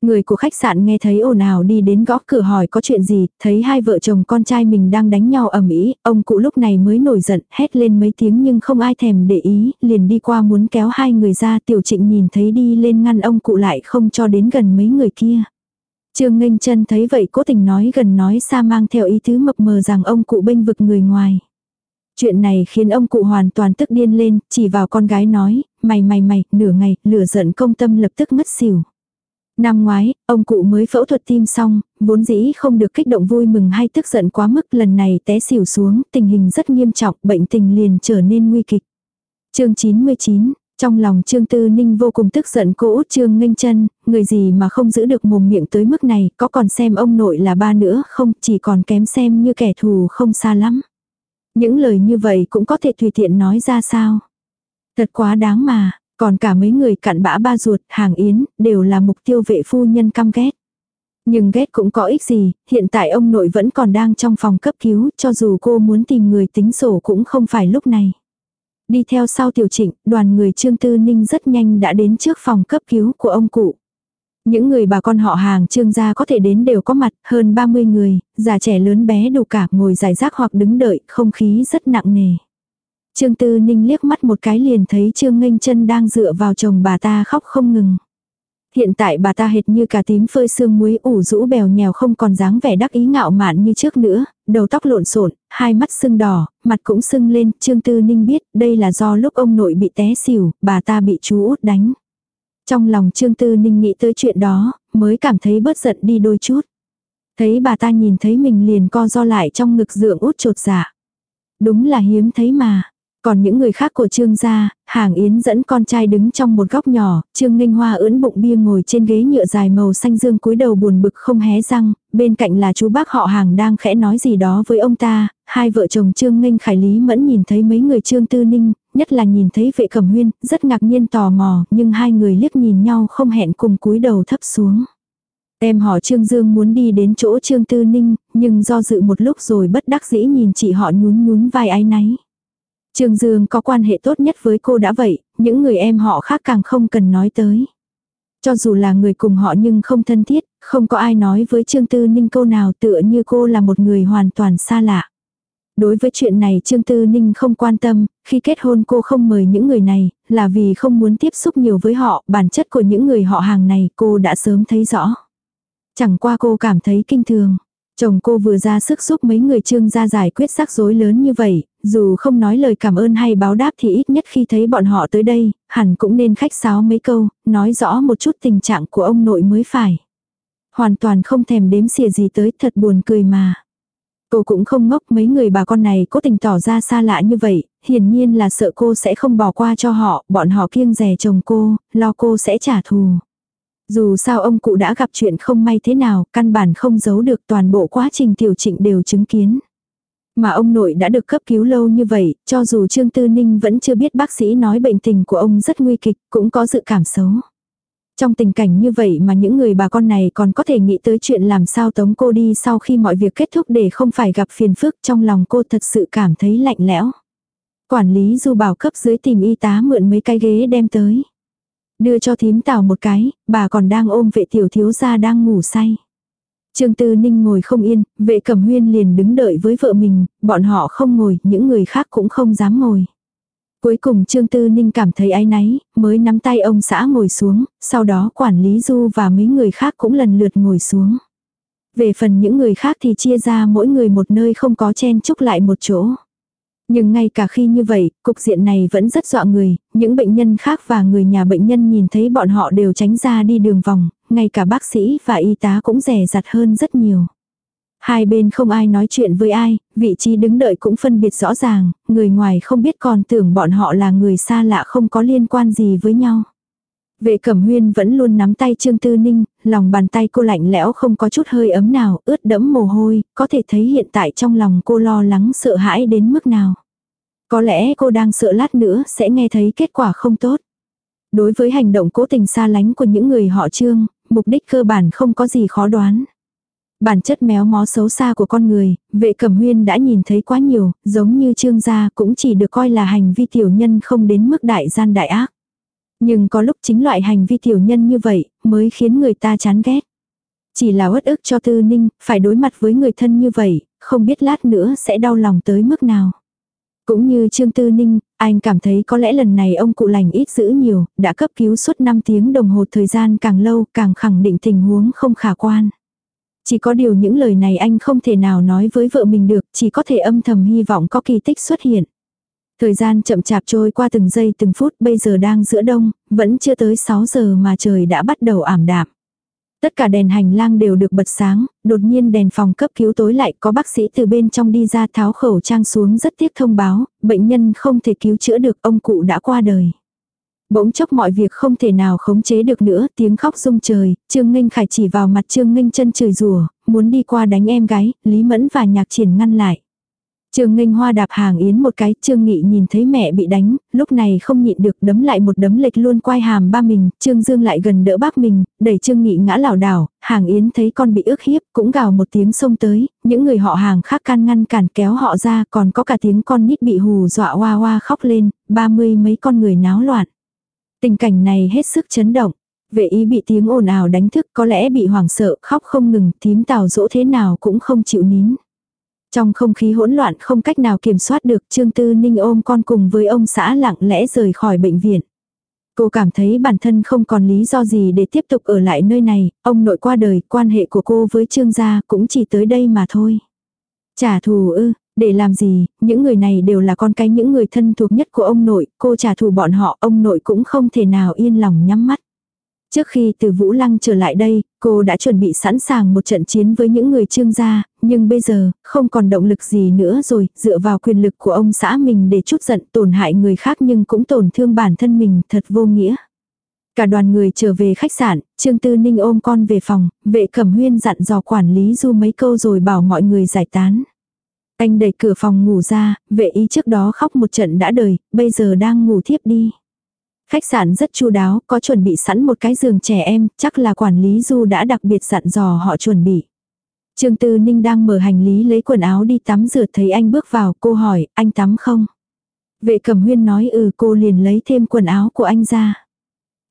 Người của khách sạn nghe thấy ồn ào đi đến gõ cửa hỏi có chuyện gì, thấy hai vợ chồng con trai mình đang đánh nhau ầm ĩ, ông cụ lúc này mới nổi giận, hét lên mấy tiếng nhưng không ai thèm để ý, liền đi qua muốn kéo hai người ra, tiểu trịnh nhìn thấy đi lên ngăn ông cụ lại không cho đến gần mấy người kia. Trương Nghênh chân thấy vậy cố tình nói gần nói xa mang theo ý tứ mập mờ rằng ông cụ bênh vực người ngoài. Chuyện này khiến ông cụ hoàn toàn tức điên lên, chỉ vào con gái nói, mày mày mày, nửa ngày, lửa giận công tâm lập tức ngất xỉu. Năm ngoái, ông cụ mới phẫu thuật tim xong, vốn dĩ không được kích động vui mừng hay tức giận quá mức lần này té xỉu xuống, tình hình rất nghiêm trọng, bệnh tình liền trở nên nguy kịch. chương 99, trong lòng Trương Tư Ninh vô cùng tức giận cô út Trương Nghênh chân, người gì mà không giữ được mồm miệng tới mức này, có còn xem ông nội là ba nữa không, chỉ còn kém xem như kẻ thù không xa lắm. Những lời như vậy cũng có thể tùy tiện nói ra sao. Thật quá đáng mà, còn cả mấy người cặn bã ba ruột, hàng yến, đều là mục tiêu vệ phu nhân căm ghét. Nhưng ghét cũng có ích gì, hiện tại ông nội vẫn còn đang trong phòng cấp cứu, cho dù cô muốn tìm người tính sổ cũng không phải lúc này. Đi theo sau tiểu trịnh, đoàn người Trương Tư Ninh rất nhanh đã đến trước phòng cấp cứu của ông cụ. Những người bà con họ hàng trương gia có thể đến đều có mặt, hơn 30 người, già trẻ lớn bé đủ cả ngồi giải rác hoặc đứng đợi, không khí rất nặng nề. Trương Tư Ninh liếc mắt một cái liền thấy Trương Nghênh chân đang dựa vào chồng bà ta khóc không ngừng. Hiện tại bà ta hệt như cả tím phơi sương muối ủ rũ bèo nhèo không còn dáng vẻ đắc ý ngạo mạn như trước nữa, đầu tóc lộn xộn, hai mắt sưng đỏ, mặt cũng sưng lên, Trương Tư Ninh biết đây là do lúc ông nội bị té xỉu, bà ta bị chú út đánh. Trong lòng Trương Tư Ninh nghĩ tới chuyện đó, mới cảm thấy bớt giận đi đôi chút. Thấy bà ta nhìn thấy mình liền co do lại trong ngực dượng út trột dạ. Đúng là hiếm thấy mà. Còn những người khác của Trương gia, Hàng Yến dẫn con trai đứng trong một góc nhỏ, Trương ninh Hoa ưỡn bụng bia ngồi trên ghế nhựa dài màu xanh dương cúi đầu buồn bực không hé răng, bên cạnh là chú bác họ Hàng đang khẽ nói gì đó với ông ta, hai vợ chồng Trương ninh Khải Lý Mẫn nhìn thấy mấy người Trương Tư Ninh, nhất là nhìn thấy vệ cẩm huyên, rất ngạc nhiên tò mò, nhưng hai người liếc nhìn nhau không hẹn cùng cúi đầu thấp xuống. Em họ Trương Dương muốn đi đến chỗ Trương Tư Ninh, nhưng do dự một lúc rồi bất đắc dĩ nhìn chị họ nhún nhún vai ái náy. Trương Dương có quan hệ tốt nhất với cô đã vậy, những người em họ khác càng không cần nói tới. Cho dù là người cùng họ nhưng không thân thiết, không có ai nói với Trương Tư Ninh câu nào tựa như cô là một người hoàn toàn xa lạ. Đối với chuyện này Trương Tư Ninh không quan tâm, khi kết hôn cô không mời những người này, là vì không muốn tiếp xúc nhiều với họ, bản chất của những người họ hàng này cô đã sớm thấy rõ. Chẳng qua cô cảm thấy kinh thường. Chồng cô vừa ra sức giúp mấy người trương gia giải quyết rắc rối lớn như vậy, dù không nói lời cảm ơn hay báo đáp thì ít nhất khi thấy bọn họ tới đây, hẳn cũng nên khách sáo mấy câu, nói rõ một chút tình trạng của ông nội mới phải. Hoàn toàn không thèm đếm xỉa gì tới, thật buồn cười mà. Cô cũng không ngốc mấy người bà con này cố tình tỏ ra xa lạ như vậy, hiển nhiên là sợ cô sẽ không bỏ qua cho họ, bọn họ kiêng rè chồng cô, lo cô sẽ trả thù. Dù sao ông cụ đã gặp chuyện không may thế nào, căn bản không giấu được toàn bộ quá trình tiểu trịnh đều chứng kiến. Mà ông nội đã được cấp cứu lâu như vậy, cho dù Trương Tư Ninh vẫn chưa biết bác sĩ nói bệnh tình của ông rất nguy kịch, cũng có dự cảm xấu. Trong tình cảnh như vậy mà những người bà con này còn có thể nghĩ tới chuyện làm sao tống cô đi sau khi mọi việc kết thúc để không phải gặp phiền phức trong lòng cô thật sự cảm thấy lạnh lẽo. Quản lý du bảo cấp dưới tìm y tá mượn mấy cái ghế đem tới. Đưa cho thím tào một cái, bà còn đang ôm vệ tiểu thiếu gia đang ngủ say. Trương Tư Ninh ngồi không yên, vệ cẩm huyên liền đứng đợi với vợ mình, bọn họ không ngồi, những người khác cũng không dám ngồi. Cuối cùng Trương Tư Ninh cảm thấy áy náy, mới nắm tay ông xã ngồi xuống, sau đó quản lý Du và mấy người khác cũng lần lượt ngồi xuống. Về phần những người khác thì chia ra mỗi người một nơi không có chen chúc lại một chỗ. Nhưng ngay cả khi như vậy, cục diện này vẫn rất dọa người, những bệnh nhân khác và người nhà bệnh nhân nhìn thấy bọn họ đều tránh ra đi đường vòng, ngay cả bác sĩ và y tá cũng rẻ rặt hơn rất nhiều. Hai bên không ai nói chuyện với ai, vị trí đứng đợi cũng phân biệt rõ ràng, người ngoài không biết còn tưởng bọn họ là người xa lạ không có liên quan gì với nhau. Vệ cẩm huyên vẫn luôn nắm tay Trương Tư Ninh, lòng bàn tay cô lạnh lẽo không có chút hơi ấm nào, ướt đẫm mồ hôi, có thể thấy hiện tại trong lòng cô lo lắng sợ hãi đến mức nào. Có lẽ cô đang sợ lát nữa sẽ nghe thấy kết quả không tốt. Đối với hành động cố tình xa lánh của những người họ Trương, mục đích cơ bản không có gì khó đoán. Bản chất méo mó xấu xa của con người, vệ cẩm huyên đã nhìn thấy quá nhiều, giống như trương gia cũng chỉ được coi là hành vi tiểu nhân không đến mức đại gian đại ác. Nhưng có lúc chính loại hành vi tiểu nhân như vậy, mới khiến người ta chán ghét. Chỉ là uất ức cho tư ninh, phải đối mặt với người thân như vậy, không biết lát nữa sẽ đau lòng tới mức nào. Cũng như Trương Tư Ninh, anh cảm thấy có lẽ lần này ông cụ lành ít giữ nhiều, đã cấp cứu suốt 5 tiếng đồng hồ thời gian càng lâu càng khẳng định tình huống không khả quan. Chỉ có điều những lời này anh không thể nào nói với vợ mình được, chỉ có thể âm thầm hy vọng có kỳ tích xuất hiện. Thời gian chậm chạp trôi qua từng giây từng phút bây giờ đang giữa đông, vẫn chưa tới 6 giờ mà trời đã bắt đầu ảm đạm. Tất cả đèn hành lang đều được bật sáng, đột nhiên đèn phòng cấp cứu tối lại có bác sĩ từ bên trong đi ra tháo khẩu trang xuống rất tiếc thông báo, bệnh nhân không thể cứu chữa được ông cụ đã qua đời. Bỗng chốc mọi việc không thể nào khống chế được nữa, tiếng khóc rung trời, Trương Nghênh Khải chỉ vào mặt Trương Nghênh chân trời rùa, muốn đi qua đánh em gái, Lý Mẫn và Nhạc Triển ngăn lại. Trương Nghênh Hoa đạp hàng yến một cái, Trương Nghị nhìn thấy mẹ bị đánh, lúc này không nhịn được đấm lại một đấm lệch luôn quai hàm ba mình, Trương Dương lại gần đỡ bác mình, đẩy Trương Nghị ngã lảo đảo, hàng yến thấy con bị ức hiếp, cũng gào một tiếng xông tới, những người họ hàng khác can ngăn cản kéo họ ra, còn có cả tiếng con nít bị hù dọa hoa hoa khóc lên, ba mươi mấy con người náo loạn. Tình cảnh này hết sức chấn động. Vệ ý bị tiếng ồn ào đánh thức có lẽ bị hoảng sợ khóc không ngừng thím tào dỗ thế nào cũng không chịu nín. Trong không khí hỗn loạn không cách nào kiểm soát được Trương Tư Ninh ôm con cùng với ông xã lặng lẽ rời khỏi bệnh viện. Cô cảm thấy bản thân không còn lý do gì để tiếp tục ở lại nơi này, ông nội qua đời, quan hệ của cô với Trương gia cũng chỉ tới đây mà thôi. Trả thù ư, để làm gì, những người này đều là con cái những người thân thuộc nhất của ông nội, cô trả thù bọn họ, ông nội cũng không thể nào yên lòng nhắm mắt. Trước khi từ Vũ Lăng trở lại đây, cô đã chuẩn bị sẵn sàng một trận chiến với những người trương gia, nhưng bây giờ, không còn động lực gì nữa rồi, dựa vào quyền lực của ông xã mình để chút giận tổn hại người khác nhưng cũng tổn thương bản thân mình thật vô nghĩa. Cả đoàn người trở về khách sạn, Trương Tư Ninh ôm con về phòng, vệ cẩm huyên dặn dò quản lý du mấy câu rồi bảo mọi người giải tán. Anh đẩy cửa phòng ngủ ra, vệ ý trước đó khóc một trận đã đời, bây giờ đang ngủ thiếp đi. Khách sạn rất chu đáo, có chuẩn bị sẵn một cái giường trẻ em, chắc là quản lý du đã đặc biệt dặn dò họ chuẩn bị. Trương Tư Ninh đang mở hành lý lấy quần áo đi tắm rửa thấy anh bước vào, cô hỏi, anh tắm không? Vệ cẩm huyên nói ừ cô liền lấy thêm quần áo của anh ra.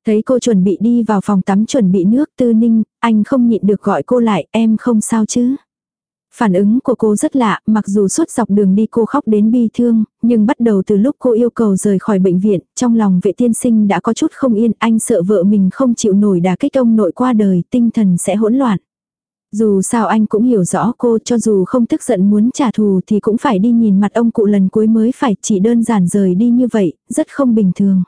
Thấy cô chuẩn bị đi vào phòng tắm chuẩn bị nước Tư Ninh, anh không nhịn được gọi cô lại, em không sao chứ? Phản ứng của cô rất lạ, mặc dù suốt dọc đường đi cô khóc đến bi thương, nhưng bắt đầu từ lúc cô yêu cầu rời khỏi bệnh viện, trong lòng vệ tiên sinh đã có chút không yên, anh sợ vợ mình không chịu nổi đả kích ông nội qua đời, tinh thần sẽ hỗn loạn. Dù sao anh cũng hiểu rõ cô cho dù không tức giận muốn trả thù thì cũng phải đi nhìn mặt ông cụ lần cuối mới phải chỉ đơn giản rời đi như vậy, rất không bình thường.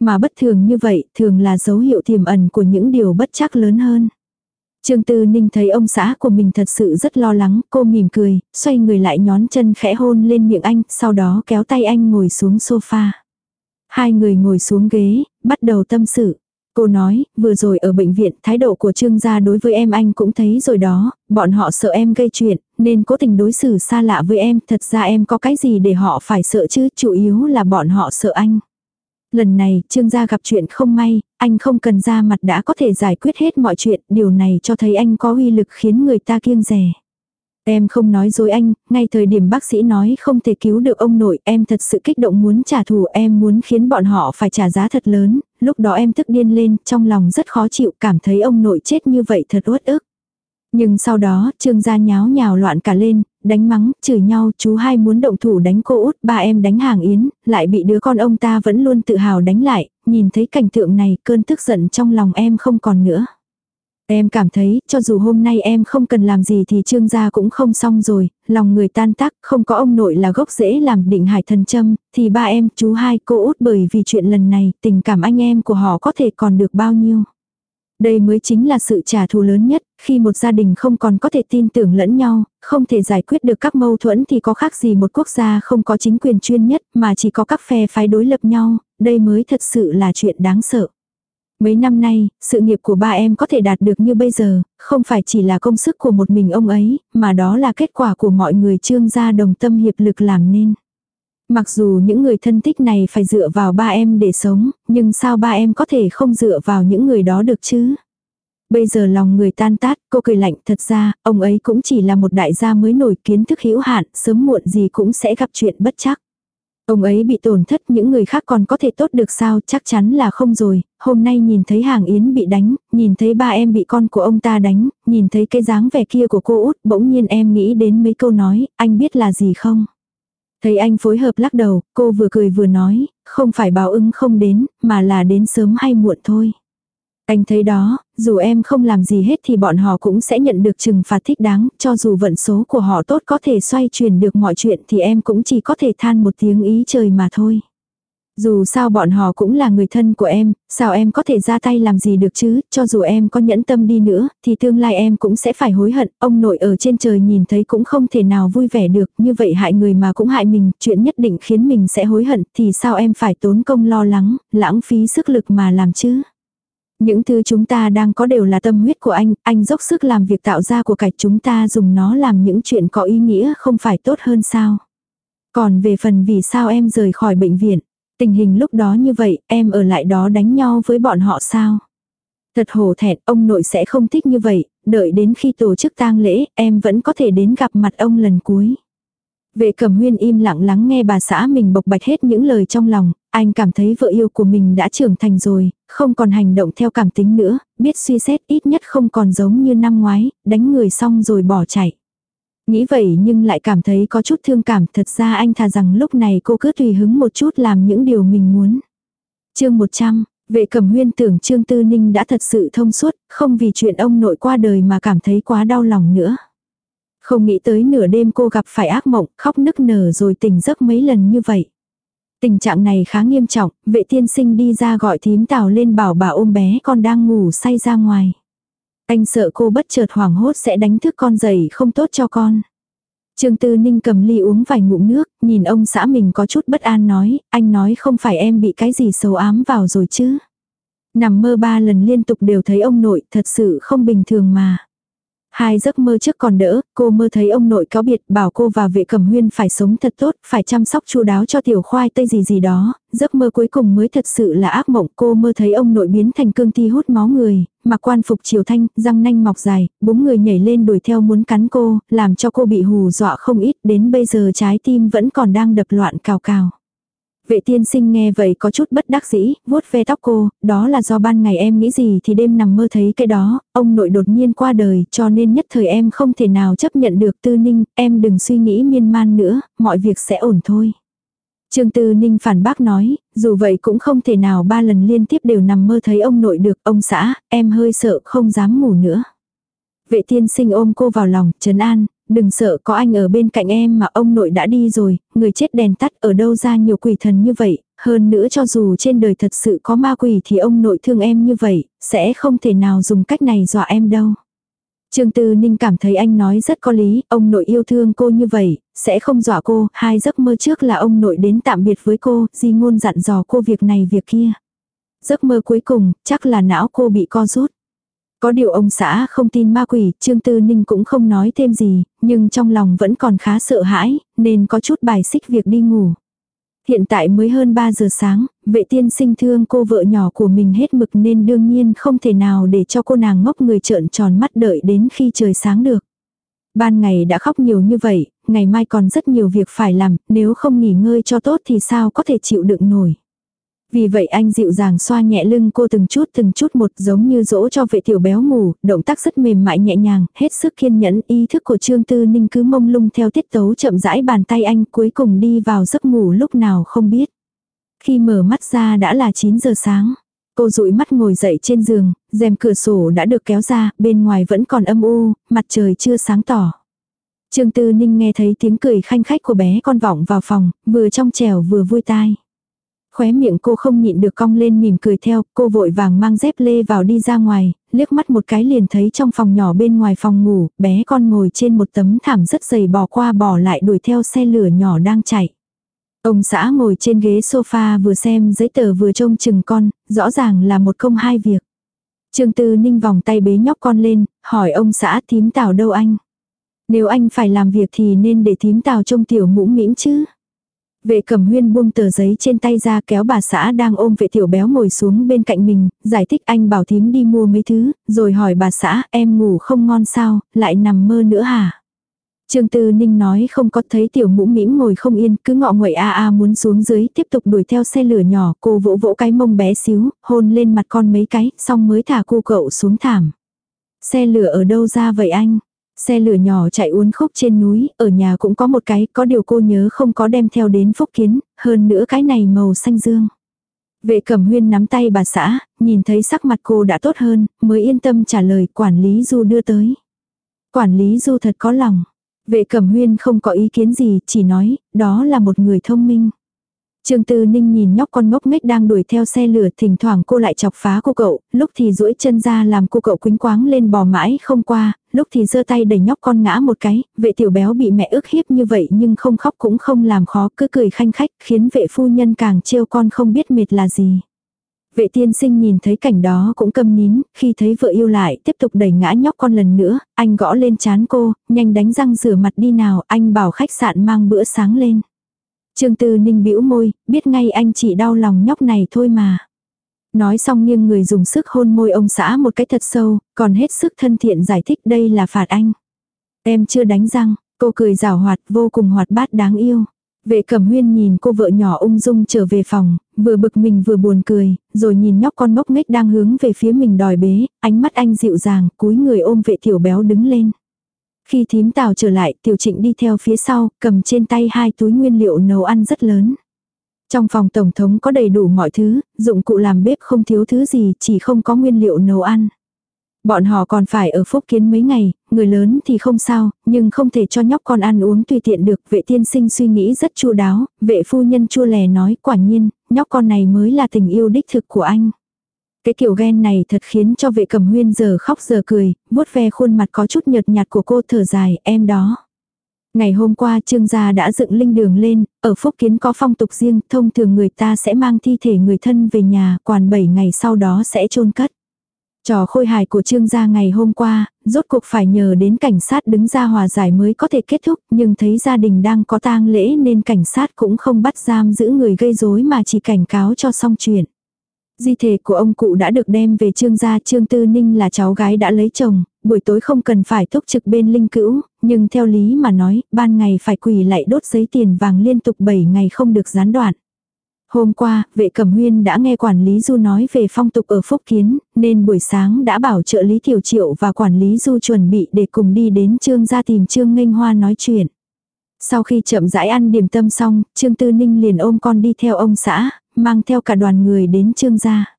Mà bất thường như vậy thường là dấu hiệu tiềm ẩn của những điều bất chắc lớn hơn. Trương Tư Ninh thấy ông xã của mình thật sự rất lo lắng, cô mỉm cười, xoay người lại nhón chân khẽ hôn lên miệng anh, sau đó kéo tay anh ngồi xuống sofa. Hai người ngồi xuống ghế, bắt đầu tâm sự. Cô nói, vừa rồi ở bệnh viện, thái độ của Trương gia đối với em anh cũng thấy rồi đó, bọn họ sợ em gây chuyện, nên cố tình đối xử xa lạ với em, thật ra em có cái gì để họ phải sợ chứ, chủ yếu là bọn họ sợ anh. Lần này, Trương gia gặp chuyện không may, anh không cần ra mặt đã có thể giải quyết hết mọi chuyện, điều này cho thấy anh có uy lực khiến người ta kiêng rẻ. Em không nói dối anh, ngay thời điểm bác sĩ nói không thể cứu được ông nội, em thật sự kích động muốn trả thù, em muốn khiến bọn họ phải trả giá thật lớn, lúc đó em tức điên lên, trong lòng rất khó chịu, cảm thấy ông nội chết như vậy thật uất ức. Nhưng sau đó, trương gia nháo nhào loạn cả lên, đánh mắng, chửi nhau, chú hai muốn động thủ đánh cô út, ba em đánh hàng yến, lại bị đứa con ông ta vẫn luôn tự hào đánh lại, nhìn thấy cảnh tượng này, cơn tức giận trong lòng em không còn nữa. Em cảm thấy, cho dù hôm nay em không cần làm gì thì trương gia cũng không xong rồi, lòng người tan tác, không có ông nội là gốc rễ làm định hải thần châm, thì ba em, chú hai, cô út bởi vì chuyện lần này, tình cảm anh em của họ có thể còn được bao nhiêu. Đây mới chính là sự trả thù lớn nhất, khi một gia đình không còn có thể tin tưởng lẫn nhau, không thể giải quyết được các mâu thuẫn thì có khác gì một quốc gia không có chính quyền chuyên nhất mà chỉ có các phe phái đối lập nhau, đây mới thật sự là chuyện đáng sợ. Mấy năm nay, sự nghiệp của ba em có thể đạt được như bây giờ, không phải chỉ là công sức của một mình ông ấy, mà đó là kết quả của mọi người trương gia đồng tâm hiệp lực làm nên. Mặc dù những người thân thích này phải dựa vào ba em để sống, nhưng sao ba em có thể không dựa vào những người đó được chứ? Bây giờ lòng người tan tát, cô cười lạnh, thật ra, ông ấy cũng chỉ là một đại gia mới nổi kiến thức hữu hạn, sớm muộn gì cũng sẽ gặp chuyện bất chắc. Ông ấy bị tổn thất những người khác còn có thể tốt được sao chắc chắn là không rồi, hôm nay nhìn thấy hàng yến bị đánh, nhìn thấy ba em bị con của ông ta đánh, nhìn thấy cái dáng vẻ kia của cô út, bỗng nhiên em nghĩ đến mấy câu nói, anh biết là gì không? Thấy anh phối hợp lắc đầu, cô vừa cười vừa nói, không phải báo ứng không đến, mà là đến sớm hay muộn thôi. Anh thấy đó, dù em không làm gì hết thì bọn họ cũng sẽ nhận được trừng phạt thích đáng, cho dù vận số của họ tốt có thể xoay chuyển được mọi chuyện thì em cũng chỉ có thể than một tiếng ý trời mà thôi. Dù sao bọn họ cũng là người thân của em, sao em có thể ra tay làm gì được chứ, cho dù em có nhẫn tâm đi nữa, thì tương lai em cũng sẽ phải hối hận, ông nội ở trên trời nhìn thấy cũng không thể nào vui vẻ được, như vậy hại người mà cũng hại mình, chuyện nhất định khiến mình sẽ hối hận, thì sao em phải tốn công lo lắng, lãng phí sức lực mà làm chứ. Những thứ chúng ta đang có đều là tâm huyết của anh, anh dốc sức làm việc tạo ra của cải. Chúng ta dùng nó làm những chuyện có ý nghĩa không phải tốt hơn sao. Còn về phần vì sao em rời khỏi bệnh viện, tình hình lúc đó như vậy, em ở lại đó đánh nhau với bọn họ sao? Thật hổ thẹn, ông nội sẽ không thích như vậy, đợi đến khi tổ chức tang lễ, em vẫn có thể đến gặp mặt ông lần cuối. Vệ cẩm huyên im lặng lắng nghe bà xã mình bộc bạch hết những lời trong lòng, anh cảm thấy vợ yêu của mình đã trưởng thành rồi, không còn hành động theo cảm tính nữa, biết suy xét ít nhất không còn giống như năm ngoái, đánh người xong rồi bỏ chạy. Nghĩ vậy nhưng lại cảm thấy có chút thương cảm, thật ra anh thà rằng lúc này cô cứ tùy hứng một chút làm những điều mình muốn. chương 100, vệ cẩm huyên tưởng Trương Tư Ninh đã thật sự thông suốt, không vì chuyện ông nội qua đời mà cảm thấy quá đau lòng nữa. Không nghĩ tới nửa đêm cô gặp phải ác mộng, khóc nức nở rồi tỉnh giấc mấy lần như vậy. Tình trạng này khá nghiêm trọng, vệ tiên sinh đi ra gọi thím tào lên bảo bà ôm bé con đang ngủ say ra ngoài. Anh sợ cô bất chợt hoảng hốt sẽ đánh thức con dậy không tốt cho con. Trương Tư Ninh cầm ly uống vài ngụm nước, nhìn ông xã mình có chút bất an nói, anh nói không phải em bị cái gì xấu ám vào rồi chứ. Nằm mơ ba lần liên tục đều thấy ông nội thật sự không bình thường mà. Hai giấc mơ trước còn đỡ, cô mơ thấy ông nội cáo biệt bảo cô và vệ cẩm huyên phải sống thật tốt, phải chăm sóc chu đáo cho tiểu khoai tây gì gì đó. Giấc mơ cuối cùng mới thật sự là ác mộng. Cô mơ thấy ông nội biến thành cương thi hút máu người, mặc quan phục triều thanh, răng nanh mọc dài, búng người nhảy lên đuổi theo muốn cắn cô, làm cho cô bị hù dọa không ít. Đến bây giờ trái tim vẫn còn đang đập loạn cào cào. Vệ tiên sinh nghe vậy có chút bất đắc dĩ, vuốt ve tóc cô, đó là do ban ngày em nghĩ gì thì đêm nằm mơ thấy cái đó, ông nội đột nhiên qua đời cho nên nhất thời em không thể nào chấp nhận được tư ninh, em đừng suy nghĩ miên man nữa, mọi việc sẽ ổn thôi. Trương Tư Ninh phản bác nói, dù vậy cũng không thể nào ba lần liên tiếp đều nằm mơ thấy ông nội được, ông xã, em hơi sợ không dám ngủ nữa. Vệ tiên sinh ôm cô vào lòng, trấn an, đừng sợ có anh ở bên cạnh em mà ông nội đã đi rồi, người chết đèn tắt ở đâu ra nhiều quỷ thần như vậy, hơn nữa cho dù trên đời thật sự có ma quỷ thì ông nội thương em như vậy, sẽ không thể nào dùng cách này dọa em đâu. Trương Tư Ninh cảm thấy anh nói rất có lý, ông nội yêu thương cô như vậy, sẽ không dọa cô, hai giấc mơ trước là ông nội đến tạm biệt với cô, di ngôn dặn dò cô việc này việc kia. Giấc mơ cuối cùng, chắc là não cô bị co rút. Có điều ông xã không tin ma quỷ, Trương Tư Ninh cũng không nói thêm gì, nhưng trong lòng vẫn còn khá sợ hãi, nên có chút bài xích việc đi ngủ. Hiện tại mới hơn 3 giờ sáng, vệ tiên sinh thương cô vợ nhỏ của mình hết mực nên đương nhiên không thể nào để cho cô nàng ngốc người trợn tròn mắt đợi đến khi trời sáng được. Ban ngày đã khóc nhiều như vậy, ngày mai còn rất nhiều việc phải làm, nếu không nghỉ ngơi cho tốt thì sao có thể chịu đựng nổi. Vì vậy anh dịu dàng xoa nhẹ lưng cô từng chút từng chút một giống như dỗ cho vệ tiểu béo ngủ, động tác rất mềm mại nhẹ nhàng, hết sức kiên nhẫn, ý thức của Trương Tư Ninh cứ mông lung theo tiết tấu chậm rãi bàn tay anh cuối cùng đi vào giấc ngủ lúc nào không biết. Khi mở mắt ra đã là 9 giờ sáng. Cô dụi mắt ngồi dậy trên giường, rèm cửa sổ đã được kéo ra, bên ngoài vẫn còn âm u, mặt trời chưa sáng tỏ. Trương Tư Ninh nghe thấy tiếng cười khanh khách của bé con vọng vào phòng, vừa trong trèo vừa vui tai. Khóe miệng cô không nhịn được cong lên mỉm cười theo, cô vội vàng mang dép lê vào đi ra ngoài, liếc mắt một cái liền thấy trong phòng nhỏ bên ngoài phòng ngủ, bé con ngồi trên một tấm thảm rất dày bò qua bò lại đuổi theo xe lửa nhỏ đang chạy. Ông xã ngồi trên ghế sofa vừa xem giấy tờ vừa trông chừng con, rõ ràng là một công hai việc. Trương Tư Ninh vòng tay bế nhóc con lên, hỏi ông xã thím tào đâu anh. Nếu anh phải làm việc thì nên để thím tào trông tiểu mũ mĩm chứ. Vệ cầm huyên buông tờ giấy trên tay ra kéo bà xã đang ôm vệ tiểu béo ngồi xuống bên cạnh mình, giải thích anh bảo thím đi mua mấy thứ, rồi hỏi bà xã em ngủ không ngon sao, lại nằm mơ nữa hả? Trương Tư Ninh nói không có thấy tiểu mũ mĩm ngồi không yên, cứ ngọ nguậy a a muốn xuống dưới tiếp tục đuổi theo xe lửa nhỏ, cô vỗ vỗ cái mông bé xíu, hôn lên mặt con mấy cái, xong mới thả cô cậu xuống thảm. Xe lửa ở đâu ra vậy anh? Xe lửa nhỏ chạy uốn khúc trên núi, ở nhà cũng có một cái, có điều cô nhớ không có đem theo đến phúc kiến, hơn nữa cái này màu xanh dương. Vệ cẩm huyên nắm tay bà xã, nhìn thấy sắc mặt cô đã tốt hơn, mới yên tâm trả lời quản lý du đưa tới. Quản lý du thật có lòng. Vệ cẩm huyên không có ý kiến gì, chỉ nói, đó là một người thông minh. Trương Tư Ninh nhìn nhóc con ngốc nghếch đang đuổi theo xe lửa, thỉnh thoảng cô lại chọc phá cô cậu, lúc thì duỗi chân ra làm cô cậu quính quáng lên bò mãi không qua, lúc thì giơ tay đẩy nhóc con ngã một cái, vệ tiểu béo bị mẹ ức hiếp như vậy nhưng không khóc cũng không làm khó, cứ cười khanh khách, khiến vệ phu nhân càng trêu con không biết mệt là gì. Vệ tiên sinh nhìn thấy cảnh đó cũng câm nín, khi thấy vợ yêu lại tiếp tục đẩy ngã nhóc con lần nữa, anh gõ lên chán cô, nhanh đánh răng rửa mặt đi nào, anh bảo khách sạn mang bữa sáng lên. Trương Tư Ninh bĩu môi, biết ngay anh chỉ đau lòng nhóc này thôi mà. Nói xong nghiêng người dùng sức hôn môi ông xã một cái thật sâu, còn hết sức thân thiện giải thích đây là phạt anh. Em chưa đánh răng, cô cười rào hoạt vô cùng hoạt bát đáng yêu. Vệ cẩm huyên nhìn cô vợ nhỏ ung dung trở về phòng, vừa bực mình vừa buồn cười, rồi nhìn nhóc con ngốc nghếch đang hướng về phía mình đòi bế, ánh mắt anh dịu dàng, cúi người ôm vệ tiểu béo đứng lên. Khi thím tào trở lại, tiểu trịnh đi theo phía sau, cầm trên tay hai túi nguyên liệu nấu ăn rất lớn. Trong phòng tổng thống có đầy đủ mọi thứ, dụng cụ làm bếp không thiếu thứ gì, chỉ không có nguyên liệu nấu ăn. Bọn họ còn phải ở phúc kiến mấy ngày, người lớn thì không sao, nhưng không thể cho nhóc con ăn uống tùy tiện được. Vệ tiên sinh suy nghĩ rất chu đáo, vệ phu nhân chua lè nói quả nhiên, nhóc con này mới là tình yêu đích thực của anh. Cái kiểu ghen này thật khiến cho vệ cầm huyên giờ khóc giờ cười, vuốt ve khuôn mặt có chút nhợt nhạt của cô thở dài, em đó. Ngày hôm qua trương gia đã dựng linh đường lên, ở Phúc Kiến có phong tục riêng, thông thường người ta sẽ mang thi thể người thân về nhà, quản 7 ngày sau đó sẽ chôn cất. Trò khôi hài của trương gia ngày hôm qua, rốt cuộc phải nhờ đến cảnh sát đứng ra hòa giải mới có thể kết thúc, nhưng thấy gia đình đang có tang lễ nên cảnh sát cũng không bắt giam giữ người gây rối mà chỉ cảnh cáo cho xong chuyện. Di thể của ông cụ đã được đem về trương gia trương tư ninh là cháu gái đã lấy chồng, buổi tối không cần phải thúc trực bên linh cữu, nhưng theo lý mà nói, ban ngày phải quỳ lại đốt giấy tiền vàng liên tục 7 ngày không được gián đoạn. Hôm qua, vệ cẩm huyên đã nghe quản lý Du nói về phong tục ở Phúc Kiến, nên buổi sáng đã bảo trợ lý Tiểu Triệu và quản lý Du chuẩn bị để cùng đi đến Trương gia tìm Trương Nghênh Hoa nói chuyện. Sau khi chậm rãi ăn điểm tâm xong, Trương Tư Ninh liền ôm con đi theo ông xã, mang theo cả đoàn người đến Trương gia.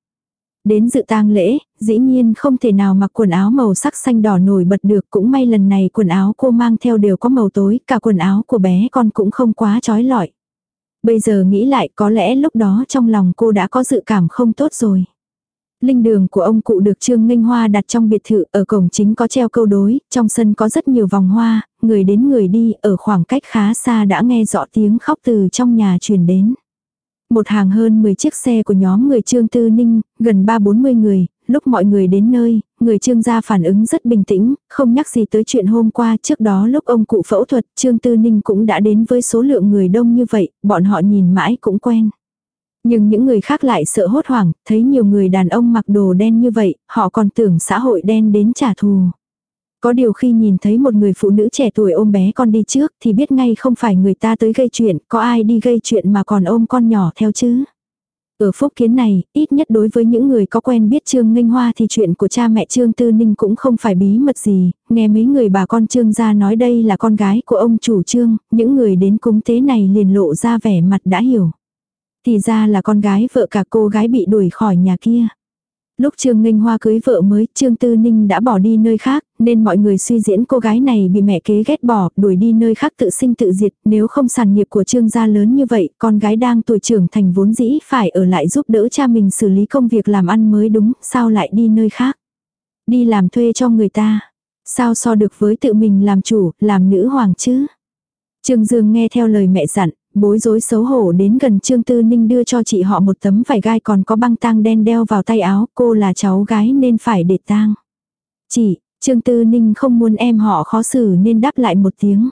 Đến dự tang lễ, dĩ nhiên không thể nào mặc quần áo màu sắc xanh đỏ nổi bật được cũng may lần này quần áo cô mang theo đều có màu tối, cả quần áo của bé con cũng không quá trói lọi. Bây giờ nghĩ lại có lẽ lúc đó trong lòng cô đã có dự cảm không tốt rồi. Linh đường của ông cụ được Trương Nghênh Hoa đặt trong biệt thự, ở cổng chính có treo câu đối, trong sân có rất nhiều vòng hoa, người đến người đi, ở khoảng cách khá xa đã nghe rõ tiếng khóc từ trong nhà truyền đến. Một hàng hơn 10 chiếc xe của nhóm người Trương Tư Ninh, gần 3-40 người, lúc mọi người đến nơi, người Trương gia phản ứng rất bình tĩnh, không nhắc gì tới chuyện hôm qua trước đó lúc ông cụ phẫu thuật, Trương Tư Ninh cũng đã đến với số lượng người đông như vậy, bọn họ nhìn mãi cũng quen. Nhưng những người khác lại sợ hốt hoảng, thấy nhiều người đàn ông mặc đồ đen như vậy, họ còn tưởng xã hội đen đến trả thù. Có điều khi nhìn thấy một người phụ nữ trẻ tuổi ôm bé con đi trước thì biết ngay không phải người ta tới gây chuyện, có ai đi gây chuyện mà còn ôm con nhỏ theo chứ. Ở phúc kiến này, ít nhất đối với những người có quen biết Trương Nghênh Hoa thì chuyện của cha mẹ Trương Tư Ninh cũng không phải bí mật gì, nghe mấy người bà con Trương gia nói đây là con gái của ông chủ Trương, những người đến cúng tế này liền lộ ra vẻ mặt đã hiểu. Thì ra là con gái vợ cả cô gái bị đuổi khỏi nhà kia. Lúc Trương Nghênh Hoa cưới vợ mới, Trương Tư Ninh đã bỏ đi nơi khác, nên mọi người suy diễn cô gái này bị mẹ kế ghét bỏ, đuổi đi nơi khác tự sinh tự diệt, nếu không sản nghiệp của Trương gia lớn như vậy, con gái đang tuổi trưởng thành vốn dĩ phải ở lại giúp đỡ cha mình xử lý công việc làm ăn mới đúng, sao lại đi nơi khác. Đi làm thuê cho người ta. Sao so được với tự mình làm chủ, làm nữ hoàng chứ? Trương Dương nghe theo lời mẹ dặn, bối rối xấu hổ đến gần Trương Tư Ninh đưa cho chị họ một tấm vải gai còn có băng tang đen đeo vào tay áo, cô là cháu gái nên phải để tang. Chị, Trương Tư Ninh không muốn em họ khó xử nên đáp lại một tiếng.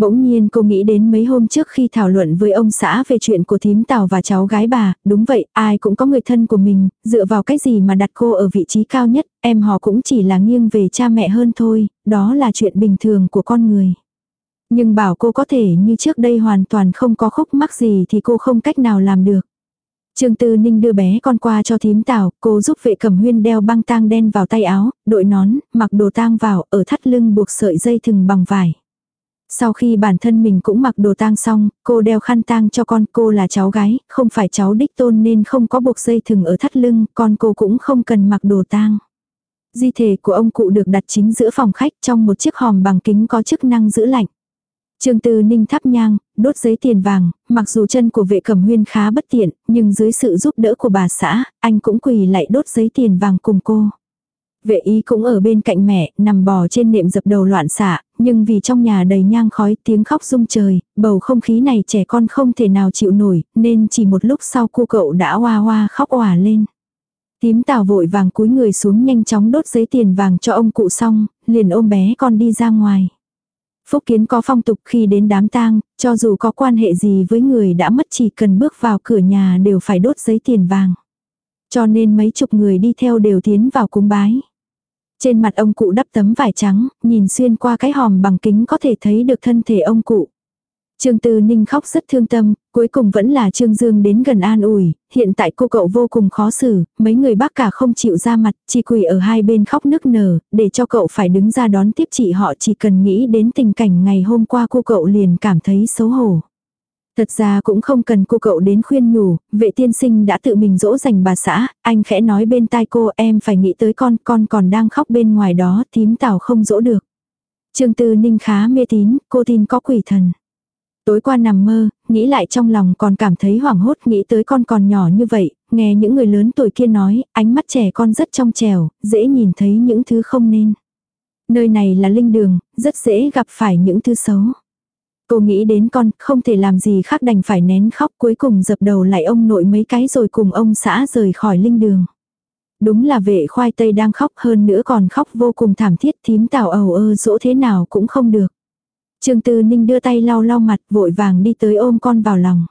Bỗng nhiên cô nghĩ đến mấy hôm trước khi thảo luận với ông xã về chuyện của thím Tào và cháu gái bà, đúng vậy, ai cũng có người thân của mình, dựa vào cái gì mà đặt cô ở vị trí cao nhất, em họ cũng chỉ là nghiêng về cha mẹ hơn thôi, đó là chuyện bình thường của con người. Nhưng bảo cô có thể như trước đây hoàn toàn không có khúc mắc gì thì cô không cách nào làm được. Trương Tư Ninh đưa bé con qua cho thím tảo, cô giúp vệ cẩm huyên đeo băng tang đen vào tay áo, đội nón, mặc đồ tang vào, ở thắt lưng buộc sợi dây thừng bằng vải. Sau khi bản thân mình cũng mặc đồ tang xong, cô đeo khăn tang cho con, cô là cháu gái, không phải cháu đích tôn nên không có buộc dây thừng ở thắt lưng, con cô cũng không cần mặc đồ tang. Di thể của ông cụ được đặt chính giữa phòng khách trong một chiếc hòm bằng kính có chức năng giữ lạnh. Trương Tư Ninh thắp nhang, đốt giấy tiền vàng, mặc dù chân của vệ cẩm huyên khá bất tiện, nhưng dưới sự giúp đỡ của bà xã, anh cũng quỳ lại đốt giấy tiền vàng cùng cô. Vệ ý cũng ở bên cạnh mẹ, nằm bò trên nệm dập đầu loạn xạ, nhưng vì trong nhà đầy nhang khói tiếng khóc rung trời, bầu không khí này trẻ con không thể nào chịu nổi, nên chỉ một lúc sau cô cậu đã hoa hoa khóc òa lên. Tím tào vội vàng cúi người xuống nhanh chóng đốt giấy tiền vàng cho ông cụ xong, liền ôm bé con đi ra ngoài. Phúc kiến có phong tục khi đến đám tang, cho dù có quan hệ gì với người đã mất chỉ cần bước vào cửa nhà đều phải đốt giấy tiền vàng. Cho nên mấy chục người đi theo đều tiến vào cúng bái. Trên mặt ông cụ đắp tấm vải trắng, nhìn xuyên qua cái hòm bằng kính có thể thấy được thân thể ông cụ. Trương Tư Ninh khóc rất thương tâm, cuối cùng vẫn là Trương Dương đến gần an ủi, hiện tại cô cậu vô cùng khó xử, mấy người bác cả không chịu ra mặt, chỉ quỳ ở hai bên khóc nức nở, để cho cậu phải đứng ra đón tiếp chị họ chỉ cần nghĩ đến tình cảnh ngày hôm qua cô cậu liền cảm thấy xấu hổ. Thật ra cũng không cần cô cậu đến khuyên nhủ, vệ tiên sinh đã tự mình dỗ dành bà xã, anh khẽ nói bên tai cô em phải nghĩ tới con, con còn đang khóc bên ngoài đó, thím tảo không dỗ được. Trương Tư Ninh khá mê tín, cô tin có quỷ thần. Tối qua nằm mơ, nghĩ lại trong lòng còn cảm thấy hoảng hốt nghĩ tới con còn nhỏ như vậy, nghe những người lớn tuổi kia nói, ánh mắt trẻ con rất trong trèo, dễ nhìn thấy những thứ không nên. Nơi này là linh đường, rất dễ gặp phải những thứ xấu. Cô nghĩ đến con, không thể làm gì khác đành phải nén khóc cuối cùng dập đầu lại ông nội mấy cái rồi cùng ông xã rời khỏi linh đường. Đúng là vệ khoai tây đang khóc hơn nữa còn khóc vô cùng thảm thiết thím tào ầu ơ dỗ thế nào cũng không được. Trương Tư Ninh đưa tay lau lau mặt vội vàng đi tới ôm con vào lòng.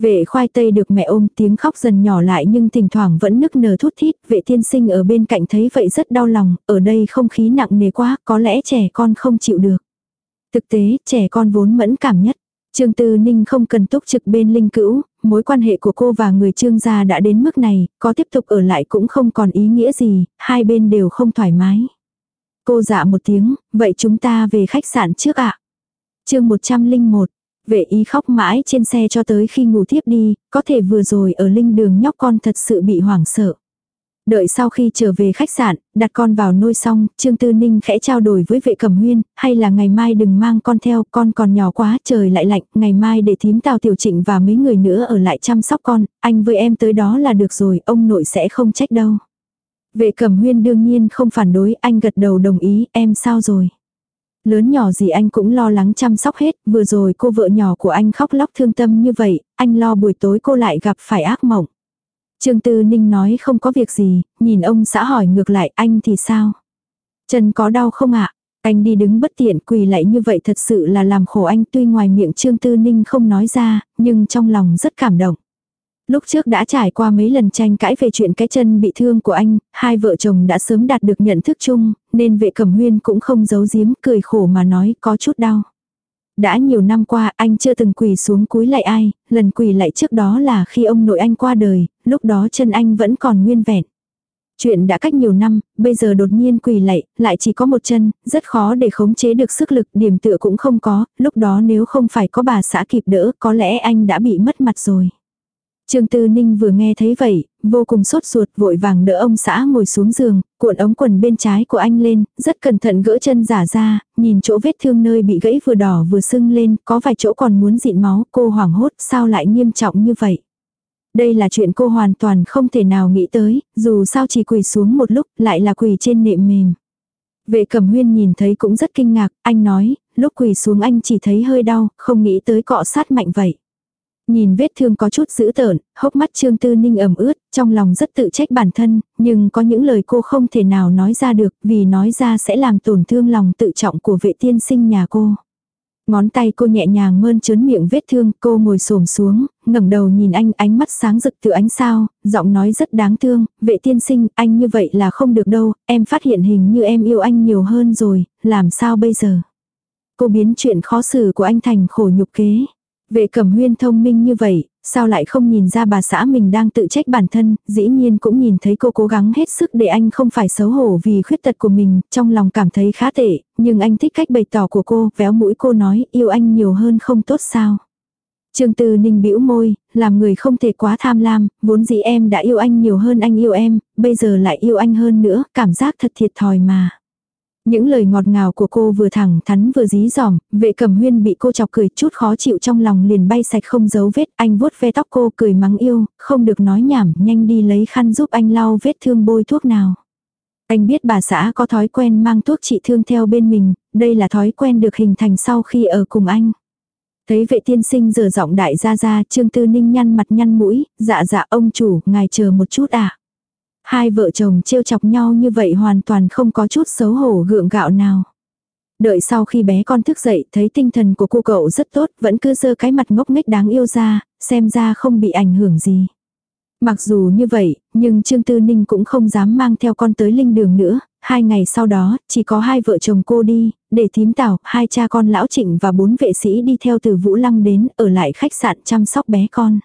Vệ khoai tây được mẹ ôm tiếng khóc dần nhỏ lại nhưng thỉnh thoảng vẫn nức nở thút thít. Vệ tiên sinh ở bên cạnh thấy vậy rất đau lòng, ở đây không khí nặng nề quá, có lẽ trẻ con không chịu được. Thực tế, trẻ con vốn mẫn cảm nhất. Trương Tư Ninh không cần túc trực bên linh cữu, mối quan hệ của cô và người trương gia đã đến mức này, có tiếp tục ở lại cũng không còn ý nghĩa gì, hai bên đều không thoải mái. Cô dạ một tiếng, vậy chúng ta về khách sạn trước ạ chương 101, vệ ý khóc mãi trên xe cho tới khi ngủ thiếp đi, có thể vừa rồi ở linh đường nhóc con thật sự bị hoảng sợ. Đợi sau khi trở về khách sạn, đặt con vào nôi xong, Trương Tư Ninh khẽ trao đổi với vệ cẩm huyên, hay là ngày mai đừng mang con theo, con còn nhỏ quá, trời lại lạnh, ngày mai để thím tào tiểu trịnh và mấy người nữa ở lại chăm sóc con, anh với em tới đó là được rồi, ông nội sẽ không trách đâu. Vệ cẩm huyên đương nhiên không phản đối, anh gật đầu đồng ý, em sao rồi. Lớn nhỏ gì anh cũng lo lắng chăm sóc hết, vừa rồi cô vợ nhỏ của anh khóc lóc thương tâm như vậy, anh lo buổi tối cô lại gặp phải ác mộng. Trương Tư Ninh nói không có việc gì, nhìn ông xã hỏi ngược lại anh thì sao? Chân có đau không ạ? Anh đi đứng bất tiện quỳ lại như vậy thật sự là làm khổ anh tuy ngoài miệng Trương Tư Ninh không nói ra, nhưng trong lòng rất cảm động. Lúc trước đã trải qua mấy lần tranh cãi về chuyện cái chân bị thương của anh, hai vợ chồng đã sớm đạt được nhận thức chung, nên vệ cẩm huyên cũng không giấu giếm cười khổ mà nói có chút đau. Đã nhiều năm qua anh chưa từng quỳ xuống cúi lại ai, lần quỳ lại trước đó là khi ông nội anh qua đời, lúc đó chân anh vẫn còn nguyên vẹn. Chuyện đã cách nhiều năm, bây giờ đột nhiên quỳ lại, lại chỉ có một chân, rất khó để khống chế được sức lực, điểm tựa cũng không có, lúc đó nếu không phải có bà xã kịp đỡ, có lẽ anh đã bị mất mặt rồi. Trương Tư Ninh vừa nghe thấy vậy, vô cùng sốt ruột vội vàng đỡ ông xã ngồi xuống giường, cuộn ống quần bên trái của anh lên, rất cẩn thận gỡ chân giả ra, nhìn chỗ vết thương nơi bị gãy vừa đỏ vừa sưng lên, có vài chỗ còn muốn dịn máu, cô hoảng hốt sao lại nghiêm trọng như vậy. Đây là chuyện cô hoàn toàn không thể nào nghĩ tới, dù sao chỉ quỳ xuống một lúc lại là quỳ trên nệm mềm. Vệ cẩm huyên nhìn thấy cũng rất kinh ngạc, anh nói, lúc quỳ xuống anh chỉ thấy hơi đau, không nghĩ tới cọ sát mạnh vậy. Nhìn vết thương có chút dữ tợn, hốc mắt Trương Tư Ninh ẩm ướt, trong lòng rất tự trách bản thân, nhưng có những lời cô không thể nào nói ra được, vì nói ra sẽ làm tổn thương lòng tự trọng của vệ tiên sinh nhà cô. Ngón tay cô nhẹ nhàng mơn trớn miệng vết thương, cô ngồi xổm xuống, ngẩng đầu nhìn anh, ánh mắt sáng rực từ ánh sao, giọng nói rất đáng thương, vệ tiên sinh, anh như vậy là không được đâu, em phát hiện hình như em yêu anh nhiều hơn rồi, làm sao bây giờ? Cô biến chuyện khó xử của anh thành khổ nhục kế. Vệ cẩm huyên thông minh như vậy, sao lại không nhìn ra bà xã mình đang tự trách bản thân, dĩ nhiên cũng nhìn thấy cô cố gắng hết sức để anh không phải xấu hổ vì khuyết tật của mình, trong lòng cảm thấy khá tệ, nhưng anh thích cách bày tỏ của cô, véo mũi cô nói yêu anh nhiều hơn không tốt sao. Trương Tư Ninh bĩu môi, làm người không thể quá tham lam, vốn dĩ em đã yêu anh nhiều hơn anh yêu em, bây giờ lại yêu anh hơn nữa, cảm giác thật thiệt thòi mà. Những lời ngọt ngào của cô vừa thẳng thắn vừa dí dỏm, vệ cẩm huyên bị cô chọc cười chút khó chịu trong lòng liền bay sạch không giấu vết, anh vuốt ve tóc cô cười mắng yêu, không được nói nhảm, nhanh đi lấy khăn giúp anh lau vết thương bôi thuốc nào. Anh biết bà xã có thói quen mang thuốc trị thương theo bên mình, đây là thói quen được hình thành sau khi ở cùng anh. Thấy vệ tiên sinh giờ giọng đại ra ra, trương tư ninh nhăn mặt nhăn mũi, dạ dạ ông chủ, ngài chờ một chút ạ. À. Hai vợ chồng trêu chọc nhau như vậy hoàn toàn không có chút xấu hổ gượng gạo nào. Đợi sau khi bé con thức dậy thấy tinh thần của cô cậu rất tốt vẫn cứ dơ cái mặt ngốc nghếch đáng yêu ra, xem ra không bị ảnh hưởng gì. Mặc dù như vậy, nhưng Trương Tư Ninh cũng không dám mang theo con tới linh đường nữa. Hai ngày sau đó, chỉ có hai vợ chồng cô đi, để thím tảo, hai cha con lão trịnh và bốn vệ sĩ đi theo từ Vũ Lăng đến, ở lại khách sạn chăm sóc bé con.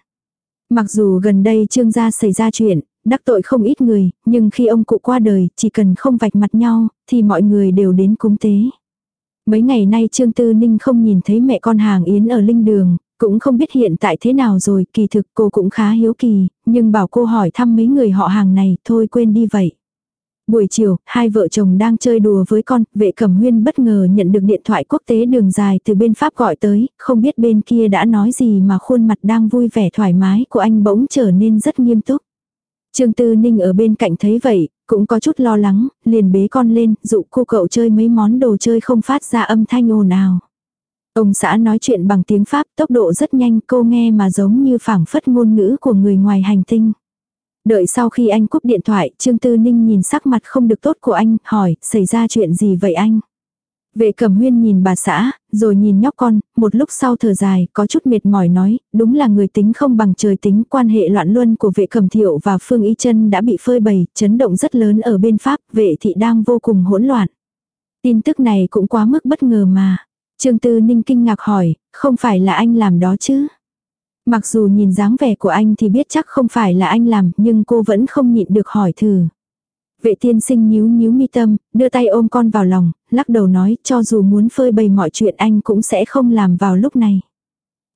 Mặc dù gần đây Trương gia xảy ra chuyện, đắc tội không ít người, nhưng khi ông cụ qua đời, chỉ cần không vạch mặt nhau, thì mọi người đều đến cúng tế. Mấy ngày nay Trương Tư Ninh không nhìn thấy mẹ con hàng Yến ở linh đường, cũng không biết hiện tại thế nào rồi, kỳ thực cô cũng khá hiếu kỳ, nhưng bảo cô hỏi thăm mấy người họ hàng này, thôi quên đi vậy. Buổi chiều, hai vợ chồng đang chơi đùa với con, vệ cẩm huyên bất ngờ nhận được điện thoại quốc tế đường dài từ bên Pháp gọi tới, không biết bên kia đã nói gì mà khuôn mặt đang vui vẻ thoải mái của anh bỗng trở nên rất nghiêm túc. Trương Tư Ninh ở bên cạnh thấy vậy, cũng có chút lo lắng, liền bế con lên, dụ cô cậu chơi mấy món đồ chơi không phát ra âm thanh ồn ào. Ông xã nói chuyện bằng tiếng Pháp tốc độ rất nhanh cô nghe mà giống như phảng phất ngôn ngữ của người ngoài hành tinh. Đợi sau khi anh cúp điện thoại, Trương Tư Ninh nhìn sắc mặt không được tốt của anh, hỏi, xảy ra chuyện gì vậy anh? Vệ cẩm huyên nhìn bà xã, rồi nhìn nhóc con, một lúc sau thở dài, có chút mệt mỏi nói, đúng là người tính không bằng trời tính, quan hệ loạn luân của vệ cẩm thiệu và Phương Y chân đã bị phơi bày, chấn động rất lớn ở bên Pháp, vệ thị đang vô cùng hỗn loạn. Tin tức này cũng quá mức bất ngờ mà. Trương Tư Ninh kinh ngạc hỏi, không phải là anh làm đó chứ? Mặc dù nhìn dáng vẻ của anh thì biết chắc không phải là anh làm, nhưng cô vẫn không nhịn được hỏi thử. Vệ tiên sinh nhíu nhíu mi tâm, đưa tay ôm con vào lòng, lắc đầu nói cho dù muốn phơi bày mọi chuyện anh cũng sẽ không làm vào lúc này.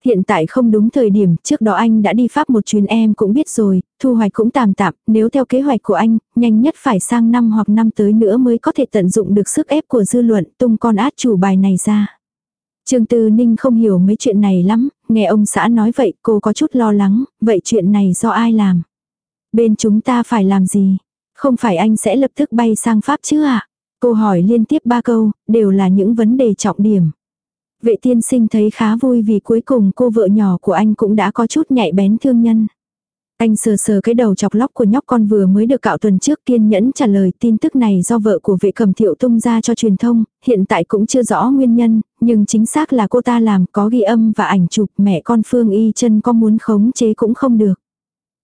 Hiện tại không đúng thời điểm, trước đó anh đã đi Pháp một chuyến em cũng biết rồi, thu hoạch cũng tạm tạm, nếu theo kế hoạch của anh, nhanh nhất phải sang năm hoặc năm tới nữa mới có thể tận dụng được sức ép của dư luận tung con át chủ bài này ra. Trương Tư Ninh không hiểu mấy chuyện này lắm, nghe ông xã nói vậy cô có chút lo lắng, vậy chuyện này do ai làm? Bên chúng ta phải làm gì? Không phải anh sẽ lập tức bay sang Pháp chứ ạ? À? Cô hỏi liên tiếp ba câu, đều là những vấn đề trọng điểm. Vệ tiên sinh thấy khá vui vì cuối cùng cô vợ nhỏ của anh cũng đã có chút nhạy bén thương nhân. Anh sờ sờ cái đầu chọc lóc của nhóc con vừa mới được cạo tuần trước kiên nhẫn trả lời tin tức này do vợ của vệ cầm thiệu tung ra cho truyền thông, hiện tại cũng chưa rõ nguyên nhân, nhưng chính xác là cô ta làm có ghi âm và ảnh chụp mẹ con Phương Y chân có muốn khống chế cũng không được.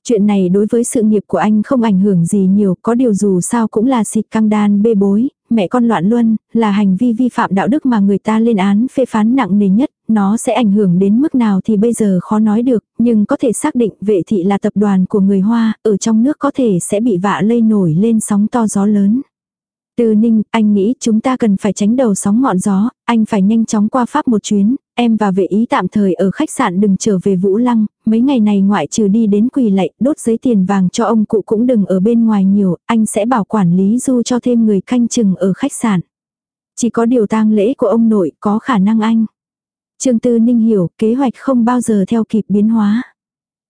Chuyện này đối với sự nghiệp của anh không ảnh hưởng gì nhiều, có điều dù sao cũng là xịt căng đan bê bối, mẹ con loạn luân, là hành vi vi phạm đạo đức mà người ta lên án phê phán nặng nề nhất, nó sẽ ảnh hưởng đến mức nào thì bây giờ khó nói được, nhưng có thể xác định vệ thị là tập đoàn của người Hoa, ở trong nước có thể sẽ bị vạ lây nổi lên sóng to gió lớn. Từ Ninh, anh nghĩ chúng ta cần phải tránh đầu sóng ngọn gió, anh phải nhanh chóng qua Pháp một chuyến, em và vệ ý tạm thời ở khách sạn đừng trở về Vũ Lăng, mấy ngày này ngoại trừ đi đến quỳ lạy, đốt giấy tiền vàng cho ông cụ cũng đừng ở bên ngoài nhiều, anh sẽ bảo quản lý du cho thêm người canh chừng ở khách sạn. Chỉ có điều tang lễ của ông nội có khả năng anh. Trương Tư Ninh hiểu kế hoạch không bao giờ theo kịp biến hóa.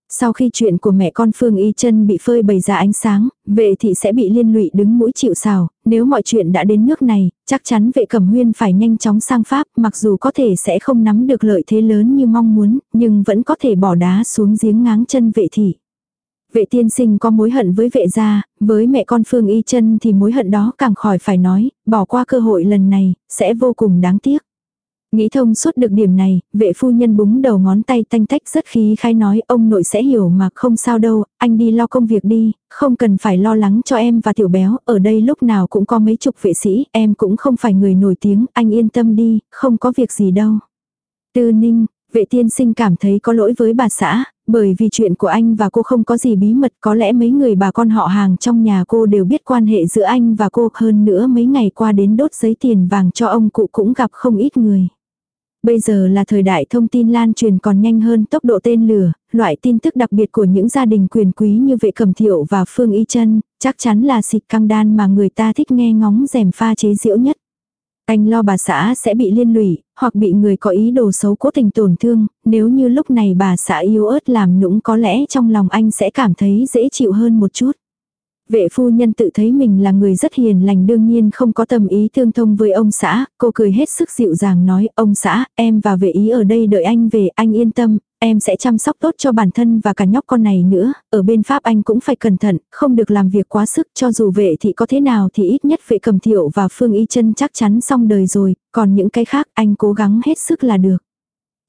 Sau khi chuyện của mẹ con Phương Y chân bị phơi bày ra ánh sáng, vệ thị sẽ bị liên lụy đứng mũi chịu sào, nếu mọi chuyện đã đến nước này, chắc chắn vệ cẩm huyên phải nhanh chóng sang Pháp, mặc dù có thể sẽ không nắm được lợi thế lớn như mong muốn, nhưng vẫn có thể bỏ đá xuống giếng ngáng chân vệ thị. Vệ tiên sinh có mối hận với vệ gia, với mẹ con Phương Y chân thì mối hận đó càng khỏi phải nói, bỏ qua cơ hội lần này, sẽ vô cùng đáng tiếc. Nghĩ thông suốt được điểm này, vệ phu nhân búng đầu ngón tay tanh tách rất khí khai nói ông nội sẽ hiểu mà không sao đâu, anh đi lo công việc đi, không cần phải lo lắng cho em và tiểu béo, ở đây lúc nào cũng có mấy chục vệ sĩ, em cũng không phải người nổi tiếng, anh yên tâm đi, không có việc gì đâu. Tư ninh, vệ tiên sinh cảm thấy có lỗi với bà xã, bởi vì chuyện của anh và cô không có gì bí mật có lẽ mấy người bà con họ hàng trong nhà cô đều biết quan hệ giữa anh và cô hơn nữa mấy ngày qua đến đốt giấy tiền vàng cho ông cụ cũng gặp không ít người. Bây giờ là thời đại thông tin lan truyền còn nhanh hơn tốc độ tên lửa, loại tin tức đặc biệt của những gia đình quyền quý như vệ cầm thiệu và phương y chân, chắc chắn là xịt căng đan mà người ta thích nghe ngóng rèm pha chế diễu nhất. Anh lo bà xã sẽ bị liên lụy, hoặc bị người có ý đồ xấu cố tình tổn thương, nếu như lúc này bà xã yếu ớt làm nũng có lẽ trong lòng anh sẽ cảm thấy dễ chịu hơn một chút. Vệ phu nhân tự thấy mình là người rất hiền lành đương nhiên không có tâm ý thương thông với ông xã, cô cười hết sức dịu dàng nói, ông xã, em và vệ ý ở đây đợi anh về, anh yên tâm, em sẽ chăm sóc tốt cho bản thân và cả nhóc con này nữa, ở bên Pháp anh cũng phải cẩn thận, không được làm việc quá sức, cho dù vệ thì có thế nào thì ít nhất vệ cầm thiệu và phương y chân chắc chắn xong đời rồi, còn những cái khác anh cố gắng hết sức là được.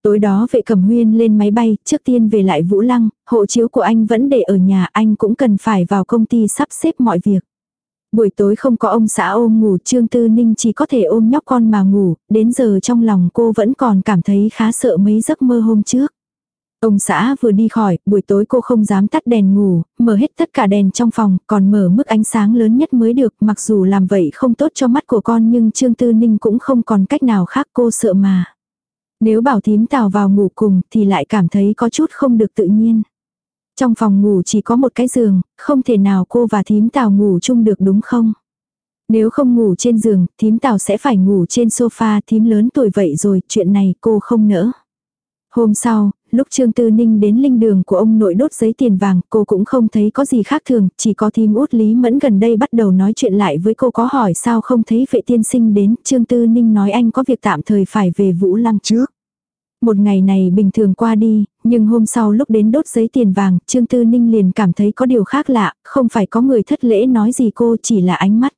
Tối đó vệ cẩm huyên lên máy bay, trước tiên về lại Vũ Lăng, hộ chiếu của anh vẫn để ở nhà, anh cũng cần phải vào công ty sắp xếp mọi việc. Buổi tối không có ông xã ôm ngủ, Trương Tư Ninh chỉ có thể ôm nhóc con mà ngủ, đến giờ trong lòng cô vẫn còn cảm thấy khá sợ mấy giấc mơ hôm trước. Ông xã vừa đi khỏi, buổi tối cô không dám tắt đèn ngủ, mở hết tất cả đèn trong phòng, còn mở mức ánh sáng lớn nhất mới được, mặc dù làm vậy không tốt cho mắt của con nhưng Trương Tư Ninh cũng không còn cách nào khác cô sợ mà. Nếu bảo thím tào vào ngủ cùng thì lại cảm thấy có chút không được tự nhiên. Trong phòng ngủ chỉ có một cái giường, không thể nào cô và thím tào ngủ chung được đúng không? Nếu không ngủ trên giường, thím tào sẽ phải ngủ trên sofa thím lớn tuổi vậy rồi, chuyện này cô không nỡ. Hôm sau, lúc Trương Tư Ninh đến linh đường của ông nội đốt giấy tiền vàng, cô cũng không thấy có gì khác thường, chỉ có thím út Lý Mẫn gần đây bắt đầu nói chuyện lại với cô có hỏi sao không thấy vệ tiên sinh đến, Trương Tư Ninh nói anh có việc tạm thời phải về Vũ Lăng trước. Một ngày này bình thường qua đi, nhưng hôm sau lúc đến đốt giấy tiền vàng, Trương Tư Ninh liền cảm thấy có điều khác lạ, không phải có người thất lễ nói gì cô chỉ là ánh mắt.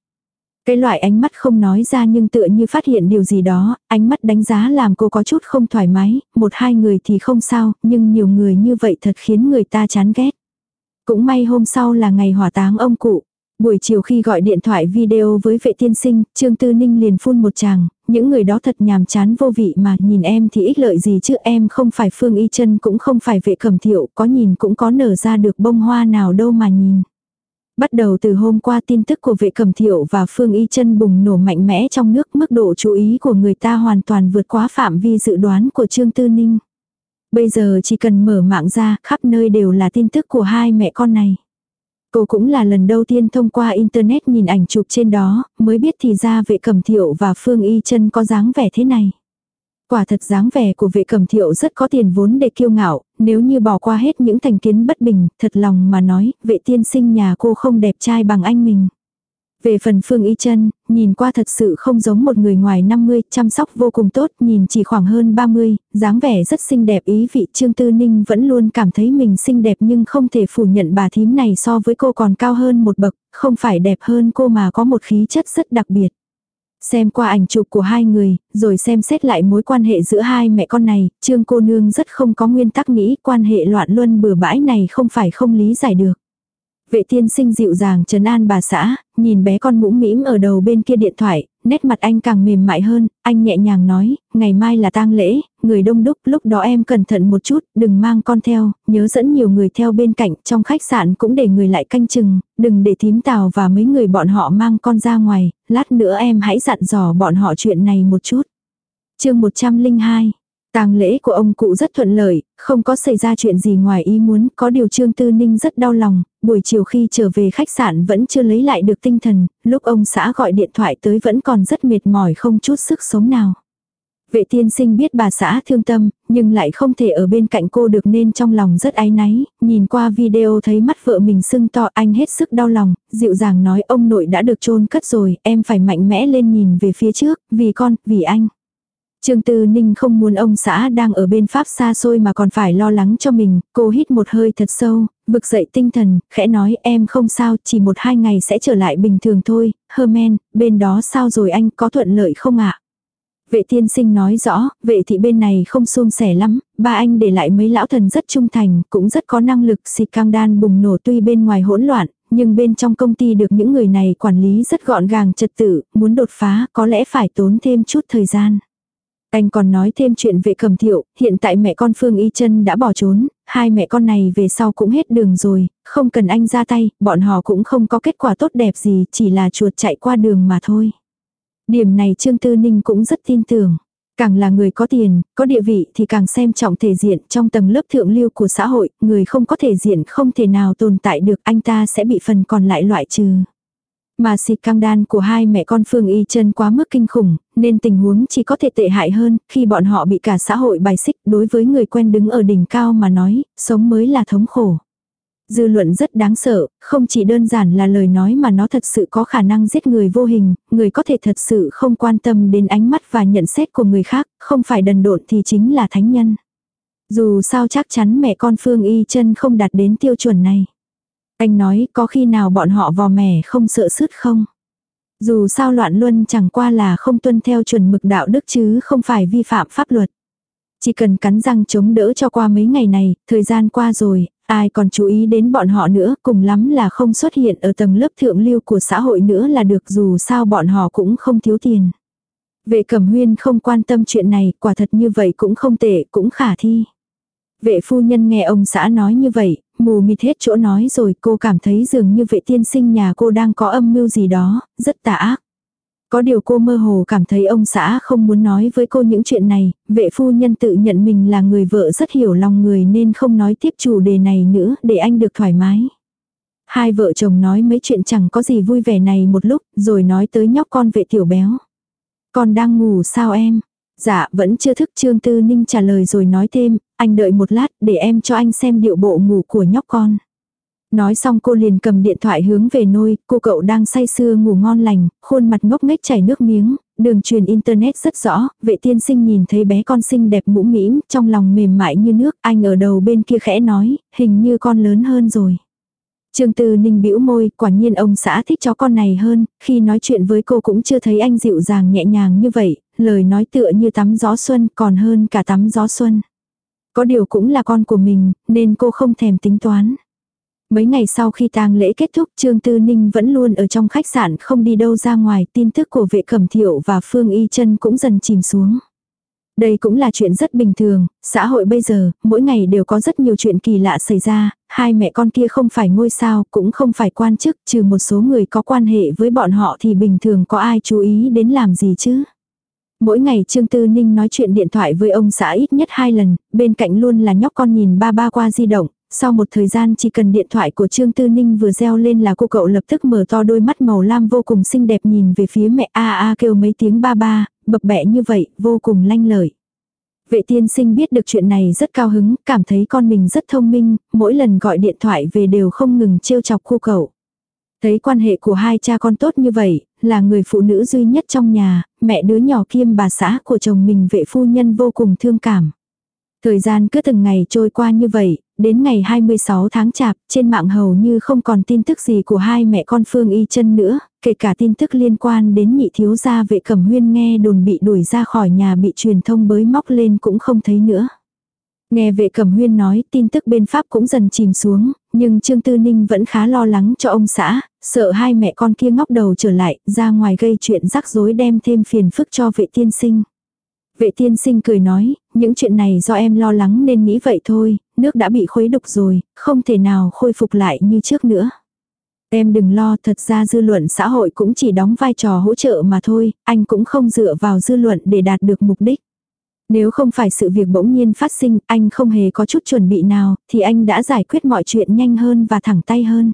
Cái loại ánh mắt không nói ra nhưng tựa như phát hiện điều gì đó, ánh mắt đánh giá làm cô có chút không thoải mái, một hai người thì không sao, nhưng nhiều người như vậy thật khiến người ta chán ghét. Cũng may hôm sau là ngày hỏa táng ông cụ. Buổi chiều khi gọi điện thoại video với vệ tiên sinh, Trương Tư Ninh liền phun một chàng, những người đó thật nhàm chán vô vị mà nhìn em thì ích lợi gì chứ em không phải Phương Y chân cũng không phải vệ cẩm thiệu, có nhìn cũng có nở ra được bông hoa nào đâu mà nhìn. Bắt đầu từ hôm qua tin tức của vệ cầm thiệu và Phương Y chân bùng nổ mạnh mẽ trong nước mức độ chú ý của người ta hoàn toàn vượt quá phạm vi dự đoán của Trương Tư Ninh. Bây giờ chỉ cần mở mạng ra, khắp nơi đều là tin tức của hai mẹ con này. Cô cũng là lần đầu tiên thông qua internet nhìn ảnh chụp trên đó, mới biết thì ra vệ cầm thiệu và Phương Y chân có dáng vẻ thế này. Quả thật dáng vẻ của vệ cẩm thiệu rất có tiền vốn để kiêu ngạo, nếu như bỏ qua hết những thành kiến bất bình, thật lòng mà nói, vệ tiên sinh nhà cô không đẹp trai bằng anh mình. Về phần Phương Y chân nhìn qua thật sự không giống một người ngoài 50, chăm sóc vô cùng tốt, nhìn chỉ khoảng hơn 30, dáng vẻ rất xinh đẹp ý vị Trương Tư Ninh vẫn luôn cảm thấy mình xinh đẹp nhưng không thể phủ nhận bà thím này so với cô còn cao hơn một bậc, không phải đẹp hơn cô mà có một khí chất rất đặc biệt. Xem qua ảnh chụp của hai người, rồi xem xét lại mối quan hệ giữa hai mẹ con này, Trương cô nương rất không có nguyên tắc nghĩ quan hệ loạn luân bừa bãi này không phải không lý giải được. Vệ tiên sinh dịu dàng trấn an bà xã, nhìn bé con mũm mĩm ở đầu bên kia điện thoại, nét mặt anh càng mềm mại hơn, anh nhẹ nhàng nói, ngày mai là tang lễ, người đông đúc, lúc đó em cẩn thận một chút, đừng mang con theo, nhớ dẫn nhiều người theo bên cạnh, trong khách sạn cũng để người lại canh chừng, đừng để thím tào và mấy người bọn họ mang con ra ngoài, lát nữa em hãy dặn dò bọn họ chuyện này một chút. chương 102 tang lễ của ông cụ rất thuận lợi, không có xảy ra chuyện gì ngoài ý muốn, có điều Trương Tư Ninh rất đau lòng, buổi chiều khi trở về khách sạn vẫn chưa lấy lại được tinh thần, lúc ông xã gọi điện thoại tới vẫn còn rất mệt mỏi không chút sức sống nào. Vệ tiên sinh biết bà xã thương tâm, nhưng lại không thể ở bên cạnh cô được nên trong lòng rất áy náy, nhìn qua video thấy mắt vợ mình sưng to anh hết sức đau lòng, dịu dàng nói ông nội đã được chôn cất rồi, em phải mạnh mẽ lên nhìn về phía trước, vì con, vì anh. Trương Tư Ninh không muốn ông xã đang ở bên Pháp xa xôi mà còn phải lo lắng cho mình, cô hít một hơi thật sâu, vực dậy tinh thần, khẽ nói em không sao, chỉ một hai ngày sẽ trở lại bình thường thôi, Herman, bên đó sao rồi anh có thuận lợi không ạ? Vệ tiên sinh nói rõ, vệ thị bên này không xôn sẻ lắm, ba anh để lại mấy lão thần rất trung thành, cũng rất có năng lực xịt căng đan bùng nổ tuy bên ngoài hỗn loạn, nhưng bên trong công ty được những người này quản lý rất gọn gàng trật tự, muốn đột phá có lẽ phải tốn thêm chút thời gian. Anh còn nói thêm chuyện về cầm thiệu, hiện tại mẹ con Phương Y chân đã bỏ trốn, hai mẹ con này về sau cũng hết đường rồi, không cần anh ra tay, bọn họ cũng không có kết quả tốt đẹp gì, chỉ là chuột chạy qua đường mà thôi. Điểm này Trương Tư Ninh cũng rất tin tưởng. Càng là người có tiền, có địa vị thì càng xem trọng thể diện trong tầng lớp thượng lưu của xã hội, người không có thể diện không thể nào tồn tại được anh ta sẽ bị phần còn lại loại trừ. Mà xịt căng đan của hai mẹ con Phương Y chân quá mức kinh khủng, nên tình huống chỉ có thể tệ hại hơn, khi bọn họ bị cả xã hội bài xích đối với người quen đứng ở đỉnh cao mà nói, sống mới là thống khổ. Dư luận rất đáng sợ, không chỉ đơn giản là lời nói mà nó thật sự có khả năng giết người vô hình, người có thể thật sự không quan tâm đến ánh mắt và nhận xét của người khác, không phải đần độn thì chính là thánh nhân. Dù sao chắc chắn mẹ con Phương Y chân không đạt đến tiêu chuẩn này. Anh nói có khi nào bọn họ vò mẻ không sợ sứt không? Dù sao loạn luân chẳng qua là không tuân theo chuẩn mực đạo đức chứ không phải vi phạm pháp luật. Chỉ cần cắn răng chống đỡ cho qua mấy ngày này, thời gian qua rồi, ai còn chú ý đến bọn họ nữa, cùng lắm là không xuất hiện ở tầng lớp thượng lưu của xã hội nữa là được dù sao bọn họ cũng không thiếu tiền. Vệ cẩm huyên không quan tâm chuyện này, quả thật như vậy cũng không tệ, cũng khả thi. Vệ phu nhân nghe ông xã nói như vậy, mù mịt hết chỗ nói rồi cô cảm thấy dường như vệ tiên sinh nhà cô đang có âm mưu gì đó, rất tà ác. Có điều cô mơ hồ cảm thấy ông xã không muốn nói với cô những chuyện này, vệ phu nhân tự nhận mình là người vợ rất hiểu lòng người nên không nói tiếp chủ đề này nữa để anh được thoải mái. Hai vợ chồng nói mấy chuyện chẳng có gì vui vẻ này một lúc rồi nói tới nhóc con vệ tiểu béo. Con đang ngủ sao em? Dạ vẫn chưa thức Trương Tư Ninh trả lời rồi nói thêm, anh đợi một lát để em cho anh xem điệu bộ ngủ của nhóc con. Nói xong cô liền cầm điện thoại hướng về nôi, cô cậu đang say sưa ngủ ngon lành, khuôn mặt ngốc nghếch chảy nước miếng, đường truyền internet rất rõ, vệ tiên sinh nhìn thấy bé con xinh đẹp mũm mĩm, trong lòng mềm mại như nước, anh ở đầu bên kia khẽ nói, hình như con lớn hơn rồi. Trương Tư Ninh bĩu môi, quả nhiên ông xã thích chó con này hơn, khi nói chuyện với cô cũng chưa thấy anh dịu dàng nhẹ nhàng như vậy, lời nói tựa như tắm gió xuân còn hơn cả tắm gió xuân. Có điều cũng là con của mình, nên cô không thèm tính toán. Mấy ngày sau khi tang lễ kết thúc Trương Tư Ninh vẫn luôn ở trong khách sạn không đi đâu ra ngoài tin tức của vệ cẩm thiệu và Phương Y chân cũng dần chìm xuống. Đây cũng là chuyện rất bình thường, xã hội bây giờ, mỗi ngày đều có rất nhiều chuyện kỳ lạ xảy ra, hai mẹ con kia không phải ngôi sao, cũng không phải quan chức, trừ một số người có quan hệ với bọn họ thì bình thường có ai chú ý đến làm gì chứ. Mỗi ngày Trương Tư Ninh nói chuyện điện thoại với ông xã ít nhất hai lần, bên cạnh luôn là nhóc con nhìn ba ba qua di động. Sau một thời gian chỉ cần điện thoại của Trương Tư Ninh vừa reo lên là cô cậu lập tức mở to đôi mắt màu lam vô cùng xinh đẹp nhìn về phía mẹ a a kêu mấy tiếng ba ba, bập bẹ như vậy, vô cùng lanh lợi. Vệ tiên sinh biết được chuyện này rất cao hứng, cảm thấy con mình rất thông minh, mỗi lần gọi điện thoại về đều không ngừng trêu chọc cô cậu. Thấy quan hệ của hai cha con tốt như vậy, là người phụ nữ duy nhất trong nhà, mẹ đứa nhỏ kiêm bà xã của chồng mình vệ phu nhân vô cùng thương cảm. Thời gian cứ từng ngày trôi qua như vậy, đến ngày 26 tháng chạp, trên mạng hầu như không còn tin tức gì của hai mẹ con Phương Y chân nữa, kể cả tin tức liên quan đến nhị thiếu gia vệ cẩm huyên nghe đồn bị đuổi ra khỏi nhà bị truyền thông bới móc lên cũng không thấy nữa. Nghe vệ cẩm huyên nói tin tức bên Pháp cũng dần chìm xuống, nhưng Trương Tư Ninh vẫn khá lo lắng cho ông xã, sợ hai mẹ con kia ngóc đầu trở lại, ra ngoài gây chuyện rắc rối đem thêm phiền phức cho vệ tiên sinh. Vệ tiên sinh cười nói, những chuyện này do em lo lắng nên nghĩ vậy thôi, nước đã bị khuấy đục rồi, không thể nào khôi phục lại như trước nữa. Em đừng lo, thật ra dư luận xã hội cũng chỉ đóng vai trò hỗ trợ mà thôi, anh cũng không dựa vào dư luận để đạt được mục đích. Nếu không phải sự việc bỗng nhiên phát sinh, anh không hề có chút chuẩn bị nào, thì anh đã giải quyết mọi chuyện nhanh hơn và thẳng tay hơn.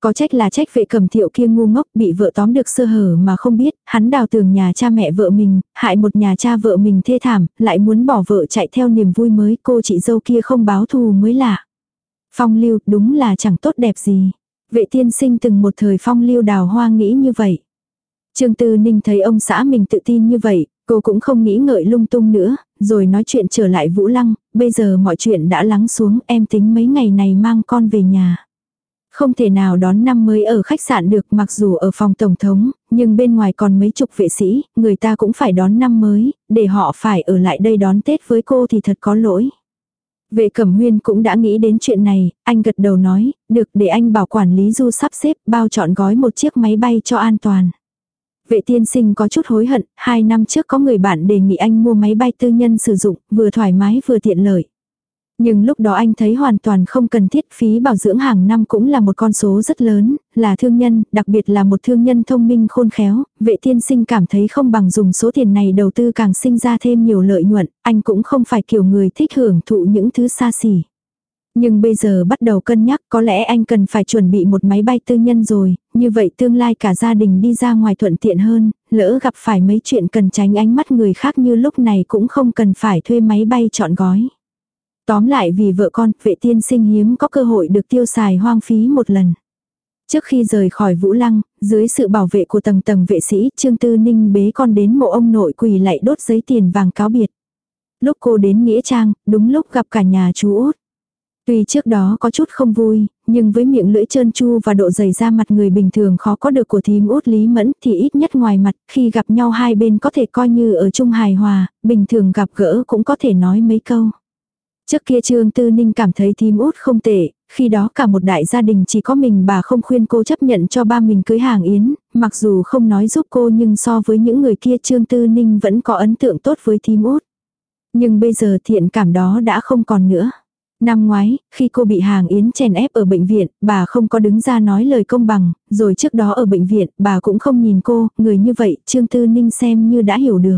Có trách là trách vệ cầm thiệu kia ngu ngốc bị vợ tóm được sơ hở mà không biết, hắn đào tường nhà cha mẹ vợ mình, hại một nhà cha vợ mình thê thảm, lại muốn bỏ vợ chạy theo niềm vui mới cô chị dâu kia không báo thù mới lạ. Phong lưu đúng là chẳng tốt đẹp gì. Vệ tiên sinh từng một thời phong lưu đào hoa nghĩ như vậy. Trương Tư Ninh thấy ông xã mình tự tin như vậy, cô cũng không nghĩ ngợi lung tung nữa, rồi nói chuyện trở lại Vũ Lăng, bây giờ mọi chuyện đã lắng xuống, em tính mấy ngày này mang con về nhà. Không thể nào đón năm mới ở khách sạn được mặc dù ở phòng tổng thống, nhưng bên ngoài còn mấy chục vệ sĩ, người ta cũng phải đón năm mới, để họ phải ở lại đây đón Tết với cô thì thật có lỗi. Vệ Cẩm Huyên cũng đã nghĩ đến chuyện này, anh gật đầu nói, được để anh bảo quản lý du sắp xếp bao chọn gói một chiếc máy bay cho an toàn. Vệ tiên sinh có chút hối hận, hai năm trước có người bạn đề nghị anh mua máy bay tư nhân sử dụng, vừa thoải mái vừa tiện lợi. Nhưng lúc đó anh thấy hoàn toàn không cần thiết phí bảo dưỡng hàng năm cũng là một con số rất lớn, là thương nhân, đặc biệt là một thương nhân thông minh khôn khéo, vệ tiên sinh cảm thấy không bằng dùng số tiền này đầu tư càng sinh ra thêm nhiều lợi nhuận, anh cũng không phải kiểu người thích hưởng thụ những thứ xa xỉ. Nhưng bây giờ bắt đầu cân nhắc có lẽ anh cần phải chuẩn bị một máy bay tư nhân rồi, như vậy tương lai cả gia đình đi ra ngoài thuận tiện hơn, lỡ gặp phải mấy chuyện cần tránh ánh mắt người khác như lúc này cũng không cần phải thuê máy bay chọn gói. Tóm lại vì vợ con, vệ tiên sinh hiếm có cơ hội được tiêu xài hoang phí một lần. Trước khi rời khỏi Vũ Lăng, dưới sự bảo vệ của tầng tầng vệ sĩ, Trương Tư Ninh bế con đến mộ ông nội quỳ lại đốt giấy tiền vàng cáo biệt. Lúc cô đến Nghĩa Trang, đúng lúc gặp cả nhà chú út. Tuy trước đó có chút không vui, nhưng với miệng lưỡi trơn chu và độ dày da mặt người bình thường khó có được của thím út Lý Mẫn thì ít nhất ngoài mặt khi gặp nhau hai bên có thể coi như ở chung hài hòa, bình thường gặp gỡ cũng có thể nói mấy câu. Trước kia Trương Tư Ninh cảm thấy thím út không tệ, khi đó cả một đại gia đình chỉ có mình bà không khuyên cô chấp nhận cho ba mình cưới hàng yến, mặc dù không nói giúp cô nhưng so với những người kia Trương Tư Ninh vẫn có ấn tượng tốt với thím út. Nhưng bây giờ thiện cảm đó đã không còn nữa. Năm ngoái, khi cô bị hàng yến chèn ép ở bệnh viện, bà không có đứng ra nói lời công bằng, rồi trước đó ở bệnh viện, bà cũng không nhìn cô, người như vậy, Trương Tư Ninh xem như đã hiểu được.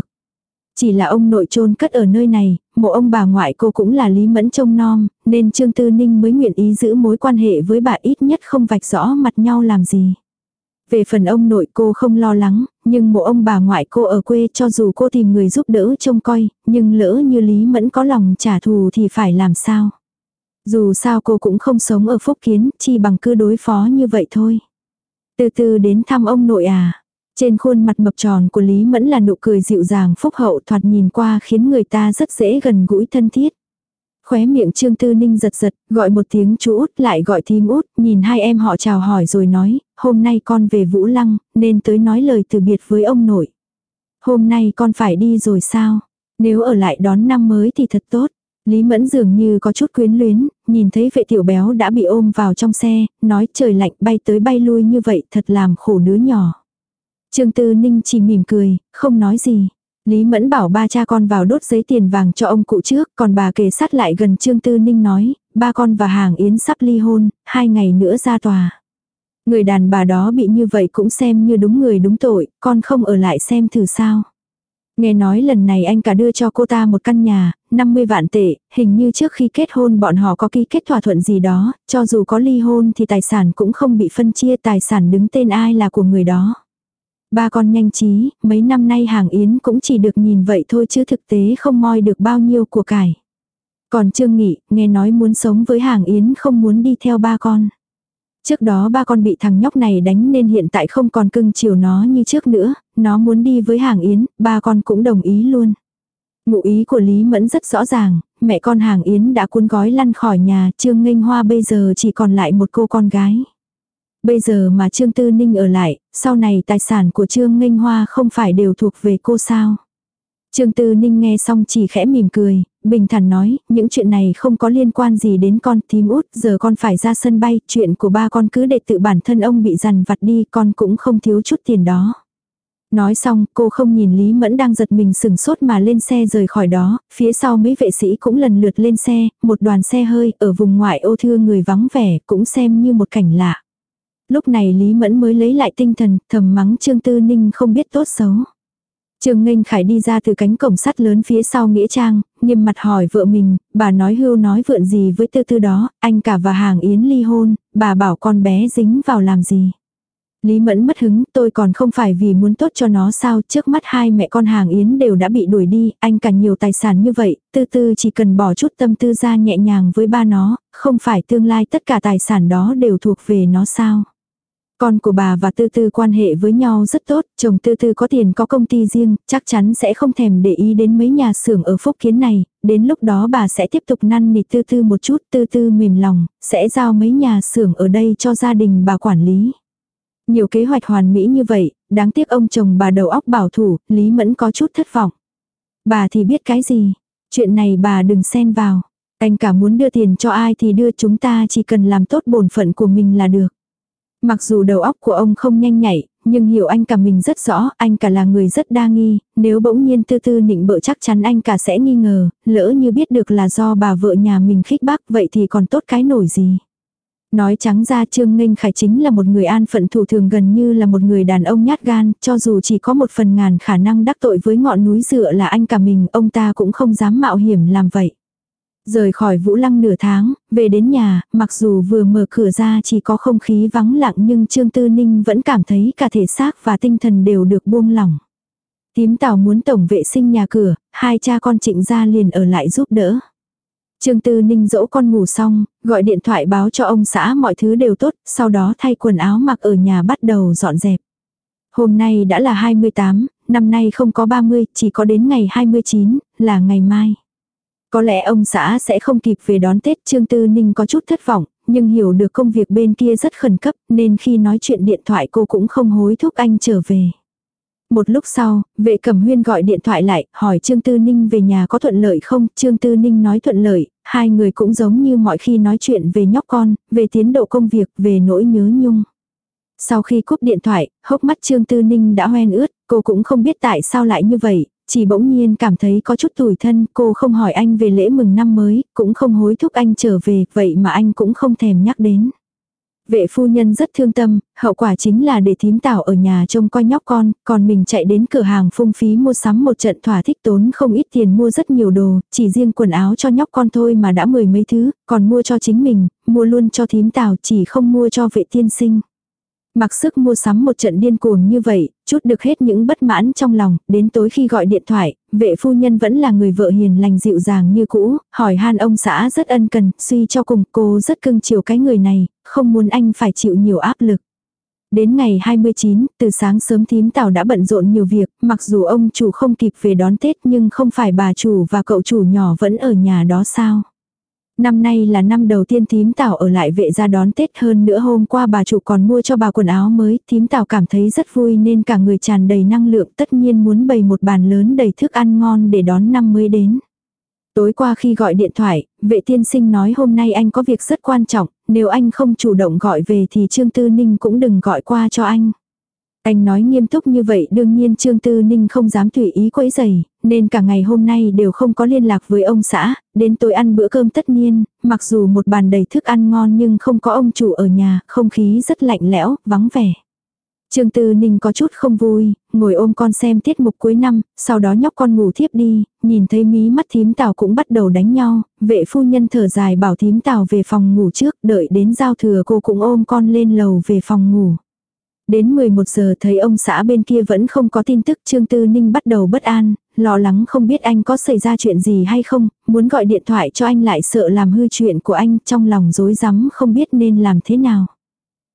Chỉ là ông nội chôn cất ở nơi này, mộ ông bà ngoại cô cũng là Lý Mẫn trông nom, nên Trương Tư Ninh mới nguyện ý giữ mối quan hệ với bà ít nhất không vạch rõ mặt nhau làm gì. Về phần ông nội cô không lo lắng, nhưng mộ ông bà ngoại cô ở quê cho dù cô tìm người giúp đỡ trông coi, nhưng lỡ như Lý Mẫn có lòng trả thù thì phải làm sao. Dù sao cô cũng không sống ở phúc kiến, chi bằng cứ đối phó như vậy thôi. Từ từ đến thăm ông nội à. Trên khuôn mặt mập tròn của Lý Mẫn là nụ cười dịu dàng phúc hậu thoạt nhìn qua khiến người ta rất dễ gần gũi thân thiết. Khóe miệng Trương Tư Ninh giật giật, gọi một tiếng chú út lại gọi thím út, nhìn hai em họ chào hỏi rồi nói, hôm nay con về Vũ Lăng, nên tới nói lời từ biệt với ông nội. Hôm nay con phải đi rồi sao? Nếu ở lại đón năm mới thì thật tốt. Lý Mẫn dường như có chút quyến luyến, nhìn thấy vệ tiểu béo đã bị ôm vào trong xe, nói trời lạnh bay tới bay lui như vậy thật làm khổ đứa nhỏ. Trương Tư Ninh chỉ mỉm cười, không nói gì. Lý Mẫn bảo ba cha con vào đốt giấy tiền vàng cho ông cụ trước, còn bà kề sát lại gần Trương Tư Ninh nói, ba con và Hàng Yến sắp ly hôn, hai ngày nữa ra tòa. Người đàn bà đó bị như vậy cũng xem như đúng người đúng tội, con không ở lại xem thử sao. Nghe nói lần này anh cả đưa cho cô ta một căn nhà, 50 vạn tệ, hình như trước khi kết hôn bọn họ có ký kết thỏa thuận gì đó, cho dù có ly hôn thì tài sản cũng không bị phân chia tài sản đứng tên ai là của người đó. Ba con nhanh trí, mấy năm nay hàng yến cũng chỉ được nhìn vậy thôi chứ thực tế không moi được bao nhiêu của cải. Còn Trương Nghị, nghe nói muốn sống với hàng yến không muốn đi theo ba con. Trước đó ba con bị thằng nhóc này đánh nên hiện tại không còn cưng chiều nó như trước nữa, nó muốn đi với hàng yến, ba con cũng đồng ý luôn. Ngụ ý của Lý Mẫn rất rõ ràng, mẹ con hàng yến đã cuốn gói lăn khỏi nhà, Trương Nghênh Hoa bây giờ chỉ còn lại một cô con gái. Bây giờ mà Trương Tư Ninh ở lại, sau này tài sản của Trương Nghênh Hoa không phải đều thuộc về cô sao. Trương Tư Ninh nghe xong chỉ khẽ mỉm cười, bình thản nói, những chuyện này không có liên quan gì đến con thím út, giờ con phải ra sân bay, chuyện của ba con cứ để tự bản thân ông bị dằn vặt đi, con cũng không thiếu chút tiền đó. Nói xong, cô không nhìn Lý Mẫn đang giật mình sừng sốt mà lên xe rời khỏi đó, phía sau mấy vệ sĩ cũng lần lượt lên xe, một đoàn xe hơi ở vùng ngoại ô thưa người vắng vẻ cũng xem như một cảnh lạ. Lúc này Lý Mẫn mới lấy lại tinh thần, thầm mắng Trương Tư Ninh không biết tốt xấu. Trương Nghênh Khải đi ra từ cánh cổng sắt lớn phía sau nghĩa trang, nghiêm mặt hỏi vợ mình, bà nói hưu nói vượn gì với tư tư đó, anh cả và hàng yến ly hôn, bà bảo con bé dính vào làm gì. Lý Mẫn mất hứng, tôi còn không phải vì muốn tốt cho nó sao, trước mắt hai mẹ con hàng Yến đều đã bị đuổi đi, anh cả nhiều tài sản như vậy, tư tư chỉ cần bỏ chút tâm tư ra nhẹ nhàng với ba nó, không phải tương lai tất cả tài sản đó đều thuộc về nó sao. Con của bà và Tư Tư quan hệ với nhau rất tốt, chồng Tư Tư có tiền có công ty riêng, chắc chắn sẽ không thèm để ý đến mấy nhà xưởng ở Phúc Kiến này, đến lúc đó bà sẽ tiếp tục năn nỉ Tư Tư một chút, Tư Tư mềm lòng, sẽ giao mấy nhà xưởng ở đây cho gia đình bà quản lý. Nhiều kế hoạch hoàn mỹ như vậy, đáng tiếc ông chồng bà đầu óc bảo thủ, Lý Mẫn có chút thất vọng. Bà thì biết cái gì, chuyện này bà đừng xen vào. Anh cả muốn đưa tiền cho ai thì đưa chúng ta chỉ cần làm tốt bổn phận của mình là được. Mặc dù đầu óc của ông không nhanh nhạy, nhưng hiểu anh cả mình rất rõ, anh cả là người rất đa nghi, nếu bỗng nhiên tư tư nịnh bợ chắc chắn anh cả sẽ nghi ngờ, lỡ như biết được là do bà vợ nhà mình khích bác vậy thì còn tốt cái nổi gì. Nói trắng ra Trương Nghênh Khải chính là một người an phận thủ thường gần như là một người đàn ông nhát gan, cho dù chỉ có một phần ngàn khả năng đắc tội với ngọn núi dựa là anh cả mình, ông ta cũng không dám mạo hiểm làm vậy. Rời khỏi Vũ Lăng nửa tháng, về đến nhà, mặc dù vừa mở cửa ra chỉ có không khí vắng lặng nhưng Trương Tư Ninh vẫn cảm thấy cả thể xác và tinh thần đều được buông lỏng. Tím Tào muốn tổng vệ sinh nhà cửa, hai cha con trịnh ra liền ở lại giúp đỡ. Trương Tư Ninh dỗ con ngủ xong, gọi điện thoại báo cho ông xã mọi thứ đều tốt, sau đó thay quần áo mặc ở nhà bắt đầu dọn dẹp. Hôm nay đã là 28, năm nay không có 30, chỉ có đến ngày 29, là ngày mai. Có lẽ ông xã sẽ không kịp về đón Tết Trương Tư Ninh có chút thất vọng, nhưng hiểu được công việc bên kia rất khẩn cấp nên khi nói chuyện điện thoại cô cũng không hối thúc anh trở về. Một lúc sau, vệ cẩm huyên gọi điện thoại lại, hỏi Trương Tư Ninh về nhà có thuận lợi không? Trương Tư Ninh nói thuận lợi, hai người cũng giống như mọi khi nói chuyện về nhóc con, về tiến độ công việc, về nỗi nhớ nhung. Sau khi cúp điện thoại, hốc mắt Trương Tư Ninh đã hoen ướt, cô cũng không biết tại sao lại như vậy, chỉ bỗng nhiên cảm thấy có chút tủi thân, cô không hỏi anh về lễ mừng năm mới, cũng không hối thúc anh trở về, vậy mà anh cũng không thèm nhắc đến. Vệ phu nhân rất thương tâm, hậu quả chính là để thím tảo ở nhà trông coi nhóc con, còn mình chạy đến cửa hàng phung phí mua sắm một trận thỏa thích tốn không ít tiền mua rất nhiều đồ, chỉ riêng quần áo cho nhóc con thôi mà đã mười mấy thứ, còn mua cho chính mình, mua luôn cho thím tảo chỉ không mua cho vệ tiên sinh. Mặc sức mua sắm một trận điên cuồng như vậy, chút được hết những bất mãn trong lòng, đến tối khi gọi điện thoại, vệ phu nhân vẫn là người vợ hiền lành dịu dàng như cũ, hỏi han ông xã rất ân cần, suy cho cùng cô rất cưng chiều cái người này, không muốn anh phải chịu nhiều áp lực. Đến ngày 29, từ sáng sớm thím tàu đã bận rộn nhiều việc, mặc dù ông chủ không kịp về đón Tết nhưng không phải bà chủ và cậu chủ nhỏ vẫn ở nhà đó sao. Năm nay là năm đầu tiên thím tảo ở lại vệ ra đón Tết hơn nữa hôm qua bà chủ còn mua cho bà quần áo mới, thím tảo cảm thấy rất vui nên cả người tràn đầy năng lượng tất nhiên muốn bày một bàn lớn đầy thức ăn ngon để đón năm mới đến. Tối qua khi gọi điện thoại, vệ tiên sinh nói hôm nay anh có việc rất quan trọng, nếu anh không chủ động gọi về thì Trương Tư Ninh cũng đừng gọi qua cho anh. Anh nói nghiêm túc như vậy đương nhiên Trương Tư Ninh không dám tùy ý quấy giày, nên cả ngày hôm nay đều không có liên lạc với ông xã, đến tối ăn bữa cơm tất nhiên, mặc dù một bàn đầy thức ăn ngon nhưng không có ông chủ ở nhà, không khí rất lạnh lẽo, vắng vẻ. Trương Tư Ninh có chút không vui, ngồi ôm con xem tiết mục cuối năm, sau đó nhóc con ngủ thiếp đi, nhìn thấy mí mắt thím tào cũng bắt đầu đánh nhau, vệ phu nhân thở dài bảo thím tào về phòng ngủ trước, đợi đến giao thừa cô cũng ôm con lên lầu về phòng ngủ. Đến 11 giờ thấy ông xã bên kia vẫn không có tin tức Trương Tư Ninh bắt đầu bất an, lo lắng không biết anh có xảy ra chuyện gì hay không, muốn gọi điện thoại cho anh lại sợ làm hư chuyện của anh trong lòng rối rắm không biết nên làm thế nào.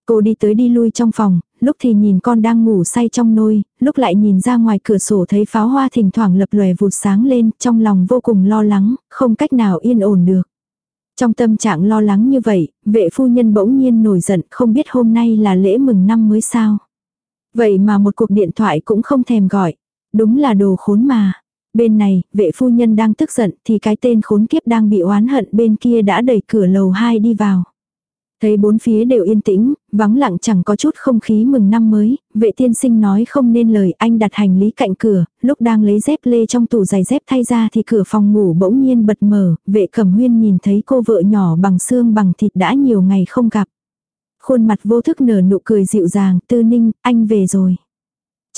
Cô đi tới đi lui trong phòng, lúc thì nhìn con đang ngủ say trong nôi, lúc lại nhìn ra ngoài cửa sổ thấy pháo hoa thỉnh thoảng lập lòe vụt sáng lên, trong lòng vô cùng lo lắng, không cách nào yên ổn được. Trong tâm trạng lo lắng như vậy, vệ phu nhân bỗng nhiên nổi giận không biết hôm nay là lễ mừng năm mới sao. Vậy mà một cuộc điện thoại cũng không thèm gọi. Đúng là đồ khốn mà. Bên này, vệ phu nhân đang tức giận thì cái tên khốn kiếp đang bị oán hận bên kia đã đẩy cửa lầu 2 đi vào. Thấy bốn phía đều yên tĩnh, vắng lặng chẳng có chút không khí mừng năm mới, vệ tiên sinh nói không nên lời anh đặt hành lý cạnh cửa, lúc đang lấy dép lê trong tủ giày dép thay ra thì cửa phòng ngủ bỗng nhiên bật mở, vệ cẩm huyên nhìn thấy cô vợ nhỏ bằng xương bằng thịt đã nhiều ngày không gặp. Khuôn mặt vô thức nở nụ cười dịu dàng, tư ninh, anh về rồi.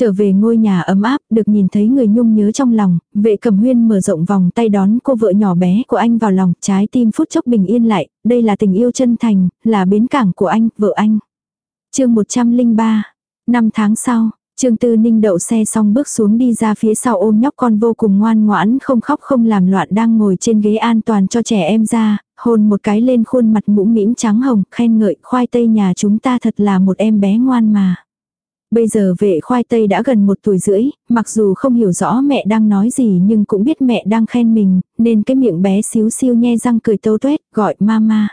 Trở về ngôi nhà ấm áp, được nhìn thấy người nhung nhớ trong lòng, vệ cầm huyên mở rộng vòng tay đón cô vợ nhỏ bé của anh vào lòng, trái tim phút chốc bình yên lại, đây là tình yêu chân thành, là bến cảng của anh, vợ anh. chương 103, năm tháng sau, Trương Tư Ninh đậu xe xong bước xuống đi ra phía sau ôm nhóc con vô cùng ngoan ngoãn không khóc không làm loạn đang ngồi trên ghế an toàn cho trẻ em ra, hôn một cái lên khuôn mặt mũm mĩm trắng hồng, khen ngợi khoai tây nhà chúng ta thật là một em bé ngoan mà. Bây giờ vệ khoai tây đã gần một tuổi rưỡi, mặc dù không hiểu rõ mẹ đang nói gì nhưng cũng biết mẹ đang khen mình, nên cái miệng bé xíu xiu nhe răng cười tâu tuét, gọi mama.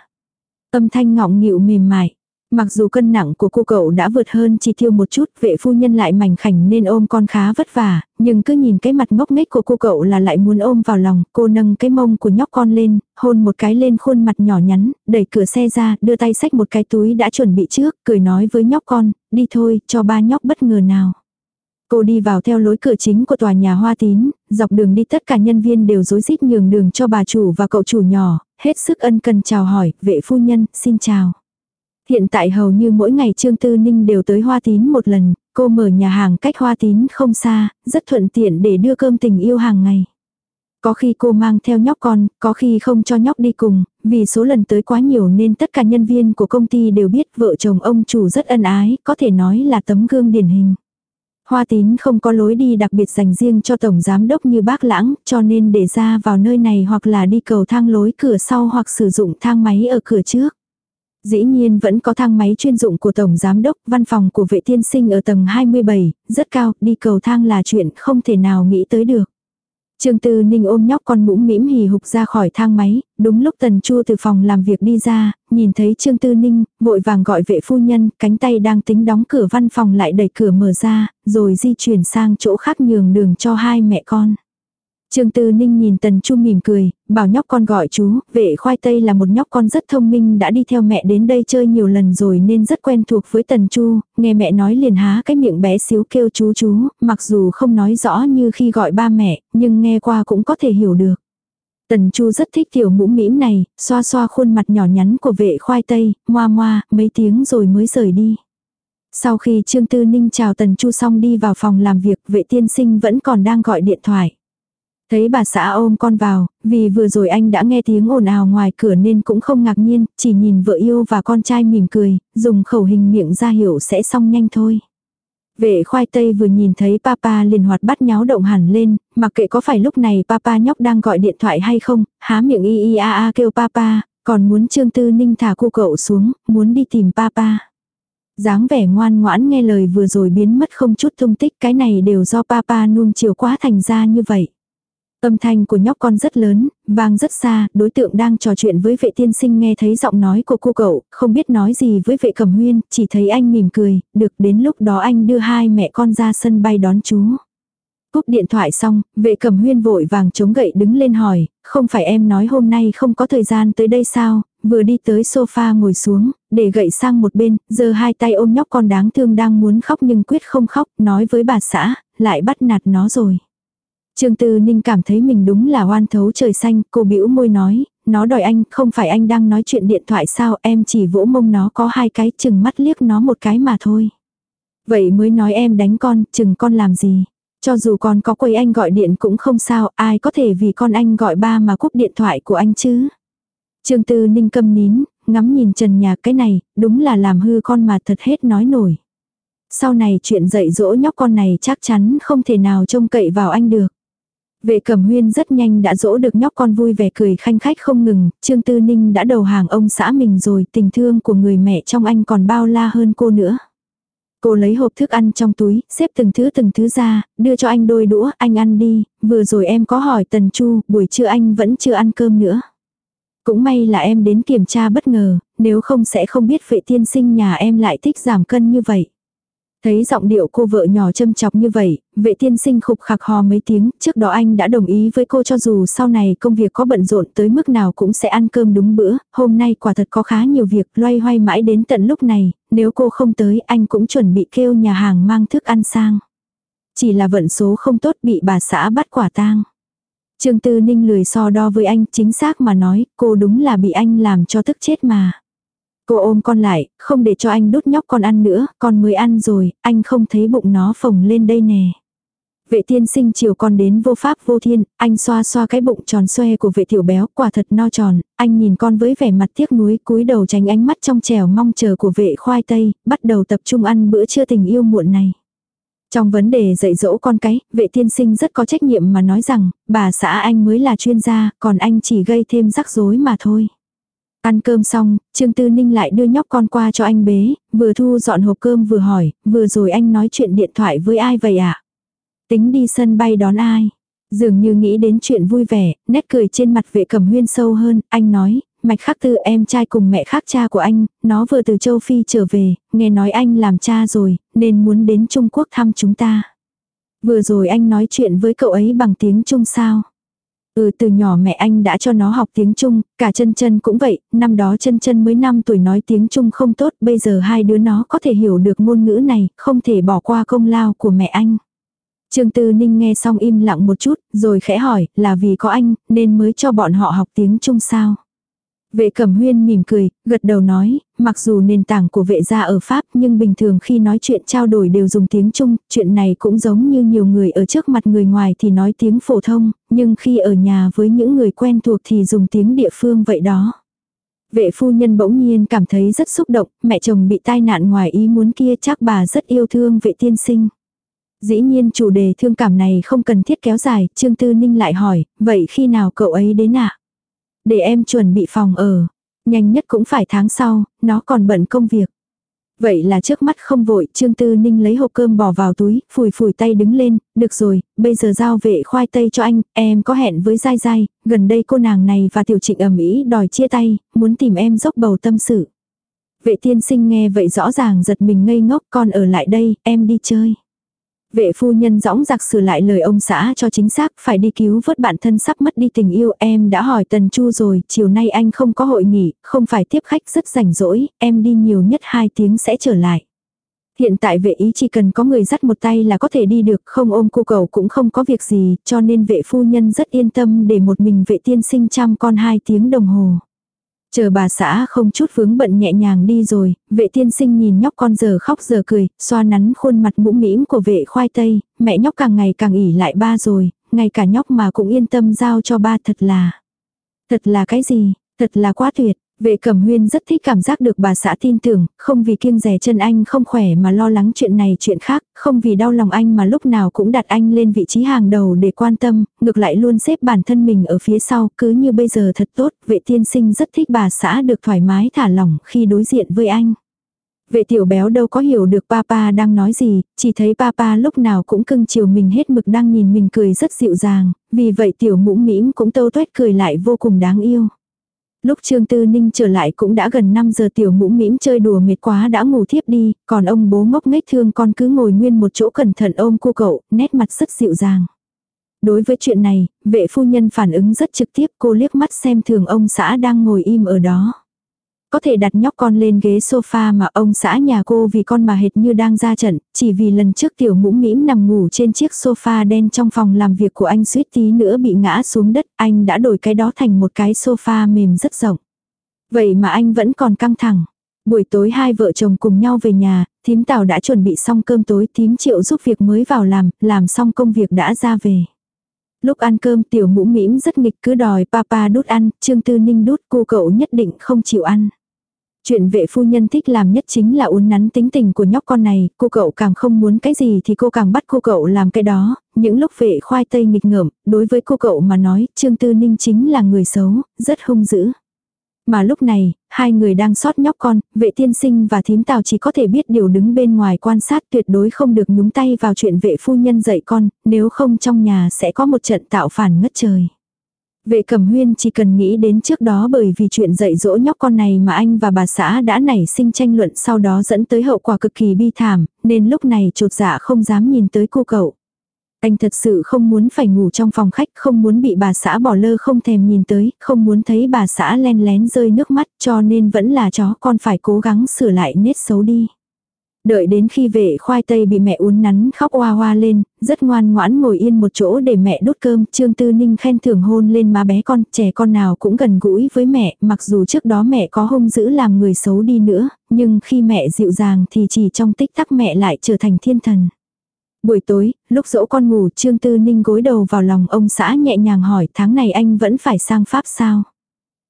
Âm thanh ngọng nghịu mềm mại. Mặc dù cân nặng của cô cậu đã vượt hơn chỉ tiêu một chút, vệ phu nhân lại mảnh khảnh nên ôm con khá vất vả, nhưng cứ nhìn cái mặt ngốc nghếch của cô cậu là lại muốn ôm vào lòng, cô nâng cái mông của nhóc con lên, hôn một cái lên khuôn mặt nhỏ nhắn, đẩy cửa xe ra, đưa tay xách một cái túi đã chuẩn bị trước, cười nói với nhóc con, đi thôi, cho ba nhóc bất ngờ nào. Cô đi vào theo lối cửa chính của tòa nhà Hoa Tín, dọc đường đi tất cả nhân viên đều rối rít nhường đường cho bà chủ và cậu chủ nhỏ, hết sức ân cần chào hỏi, vệ phu nhân, xin chào. Hiện tại hầu như mỗi ngày Trương Tư Ninh đều tới Hoa Tín một lần, cô mở nhà hàng cách Hoa Tín không xa, rất thuận tiện để đưa cơm tình yêu hàng ngày. Có khi cô mang theo nhóc con, có khi không cho nhóc đi cùng, vì số lần tới quá nhiều nên tất cả nhân viên của công ty đều biết vợ chồng ông chủ rất ân ái, có thể nói là tấm gương điển hình. Hoa tín không có lối đi đặc biệt dành riêng cho tổng giám đốc như bác lãng, cho nên để ra vào nơi này hoặc là đi cầu thang lối cửa sau hoặc sử dụng thang máy ở cửa trước. Dĩ nhiên vẫn có thang máy chuyên dụng của Tổng Giám đốc, văn phòng của vệ tiên sinh ở tầng 27, rất cao, đi cầu thang là chuyện không thể nào nghĩ tới được. Trương Tư Ninh ôm nhóc con mũm mĩm hì hục ra khỏi thang máy, đúng lúc Tần Chu từ phòng làm việc đi ra, nhìn thấy Trương Tư Ninh, vội vàng gọi vệ phu nhân, cánh tay đang tính đóng cửa văn phòng lại đẩy cửa mở ra, rồi di chuyển sang chỗ khác nhường đường cho hai mẹ con. Trương Tư Ninh nhìn Tần Chu mỉm cười, bảo nhóc con gọi chú, vệ khoai tây là một nhóc con rất thông minh đã đi theo mẹ đến đây chơi nhiều lần rồi nên rất quen thuộc với Tần Chu, nghe mẹ nói liền há cái miệng bé xíu kêu chú chú, mặc dù không nói rõ như khi gọi ba mẹ, nhưng nghe qua cũng có thể hiểu được. Tần Chu rất thích tiểu mũ mĩm này, xoa xoa khuôn mặt nhỏ nhắn của vệ khoai tây, moa moa, mấy tiếng rồi mới rời đi. Sau khi Trương Tư Ninh chào Tần Chu xong đi vào phòng làm việc, vệ tiên sinh vẫn còn đang gọi điện thoại. Thấy bà xã ôm con vào, vì vừa rồi anh đã nghe tiếng ồn ào ngoài cửa nên cũng không ngạc nhiên, chỉ nhìn vợ yêu và con trai mỉm cười, dùng khẩu hình miệng ra hiểu sẽ xong nhanh thôi. Vệ khoai tây vừa nhìn thấy papa liền hoạt bắt nháo động hẳn lên, mặc kệ có phải lúc này papa nhóc đang gọi điện thoại hay không, há miệng y y a a kêu papa, còn muốn Trương Tư Ninh thả cô cậu xuống, muốn đi tìm papa. dáng vẻ ngoan ngoãn nghe lời vừa rồi biến mất không chút thông tích, cái này đều do papa nuông chiều quá thành ra như vậy. Âm thanh của nhóc con rất lớn, vang rất xa, đối tượng đang trò chuyện với vệ tiên sinh nghe thấy giọng nói của cô cậu, không biết nói gì với vệ cẩm huyên, chỉ thấy anh mỉm cười, được đến lúc đó anh đưa hai mẹ con ra sân bay đón chú. Cúp điện thoại xong, vệ cẩm huyên vội vàng chống gậy đứng lên hỏi, không phải em nói hôm nay không có thời gian tới đây sao, vừa đi tới sofa ngồi xuống, để gậy sang một bên, giờ hai tay ôm nhóc con đáng thương đang muốn khóc nhưng quyết không khóc, nói với bà xã, lại bắt nạt nó rồi. Trương Tư Ninh cảm thấy mình đúng là oan thấu trời xanh, cô bĩu môi nói, nó đòi anh, không phải anh đang nói chuyện điện thoại sao, em chỉ vỗ mông nó có hai cái, chừng mắt liếc nó một cái mà thôi. Vậy mới nói em đánh con, chừng con làm gì. Cho dù con có quầy anh gọi điện cũng không sao, ai có thể vì con anh gọi ba mà cúp điện thoại của anh chứ. Trương Tư Ninh câm nín, ngắm nhìn trần nhà cái này, đúng là làm hư con mà thật hết nói nổi. Sau này chuyện dạy dỗ nhóc con này chắc chắn không thể nào trông cậy vào anh được. Vệ cẩm huyên rất nhanh đã dỗ được nhóc con vui vẻ cười khanh khách không ngừng, Trương Tư Ninh đã đầu hàng ông xã mình rồi, tình thương của người mẹ trong anh còn bao la hơn cô nữa. Cô lấy hộp thức ăn trong túi, xếp từng thứ từng thứ ra, đưa cho anh đôi đũa, anh ăn đi, vừa rồi em có hỏi Tần Chu, buổi trưa anh vẫn chưa ăn cơm nữa. Cũng may là em đến kiểm tra bất ngờ, nếu không sẽ không biết vệ tiên sinh nhà em lại thích giảm cân như vậy. Thấy giọng điệu cô vợ nhỏ châm chọc như vậy, vệ tiên sinh khục khạc hò mấy tiếng, trước đó anh đã đồng ý với cô cho dù sau này công việc có bận rộn tới mức nào cũng sẽ ăn cơm đúng bữa, hôm nay quả thật có khá nhiều việc loay hoay mãi đến tận lúc này, nếu cô không tới anh cũng chuẩn bị kêu nhà hàng mang thức ăn sang. Chỉ là vận số không tốt bị bà xã bắt quả tang. Trương Tư Ninh lười so đo với anh, chính xác mà nói, cô đúng là bị anh làm cho tức chết mà. Cô ôm con lại, không để cho anh đút nhóc con ăn nữa, con mới ăn rồi, anh không thấy bụng nó phồng lên đây nè. Vệ tiên sinh chiều con đến vô pháp vô thiên, anh xoa xoa cái bụng tròn xoe của vệ tiểu béo, quả thật no tròn, anh nhìn con với vẻ mặt tiếc nuối cúi đầu tránh ánh mắt trong trèo mong chờ của vệ khoai tây, bắt đầu tập trung ăn bữa trưa tình yêu muộn này. Trong vấn đề dạy dỗ con cái, vệ tiên sinh rất có trách nhiệm mà nói rằng, bà xã anh mới là chuyên gia, còn anh chỉ gây thêm rắc rối mà thôi. Ăn cơm xong, Trương Tư Ninh lại đưa nhóc con qua cho anh bế, vừa thu dọn hộp cơm vừa hỏi, vừa rồi anh nói chuyện điện thoại với ai vậy ạ? À? Tính đi sân bay đón ai? Dường như nghĩ đến chuyện vui vẻ, nét cười trên mặt vệ cẩm huyên sâu hơn, anh nói, mạch khắc tư em trai cùng mẹ khác cha của anh, nó vừa từ châu Phi trở về, nghe nói anh làm cha rồi, nên muốn đến Trung Quốc thăm chúng ta. Vừa rồi anh nói chuyện với cậu ấy bằng tiếng Trung sao? Ừ từ nhỏ mẹ anh đã cho nó học tiếng Trung, cả chân chân cũng vậy, năm đó chân chân mới 5 tuổi nói tiếng Trung không tốt, bây giờ hai đứa nó có thể hiểu được ngôn ngữ này, không thể bỏ qua công lao của mẹ anh. Trương Tư Ninh nghe xong im lặng một chút, rồi khẽ hỏi, là vì có anh, nên mới cho bọn họ học tiếng Trung sao? Vệ cẩm huyên mỉm cười, gật đầu nói, mặc dù nền tảng của vệ gia ở Pháp nhưng bình thường khi nói chuyện trao đổi đều dùng tiếng Trung, chuyện này cũng giống như nhiều người ở trước mặt người ngoài thì nói tiếng phổ thông, nhưng khi ở nhà với những người quen thuộc thì dùng tiếng địa phương vậy đó. Vệ phu nhân bỗng nhiên cảm thấy rất xúc động, mẹ chồng bị tai nạn ngoài ý muốn kia chắc bà rất yêu thương vệ tiên sinh. Dĩ nhiên chủ đề thương cảm này không cần thiết kéo dài, Trương Tư Ninh lại hỏi, vậy khi nào cậu ấy đến ạ? Để em chuẩn bị phòng ở. Nhanh nhất cũng phải tháng sau, nó còn bận công việc. Vậy là trước mắt không vội, Trương Tư Ninh lấy hộp cơm bỏ vào túi, phủi phủi tay đứng lên, được rồi, bây giờ giao vệ khoai tây cho anh, em có hẹn với Giai Giai, gần đây cô nàng này và tiểu trịnh ẩm ý đòi chia tay, muốn tìm em dốc bầu tâm sự. Vệ tiên sinh nghe vậy rõ ràng giật mình ngây ngốc, con ở lại đây, em đi chơi. Vệ phu nhân dõng giặc sửa lại lời ông xã cho chính xác, phải đi cứu vớt bản thân sắp mất đi tình yêu, em đã hỏi Tần Chu rồi, chiều nay anh không có hội nghỉ, không phải tiếp khách rất rảnh rỗi, em đi nhiều nhất 2 tiếng sẽ trở lại. Hiện tại vệ ý chỉ cần có người dắt một tay là có thể đi được, không ôm cô cầu cũng không có việc gì, cho nên vệ phu nhân rất yên tâm để một mình vệ tiên sinh chăm con 2 tiếng đồng hồ. Chờ bà xã không chút vướng bận nhẹ nhàng đi rồi, vệ tiên sinh nhìn nhóc con giờ khóc giờ cười, xoa nắn khuôn mặt mũm mĩm của vệ khoai tây, mẹ nhóc càng ngày càng ỉ lại ba rồi, ngay cả nhóc mà cũng yên tâm giao cho ba thật là. Thật là cái gì, thật là quá tuyệt, Vệ cẩm huyên rất thích cảm giác được bà xã tin tưởng, không vì kiêng rẻ chân anh không khỏe mà lo lắng chuyện này chuyện khác, không vì đau lòng anh mà lúc nào cũng đặt anh lên vị trí hàng đầu để quan tâm, ngược lại luôn xếp bản thân mình ở phía sau, cứ như bây giờ thật tốt, vệ tiên sinh rất thích bà xã được thoải mái thả lỏng khi đối diện với anh. Vệ tiểu béo đâu có hiểu được papa đang nói gì, chỉ thấy papa lúc nào cũng cưng chiều mình hết mực đang nhìn mình cười rất dịu dàng, vì vậy tiểu mũm mĩm cũng tâu tuét cười lại vô cùng đáng yêu. Lúc Trương Tư Ninh trở lại cũng đã gần 5 giờ tiểu mũ mĩm chơi đùa mệt quá đã ngủ thiếp đi, còn ông bố ngốc nghếch thương con cứ ngồi nguyên một chỗ cẩn thận ôm cô cậu, nét mặt rất dịu dàng. Đối với chuyện này, vệ phu nhân phản ứng rất trực tiếp cô liếc mắt xem thường ông xã đang ngồi im ở đó. Có thể đặt nhóc con lên ghế sofa mà ông xã nhà cô vì con mà hệt như đang ra trận, chỉ vì lần trước tiểu mũm mĩm nằm ngủ trên chiếc sofa đen trong phòng làm việc của anh suýt tí nữa bị ngã xuống đất, anh đã đổi cái đó thành một cái sofa mềm rất rộng. Vậy mà anh vẫn còn căng thẳng. Buổi tối hai vợ chồng cùng nhau về nhà, thím tàu đã chuẩn bị xong cơm tối, thím triệu giúp việc mới vào làm, làm xong công việc đã ra về. Lúc ăn cơm tiểu mũ mĩm rất nghịch cứ đòi papa đút ăn, Trương Tư Ninh đút cô cậu nhất định không chịu ăn. Chuyện vệ phu nhân thích làm nhất chính là uốn nắn tính tình của nhóc con này, cô cậu càng không muốn cái gì thì cô càng bắt cô cậu làm cái đó, những lúc vệ khoai tây nghịch ngợm, đối với cô cậu mà nói, Trương Tư Ninh chính là người xấu, rất hung dữ. Mà lúc này, hai người đang sót nhóc con, vệ tiên sinh và thím tào chỉ có thể biết điều đứng bên ngoài quan sát tuyệt đối không được nhúng tay vào chuyện vệ phu nhân dạy con, nếu không trong nhà sẽ có một trận tạo phản ngất trời. Vệ cẩm huyên chỉ cần nghĩ đến trước đó bởi vì chuyện dạy dỗ nhóc con này mà anh và bà xã đã nảy sinh tranh luận sau đó dẫn tới hậu quả cực kỳ bi thảm, nên lúc này trột dạ không dám nhìn tới cô cậu. Anh thật sự không muốn phải ngủ trong phòng khách, không muốn bị bà xã bỏ lơ không thèm nhìn tới, không muốn thấy bà xã len lén rơi nước mắt cho nên vẫn là chó con phải cố gắng sửa lại nết xấu đi. Đợi đến khi vệ khoai tây bị mẹ uốn nắn khóc hoa hoa lên, rất ngoan ngoãn ngồi yên một chỗ để mẹ đốt cơm, Trương Tư Ninh khen thưởng hôn lên má bé con, trẻ con nào cũng gần gũi với mẹ, mặc dù trước đó mẹ có hung dữ làm người xấu đi nữa, nhưng khi mẹ dịu dàng thì chỉ trong tích tắc mẹ lại trở thành thiên thần. Buổi tối, lúc dỗ con ngủ Trương Tư Ninh gối đầu vào lòng ông xã nhẹ nhàng hỏi tháng này anh vẫn phải sang Pháp sao?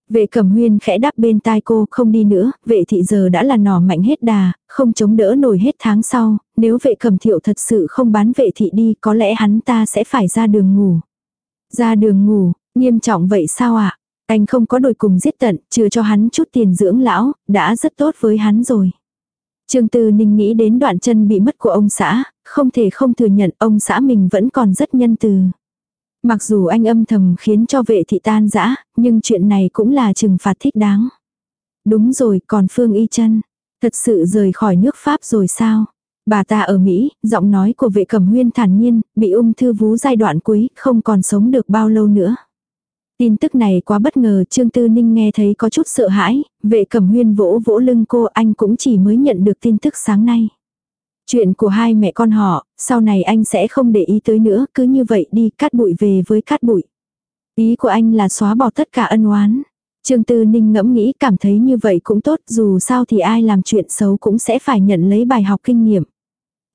Vệ cẩm huyên khẽ đáp bên tai cô không đi nữa, vệ thị giờ đã là nỏ mạnh hết đà, không chống đỡ nổi hết tháng sau, nếu vệ cẩm thiệu thật sự không bán vệ thị đi có lẽ hắn ta sẽ phải ra đường ngủ. Ra đường ngủ, nghiêm trọng vậy sao ạ? Anh không có đổi cùng giết tận, chưa cho hắn chút tiền dưỡng lão, đã rất tốt với hắn rồi. Trương Tư Ninh nghĩ đến đoạn chân bị mất của ông xã, không thể không thừa nhận ông xã mình vẫn còn rất nhân từ. Mặc dù anh âm thầm khiến cho vệ thị tan dã nhưng chuyện này cũng là trừng phạt thích đáng. Đúng rồi, còn Phương Y chân Thật sự rời khỏi nước Pháp rồi sao? Bà ta ở Mỹ, giọng nói của vệ cẩm huyên thản nhiên, bị ung thư vú giai đoạn cuối, không còn sống được bao lâu nữa. Tin tức này quá bất ngờ, Trương Tư Ninh nghe thấy có chút sợ hãi, vệ cẩm huyên vỗ vỗ lưng cô anh cũng chỉ mới nhận được tin tức sáng nay. Chuyện của hai mẹ con họ, sau này anh sẽ không để ý tới nữa, cứ như vậy đi cát bụi về với cát bụi. Ý của anh là xóa bỏ tất cả ân oán. Trương Tư Ninh ngẫm nghĩ cảm thấy như vậy cũng tốt, dù sao thì ai làm chuyện xấu cũng sẽ phải nhận lấy bài học kinh nghiệm.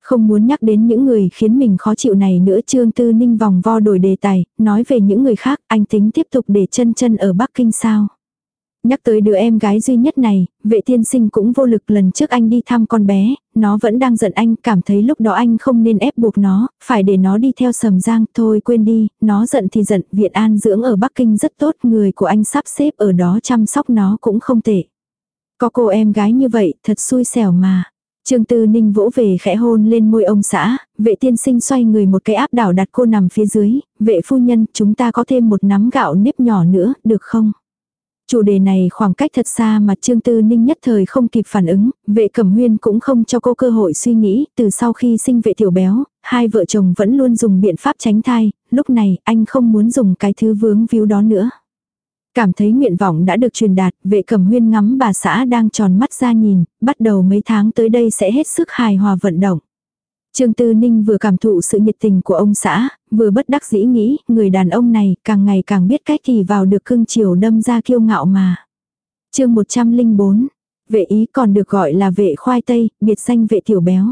Không muốn nhắc đến những người khiến mình khó chịu này nữa Trương Tư Ninh vòng vo đổi đề tài, nói về những người khác, anh tính tiếp tục để chân chân ở Bắc Kinh sao. Nhắc tới đứa em gái duy nhất này, vệ tiên sinh cũng vô lực lần trước anh đi thăm con bé, nó vẫn đang giận anh, cảm thấy lúc đó anh không nên ép buộc nó, phải để nó đi theo sầm giang, thôi quên đi, nó giận thì giận, viện an dưỡng ở Bắc Kinh rất tốt, người của anh sắp xếp ở đó chăm sóc nó cũng không tệ. Có cô em gái như vậy, thật xui xẻo mà. Trương Tư Ninh vỗ về khẽ hôn lên môi ông xã, vệ tiên sinh xoay người một cái áp đảo đặt cô nằm phía dưới, vệ phu nhân, chúng ta có thêm một nắm gạo nếp nhỏ nữa, được không? Chủ đề này khoảng cách thật xa mà Trương Tư Ninh nhất thời không kịp phản ứng, vệ cẩm huyên cũng không cho cô cơ hội suy nghĩ, từ sau khi sinh vệ tiểu béo, hai vợ chồng vẫn luôn dùng biện pháp tránh thai, lúc này anh không muốn dùng cái thứ vướng víu đó nữa. Cảm thấy nguyện vọng đã được truyền đạt, vệ cẩm huyên ngắm bà xã đang tròn mắt ra nhìn, bắt đầu mấy tháng tới đây sẽ hết sức hài hòa vận động. Trương Tư Ninh vừa cảm thụ sự nhiệt tình của ông xã, vừa bất đắc dĩ nghĩ, người đàn ông này càng ngày càng biết cách thì vào được cưng chiều đâm ra kiêu ngạo mà. chương 104, vệ ý còn được gọi là vệ khoai tây, biệt danh vệ tiểu béo.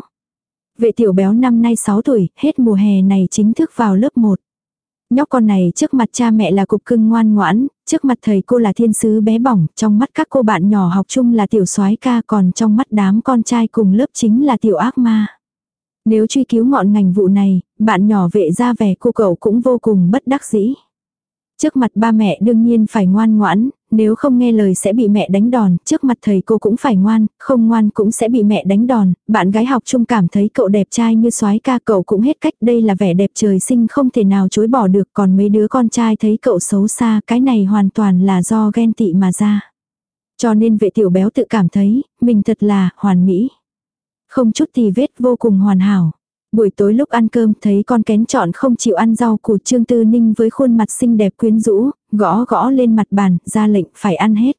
Vệ tiểu béo năm nay 6 tuổi, hết mùa hè này chính thức vào lớp 1. Nhóc con này trước mặt cha mẹ là cục cưng ngoan ngoãn, trước mặt thầy cô là thiên sứ bé bỏng, trong mắt các cô bạn nhỏ học chung là tiểu soái ca còn trong mắt đám con trai cùng lớp chính là tiểu ác ma. Nếu truy cứu ngọn ngành vụ này, bạn nhỏ vệ ra vẻ cô cậu cũng vô cùng bất đắc dĩ. Trước mặt ba mẹ đương nhiên phải ngoan ngoãn, nếu không nghe lời sẽ bị mẹ đánh đòn, trước mặt thầy cô cũng phải ngoan, không ngoan cũng sẽ bị mẹ đánh đòn, bạn gái học chung cảm thấy cậu đẹp trai như soái ca cậu cũng hết cách, đây là vẻ đẹp trời sinh không thể nào chối bỏ được, còn mấy đứa con trai thấy cậu xấu xa, cái này hoàn toàn là do ghen tị mà ra. Cho nên vệ tiểu béo tự cảm thấy, mình thật là hoàn mỹ. Không chút tì vết vô cùng hoàn hảo. Buổi tối lúc ăn cơm thấy con kén chọn không chịu ăn rau củ Trương Tư Ninh với khuôn mặt xinh đẹp quyến rũ, gõ gõ lên mặt bàn, ra lệnh phải ăn hết.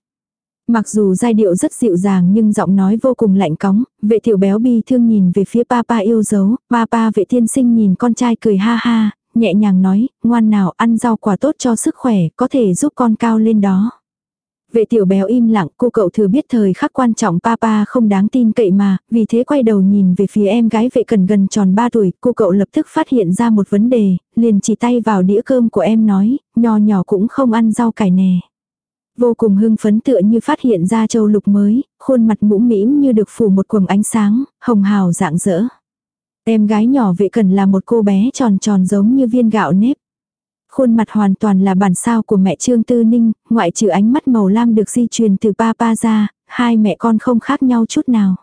Mặc dù giai điệu rất dịu dàng nhưng giọng nói vô cùng lạnh cóng, vệ tiểu béo bi thương nhìn về phía papa yêu dấu, papa vệ thiên sinh nhìn con trai cười ha ha, nhẹ nhàng nói, ngoan nào ăn rau quả tốt cho sức khỏe, có thể giúp con cao lên đó. Vệ tiểu béo im lặng, cô cậu thừa biết thời khắc quan trọng papa không đáng tin cậy mà, vì thế quay đầu nhìn về phía em gái vệ cần gần tròn 3 tuổi, cô cậu lập tức phát hiện ra một vấn đề, liền chỉ tay vào đĩa cơm của em nói, nhỏ nhỏ cũng không ăn rau cải nè. Vô cùng hưng phấn tựa như phát hiện ra châu lục mới, khuôn mặt mũm mĩm như được phủ một quầng ánh sáng, hồng hào dạng dỡ. Em gái nhỏ vệ cần là một cô bé tròn tròn giống như viên gạo nếp khuôn mặt hoàn toàn là bản sao của mẹ Trương Tư Ninh, ngoại trừ ánh mắt màu lam được di truyền từ papa ra, hai mẹ con không khác nhau chút nào.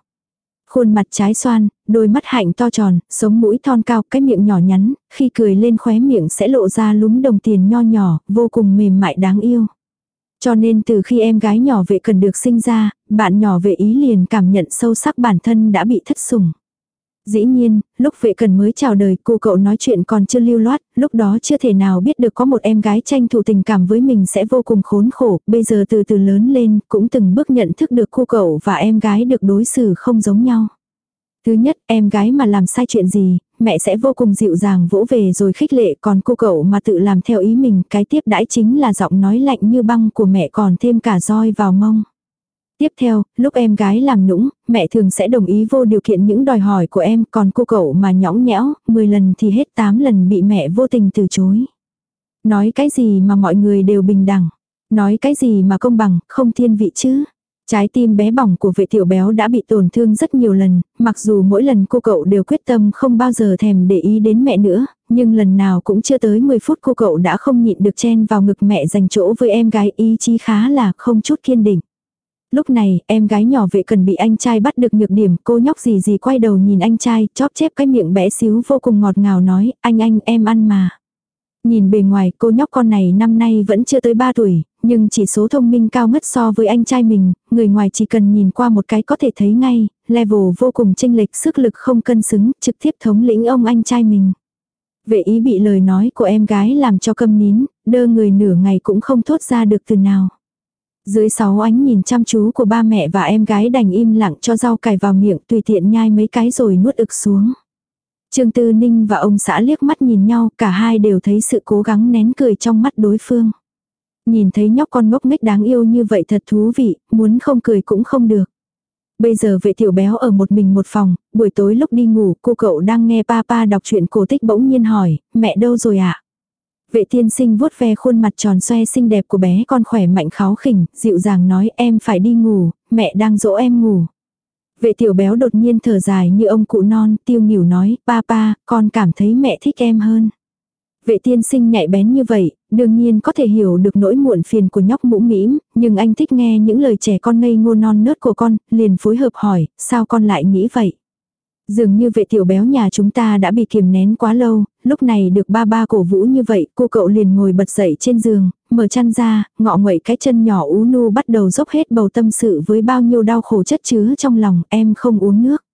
Khuôn mặt trái xoan, đôi mắt hạnh to tròn, sống mũi thon cao, cái miệng nhỏ nhắn, khi cười lên khóe miệng sẽ lộ ra lúm đồng tiền nho nhỏ, vô cùng mềm mại đáng yêu. Cho nên từ khi em gái nhỏ vệ cần được sinh ra, bạn nhỏ vệ ý liền cảm nhận sâu sắc bản thân đã bị thất sủng. Dĩ nhiên, lúc vệ cần mới chào đời cô cậu nói chuyện còn chưa lưu loát, lúc đó chưa thể nào biết được có một em gái tranh thủ tình cảm với mình sẽ vô cùng khốn khổ, bây giờ từ từ lớn lên cũng từng bước nhận thức được cô cậu và em gái được đối xử không giống nhau. Thứ nhất, em gái mà làm sai chuyện gì, mẹ sẽ vô cùng dịu dàng vỗ về rồi khích lệ còn cô cậu mà tự làm theo ý mình cái tiếp đãi chính là giọng nói lạnh như băng của mẹ còn thêm cả roi vào mông. Tiếp theo, lúc em gái làm nũng, mẹ thường sẽ đồng ý vô điều kiện những đòi hỏi của em, còn cô cậu mà nhõng nhẽo, 10 lần thì hết 8 lần bị mẹ vô tình từ chối. Nói cái gì mà mọi người đều bình đẳng. Nói cái gì mà công bằng, không thiên vị chứ. Trái tim bé bỏng của vệ tiểu béo đã bị tổn thương rất nhiều lần, mặc dù mỗi lần cô cậu đều quyết tâm không bao giờ thèm để ý đến mẹ nữa, nhưng lần nào cũng chưa tới 10 phút cô cậu đã không nhịn được chen vào ngực mẹ dành chỗ với em gái ý chí khá là không chút kiên định. Lúc này, em gái nhỏ vệ cần bị anh trai bắt được nhược điểm, cô nhóc gì gì quay đầu nhìn anh trai, chóp chép cái miệng bé xíu vô cùng ngọt ngào nói, anh anh em ăn mà. Nhìn bề ngoài cô nhóc con này năm nay vẫn chưa tới 3 tuổi, nhưng chỉ số thông minh cao ngất so với anh trai mình, người ngoài chỉ cần nhìn qua một cái có thể thấy ngay, level vô cùng chênh lệch sức lực không cân xứng, trực tiếp thống lĩnh ông anh trai mình. Vệ ý bị lời nói của em gái làm cho câm nín, đơ người nửa ngày cũng không thốt ra được từ nào. Dưới sáu ánh nhìn chăm chú của ba mẹ và em gái đành im lặng cho rau cải vào miệng tùy tiện nhai mấy cái rồi nuốt ực xuống. Trương Tư Ninh và ông xã liếc mắt nhìn nhau, cả hai đều thấy sự cố gắng nén cười trong mắt đối phương. Nhìn thấy nhóc con ngốc nghếch đáng yêu như vậy thật thú vị, muốn không cười cũng không được. Bây giờ vệ tiểu béo ở một mình một phòng, buổi tối lúc đi ngủ cô cậu đang nghe papa đọc truyện cổ tích bỗng nhiên hỏi, mẹ đâu rồi ạ? À? Vệ tiên sinh vuốt ve khuôn mặt tròn xoe xinh đẹp của bé con khỏe mạnh kháo khỉnh, dịu dàng nói em phải đi ngủ, mẹ đang dỗ em ngủ. Vệ tiểu béo đột nhiên thở dài như ông cụ non, tiêu nghỉu nói, papa, con cảm thấy mẹ thích em hơn. Vệ tiên sinh nhạy bén như vậy, đương nhiên có thể hiểu được nỗi muộn phiền của nhóc mũ mĩm, nhưng anh thích nghe những lời trẻ con ngây ngô non nớt của con, liền phối hợp hỏi, sao con lại nghĩ vậy? Dường như vệ tiểu béo nhà chúng ta đã bị kiềm nén quá lâu, lúc này được ba ba cổ vũ như vậy, cô cậu liền ngồi bật dậy trên giường, mở chăn ra, ngọ nguậy cái chân nhỏ ú nu bắt đầu dốc hết bầu tâm sự với bao nhiêu đau khổ chất chứa trong lòng, em không uống nước.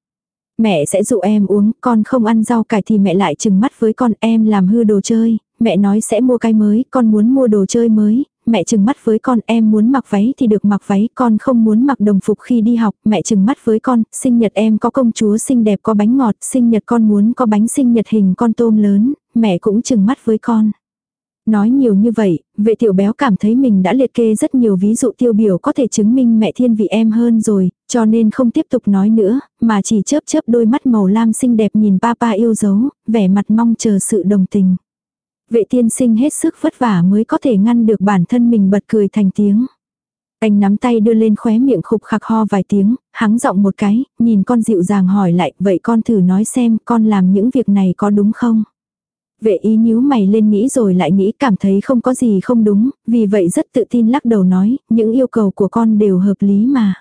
Mẹ sẽ dụ em uống, con không ăn rau cải thì mẹ lại chừng mắt với con em làm hư đồ chơi, mẹ nói sẽ mua cái mới, con muốn mua đồ chơi mới, mẹ chừng mắt với con em muốn mặc váy thì được mặc váy, con không muốn mặc đồng phục khi đi học, mẹ chừng mắt với con, sinh nhật em có công chúa xinh đẹp có bánh ngọt, sinh nhật con muốn có bánh sinh nhật hình con tôm lớn, mẹ cũng chừng mắt với con. Nói nhiều như vậy, vệ tiểu béo cảm thấy mình đã liệt kê rất nhiều ví dụ tiêu biểu có thể chứng minh mẹ thiên vị em hơn rồi, cho nên không tiếp tục nói nữa, mà chỉ chớp chớp đôi mắt màu lam xinh đẹp nhìn papa yêu dấu, vẻ mặt mong chờ sự đồng tình. Vệ tiên sinh hết sức vất vả mới có thể ngăn được bản thân mình bật cười thành tiếng. Anh nắm tay đưa lên khóe miệng khục khạc ho vài tiếng, hắng giọng một cái, nhìn con dịu dàng hỏi lại, vậy con thử nói xem con làm những việc này có đúng không? Vệ ý nhíu mày lên nghĩ rồi lại nghĩ cảm thấy không có gì không đúng, vì vậy rất tự tin lắc đầu nói, những yêu cầu của con đều hợp lý mà.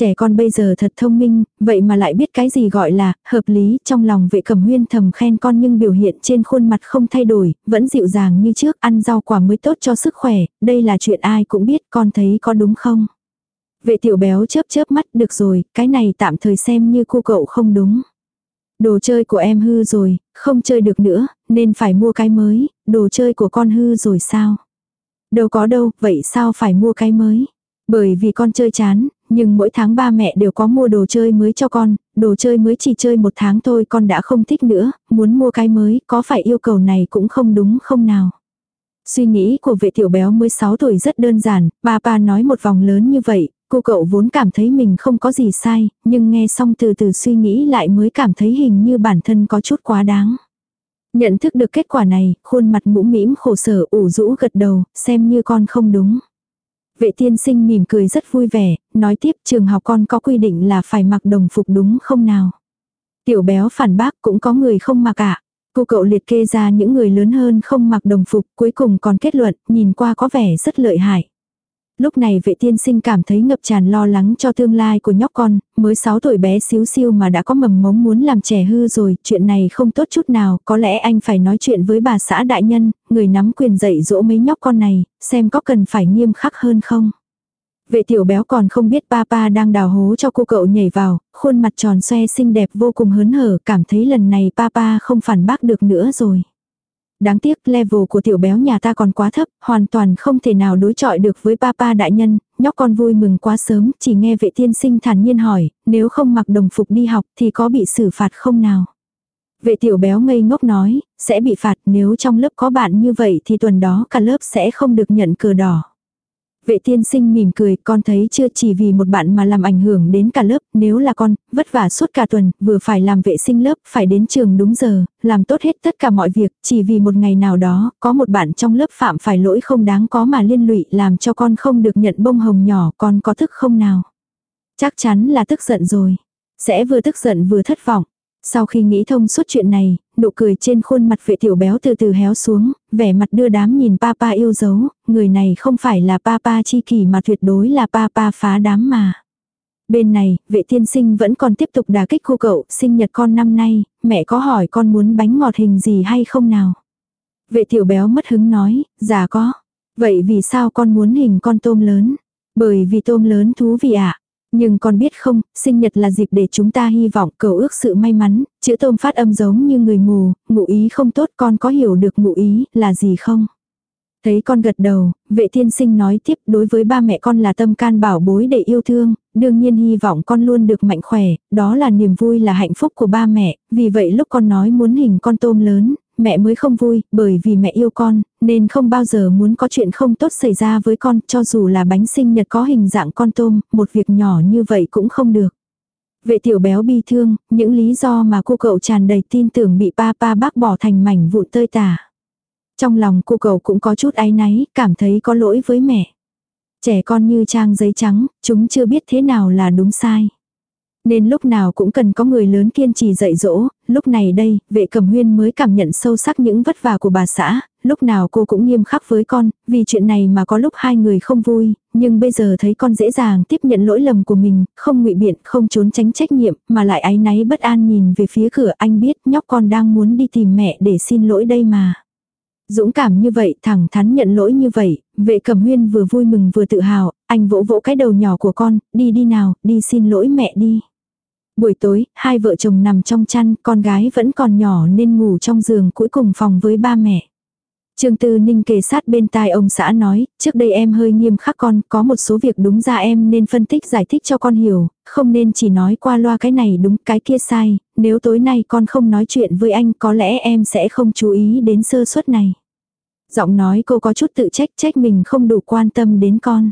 Trẻ con bây giờ thật thông minh, vậy mà lại biết cái gì gọi là hợp lý, trong lòng vệ cầm huyên thầm khen con nhưng biểu hiện trên khuôn mặt không thay đổi, vẫn dịu dàng như trước, ăn rau quả mới tốt cho sức khỏe, đây là chuyện ai cũng biết, con thấy có đúng không? Vệ tiểu béo chớp chớp mắt, được rồi, cái này tạm thời xem như cô cậu không đúng. Đồ chơi của em hư rồi, không chơi được nữa, nên phải mua cái mới, đồ chơi của con hư rồi sao? Đâu có đâu, vậy sao phải mua cái mới? Bởi vì con chơi chán, nhưng mỗi tháng ba mẹ đều có mua đồ chơi mới cho con, đồ chơi mới chỉ chơi một tháng thôi con đã không thích nữa, muốn mua cái mới, có phải yêu cầu này cũng không đúng không nào. Suy nghĩ của vệ tiểu béo 16 tuổi rất đơn giản, ba ba nói một vòng lớn như vậy, cô cậu vốn cảm thấy mình không có gì sai, nhưng nghe xong từ từ suy nghĩ lại mới cảm thấy hình như bản thân có chút quá đáng. Nhận thức được kết quả này, khuôn mặt mũm mĩm khổ sở ủ rũ gật đầu, xem như con không đúng. Vệ tiên sinh mỉm cười rất vui vẻ, nói tiếp trường học con có quy định là phải mặc đồng phục đúng không nào. Tiểu béo phản bác cũng có người không mặc ạ. À. Cô cậu liệt kê ra những người lớn hơn không mặc đồng phục cuối cùng còn kết luận nhìn qua có vẻ rất lợi hại. Lúc này vệ tiên sinh cảm thấy ngập tràn lo lắng cho tương lai của nhóc con, mới 6 tuổi bé xíu xiu mà đã có mầm mống muốn làm trẻ hư rồi, chuyện này không tốt chút nào, có lẽ anh phải nói chuyện với bà xã đại nhân, người nắm quyền dạy dỗ mấy nhóc con này, xem có cần phải nghiêm khắc hơn không. Vệ tiểu béo còn không biết papa đang đào hố cho cô cậu nhảy vào, khuôn mặt tròn xoe xinh đẹp vô cùng hớn hở, cảm thấy lần này papa không phản bác được nữa rồi. Đáng tiếc level của tiểu béo nhà ta còn quá thấp, hoàn toàn không thể nào đối chọi được với papa đại nhân, nhóc con vui mừng quá sớm, chỉ nghe vệ tiên sinh thản nhiên hỏi, nếu không mặc đồng phục đi học thì có bị xử phạt không nào? Vệ tiểu béo ngây ngốc nói, sẽ bị phạt nếu trong lớp có bạn như vậy thì tuần đó cả lớp sẽ không được nhận cờ đỏ. Vệ tiên sinh mỉm cười, con thấy chưa chỉ vì một bạn mà làm ảnh hưởng đến cả lớp, nếu là con, vất vả suốt cả tuần, vừa phải làm vệ sinh lớp, phải đến trường đúng giờ, làm tốt hết tất cả mọi việc, chỉ vì một ngày nào đó, có một bạn trong lớp phạm phải lỗi không đáng có mà liên lụy làm cho con không được nhận bông hồng nhỏ, con có thức không nào? Chắc chắn là tức giận rồi. Sẽ vừa tức giận vừa thất vọng. Sau khi nghĩ thông suốt chuyện này, nụ cười trên khuôn mặt vệ tiểu béo từ từ héo xuống, vẻ mặt đưa đám nhìn papa yêu dấu, người này không phải là papa chi kỷ mà tuyệt đối là papa phá đám mà. Bên này, vệ tiên sinh vẫn còn tiếp tục đả kích cô cậu, sinh nhật con năm nay, mẹ có hỏi con muốn bánh ngọt hình gì hay không nào? Vệ tiểu béo mất hứng nói, già có. Vậy vì sao con muốn hình con tôm lớn? Bởi vì tôm lớn thú vị ạ. À? Nhưng con biết không, sinh nhật là dịp để chúng ta hy vọng cầu ước sự may mắn, chữ tôm phát âm giống như người mù, ngụ ý không tốt con có hiểu được ngụ ý là gì không? Thấy con gật đầu, vệ thiên sinh nói tiếp đối với ba mẹ con là tâm can bảo bối để yêu thương, đương nhiên hy vọng con luôn được mạnh khỏe, đó là niềm vui là hạnh phúc của ba mẹ, vì vậy lúc con nói muốn hình con tôm lớn, mẹ mới không vui, bởi vì mẹ yêu con, nên không bao giờ muốn có chuyện không tốt xảy ra với con, cho dù là bánh sinh nhật có hình dạng con tôm, một việc nhỏ như vậy cũng không được. Vệ tiểu béo bi thương, những lý do mà cô cậu tràn đầy tin tưởng bị papa bác bỏ thành mảnh vụn tơi tả. Trong lòng cô cậu cũng có chút áy náy, cảm thấy có lỗi với mẹ. Trẻ con như trang giấy trắng, chúng chưa biết thế nào là đúng sai. Nên lúc nào cũng cần có người lớn kiên trì dạy dỗ, lúc này đây, vệ cẩm huyên mới cảm nhận sâu sắc những vất vả của bà xã, lúc nào cô cũng nghiêm khắc với con, vì chuyện này mà có lúc hai người không vui, nhưng bây giờ thấy con dễ dàng tiếp nhận lỗi lầm của mình, không ngụy biện, không trốn tránh trách nhiệm, mà lại áy náy bất an nhìn về phía cửa. Anh biết nhóc con đang muốn đi tìm mẹ để xin lỗi đây mà. Dũng cảm như vậy, thẳng thắn nhận lỗi như vậy, vệ cẩm huyên vừa vui mừng vừa tự hào, anh vỗ vỗ cái đầu nhỏ của con, đi đi nào, đi xin lỗi mẹ đi. Buổi tối, hai vợ chồng nằm trong chăn, con gái vẫn còn nhỏ nên ngủ trong giường cuối cùng phòng với ba mẹ. Trương Tư Ninh kề sát bên tai ông xã nói, trước đây em hơi nghiêm khắc con, có một số việc đúng ra em nên phân tích giải thích cho con hiểu, không nên chỉ nói qua loa cái này đúng cái kia sai, nếu tối nay con không nói chuyện với anh có lẽ em sẽ không chú ý đến sơ suất này. Giọng nói cô có chút tự trách trách mình không đủ quan tâm đến con.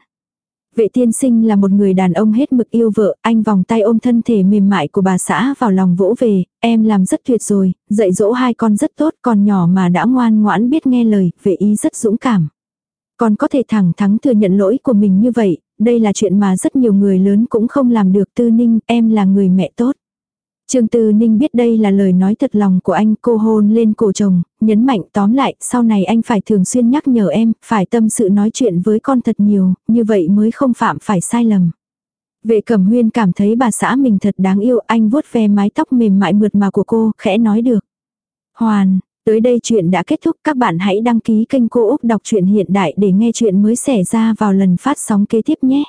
Vệ tiên sinh là một người đàn ông hết mực yêu vợ, anh vòng tay ôm thân thể mềm mại của bà xã vào lòng vỗ về, em làm rất tuyệt rồi, dạy dỗ hai con rất tốt, còn nhỏ mà đã ngoan ngoãn biết nghe lời, vệ ý rất dũng cảm. Con có thể thẳng thắn thừa nhận lỗi của mình như vậy, đây là chuyện mà rất nhiều người lớn cũng không làm được tư ninh, em là người mẹ tốt. Trương Tư Ninh biết đây là lời nói thật lòng của anh, cô hôn lên cổ chồng, nhấn mạnh tóm lại, sau này anh phải thường xuyên nhắc nhở em, phải tâm sự nói chuyện với con thật nhiều, như vậy mới không phạm phải sai lầm. Vệ cẩm huyên cảm thấy bà xã mình thật đáng yêu, anh vuốt ve mái tóc mềm mại mượt mà của cô, khẽ nói được. Hoàn, tới đây chuyện đã kết thúc, các bạn hãy đăng ký kênh Cô Úc Đọc truyện Hiện Đại để nghe chuyện mới xảy ra vào lần phát sóng kế tiếp nhé.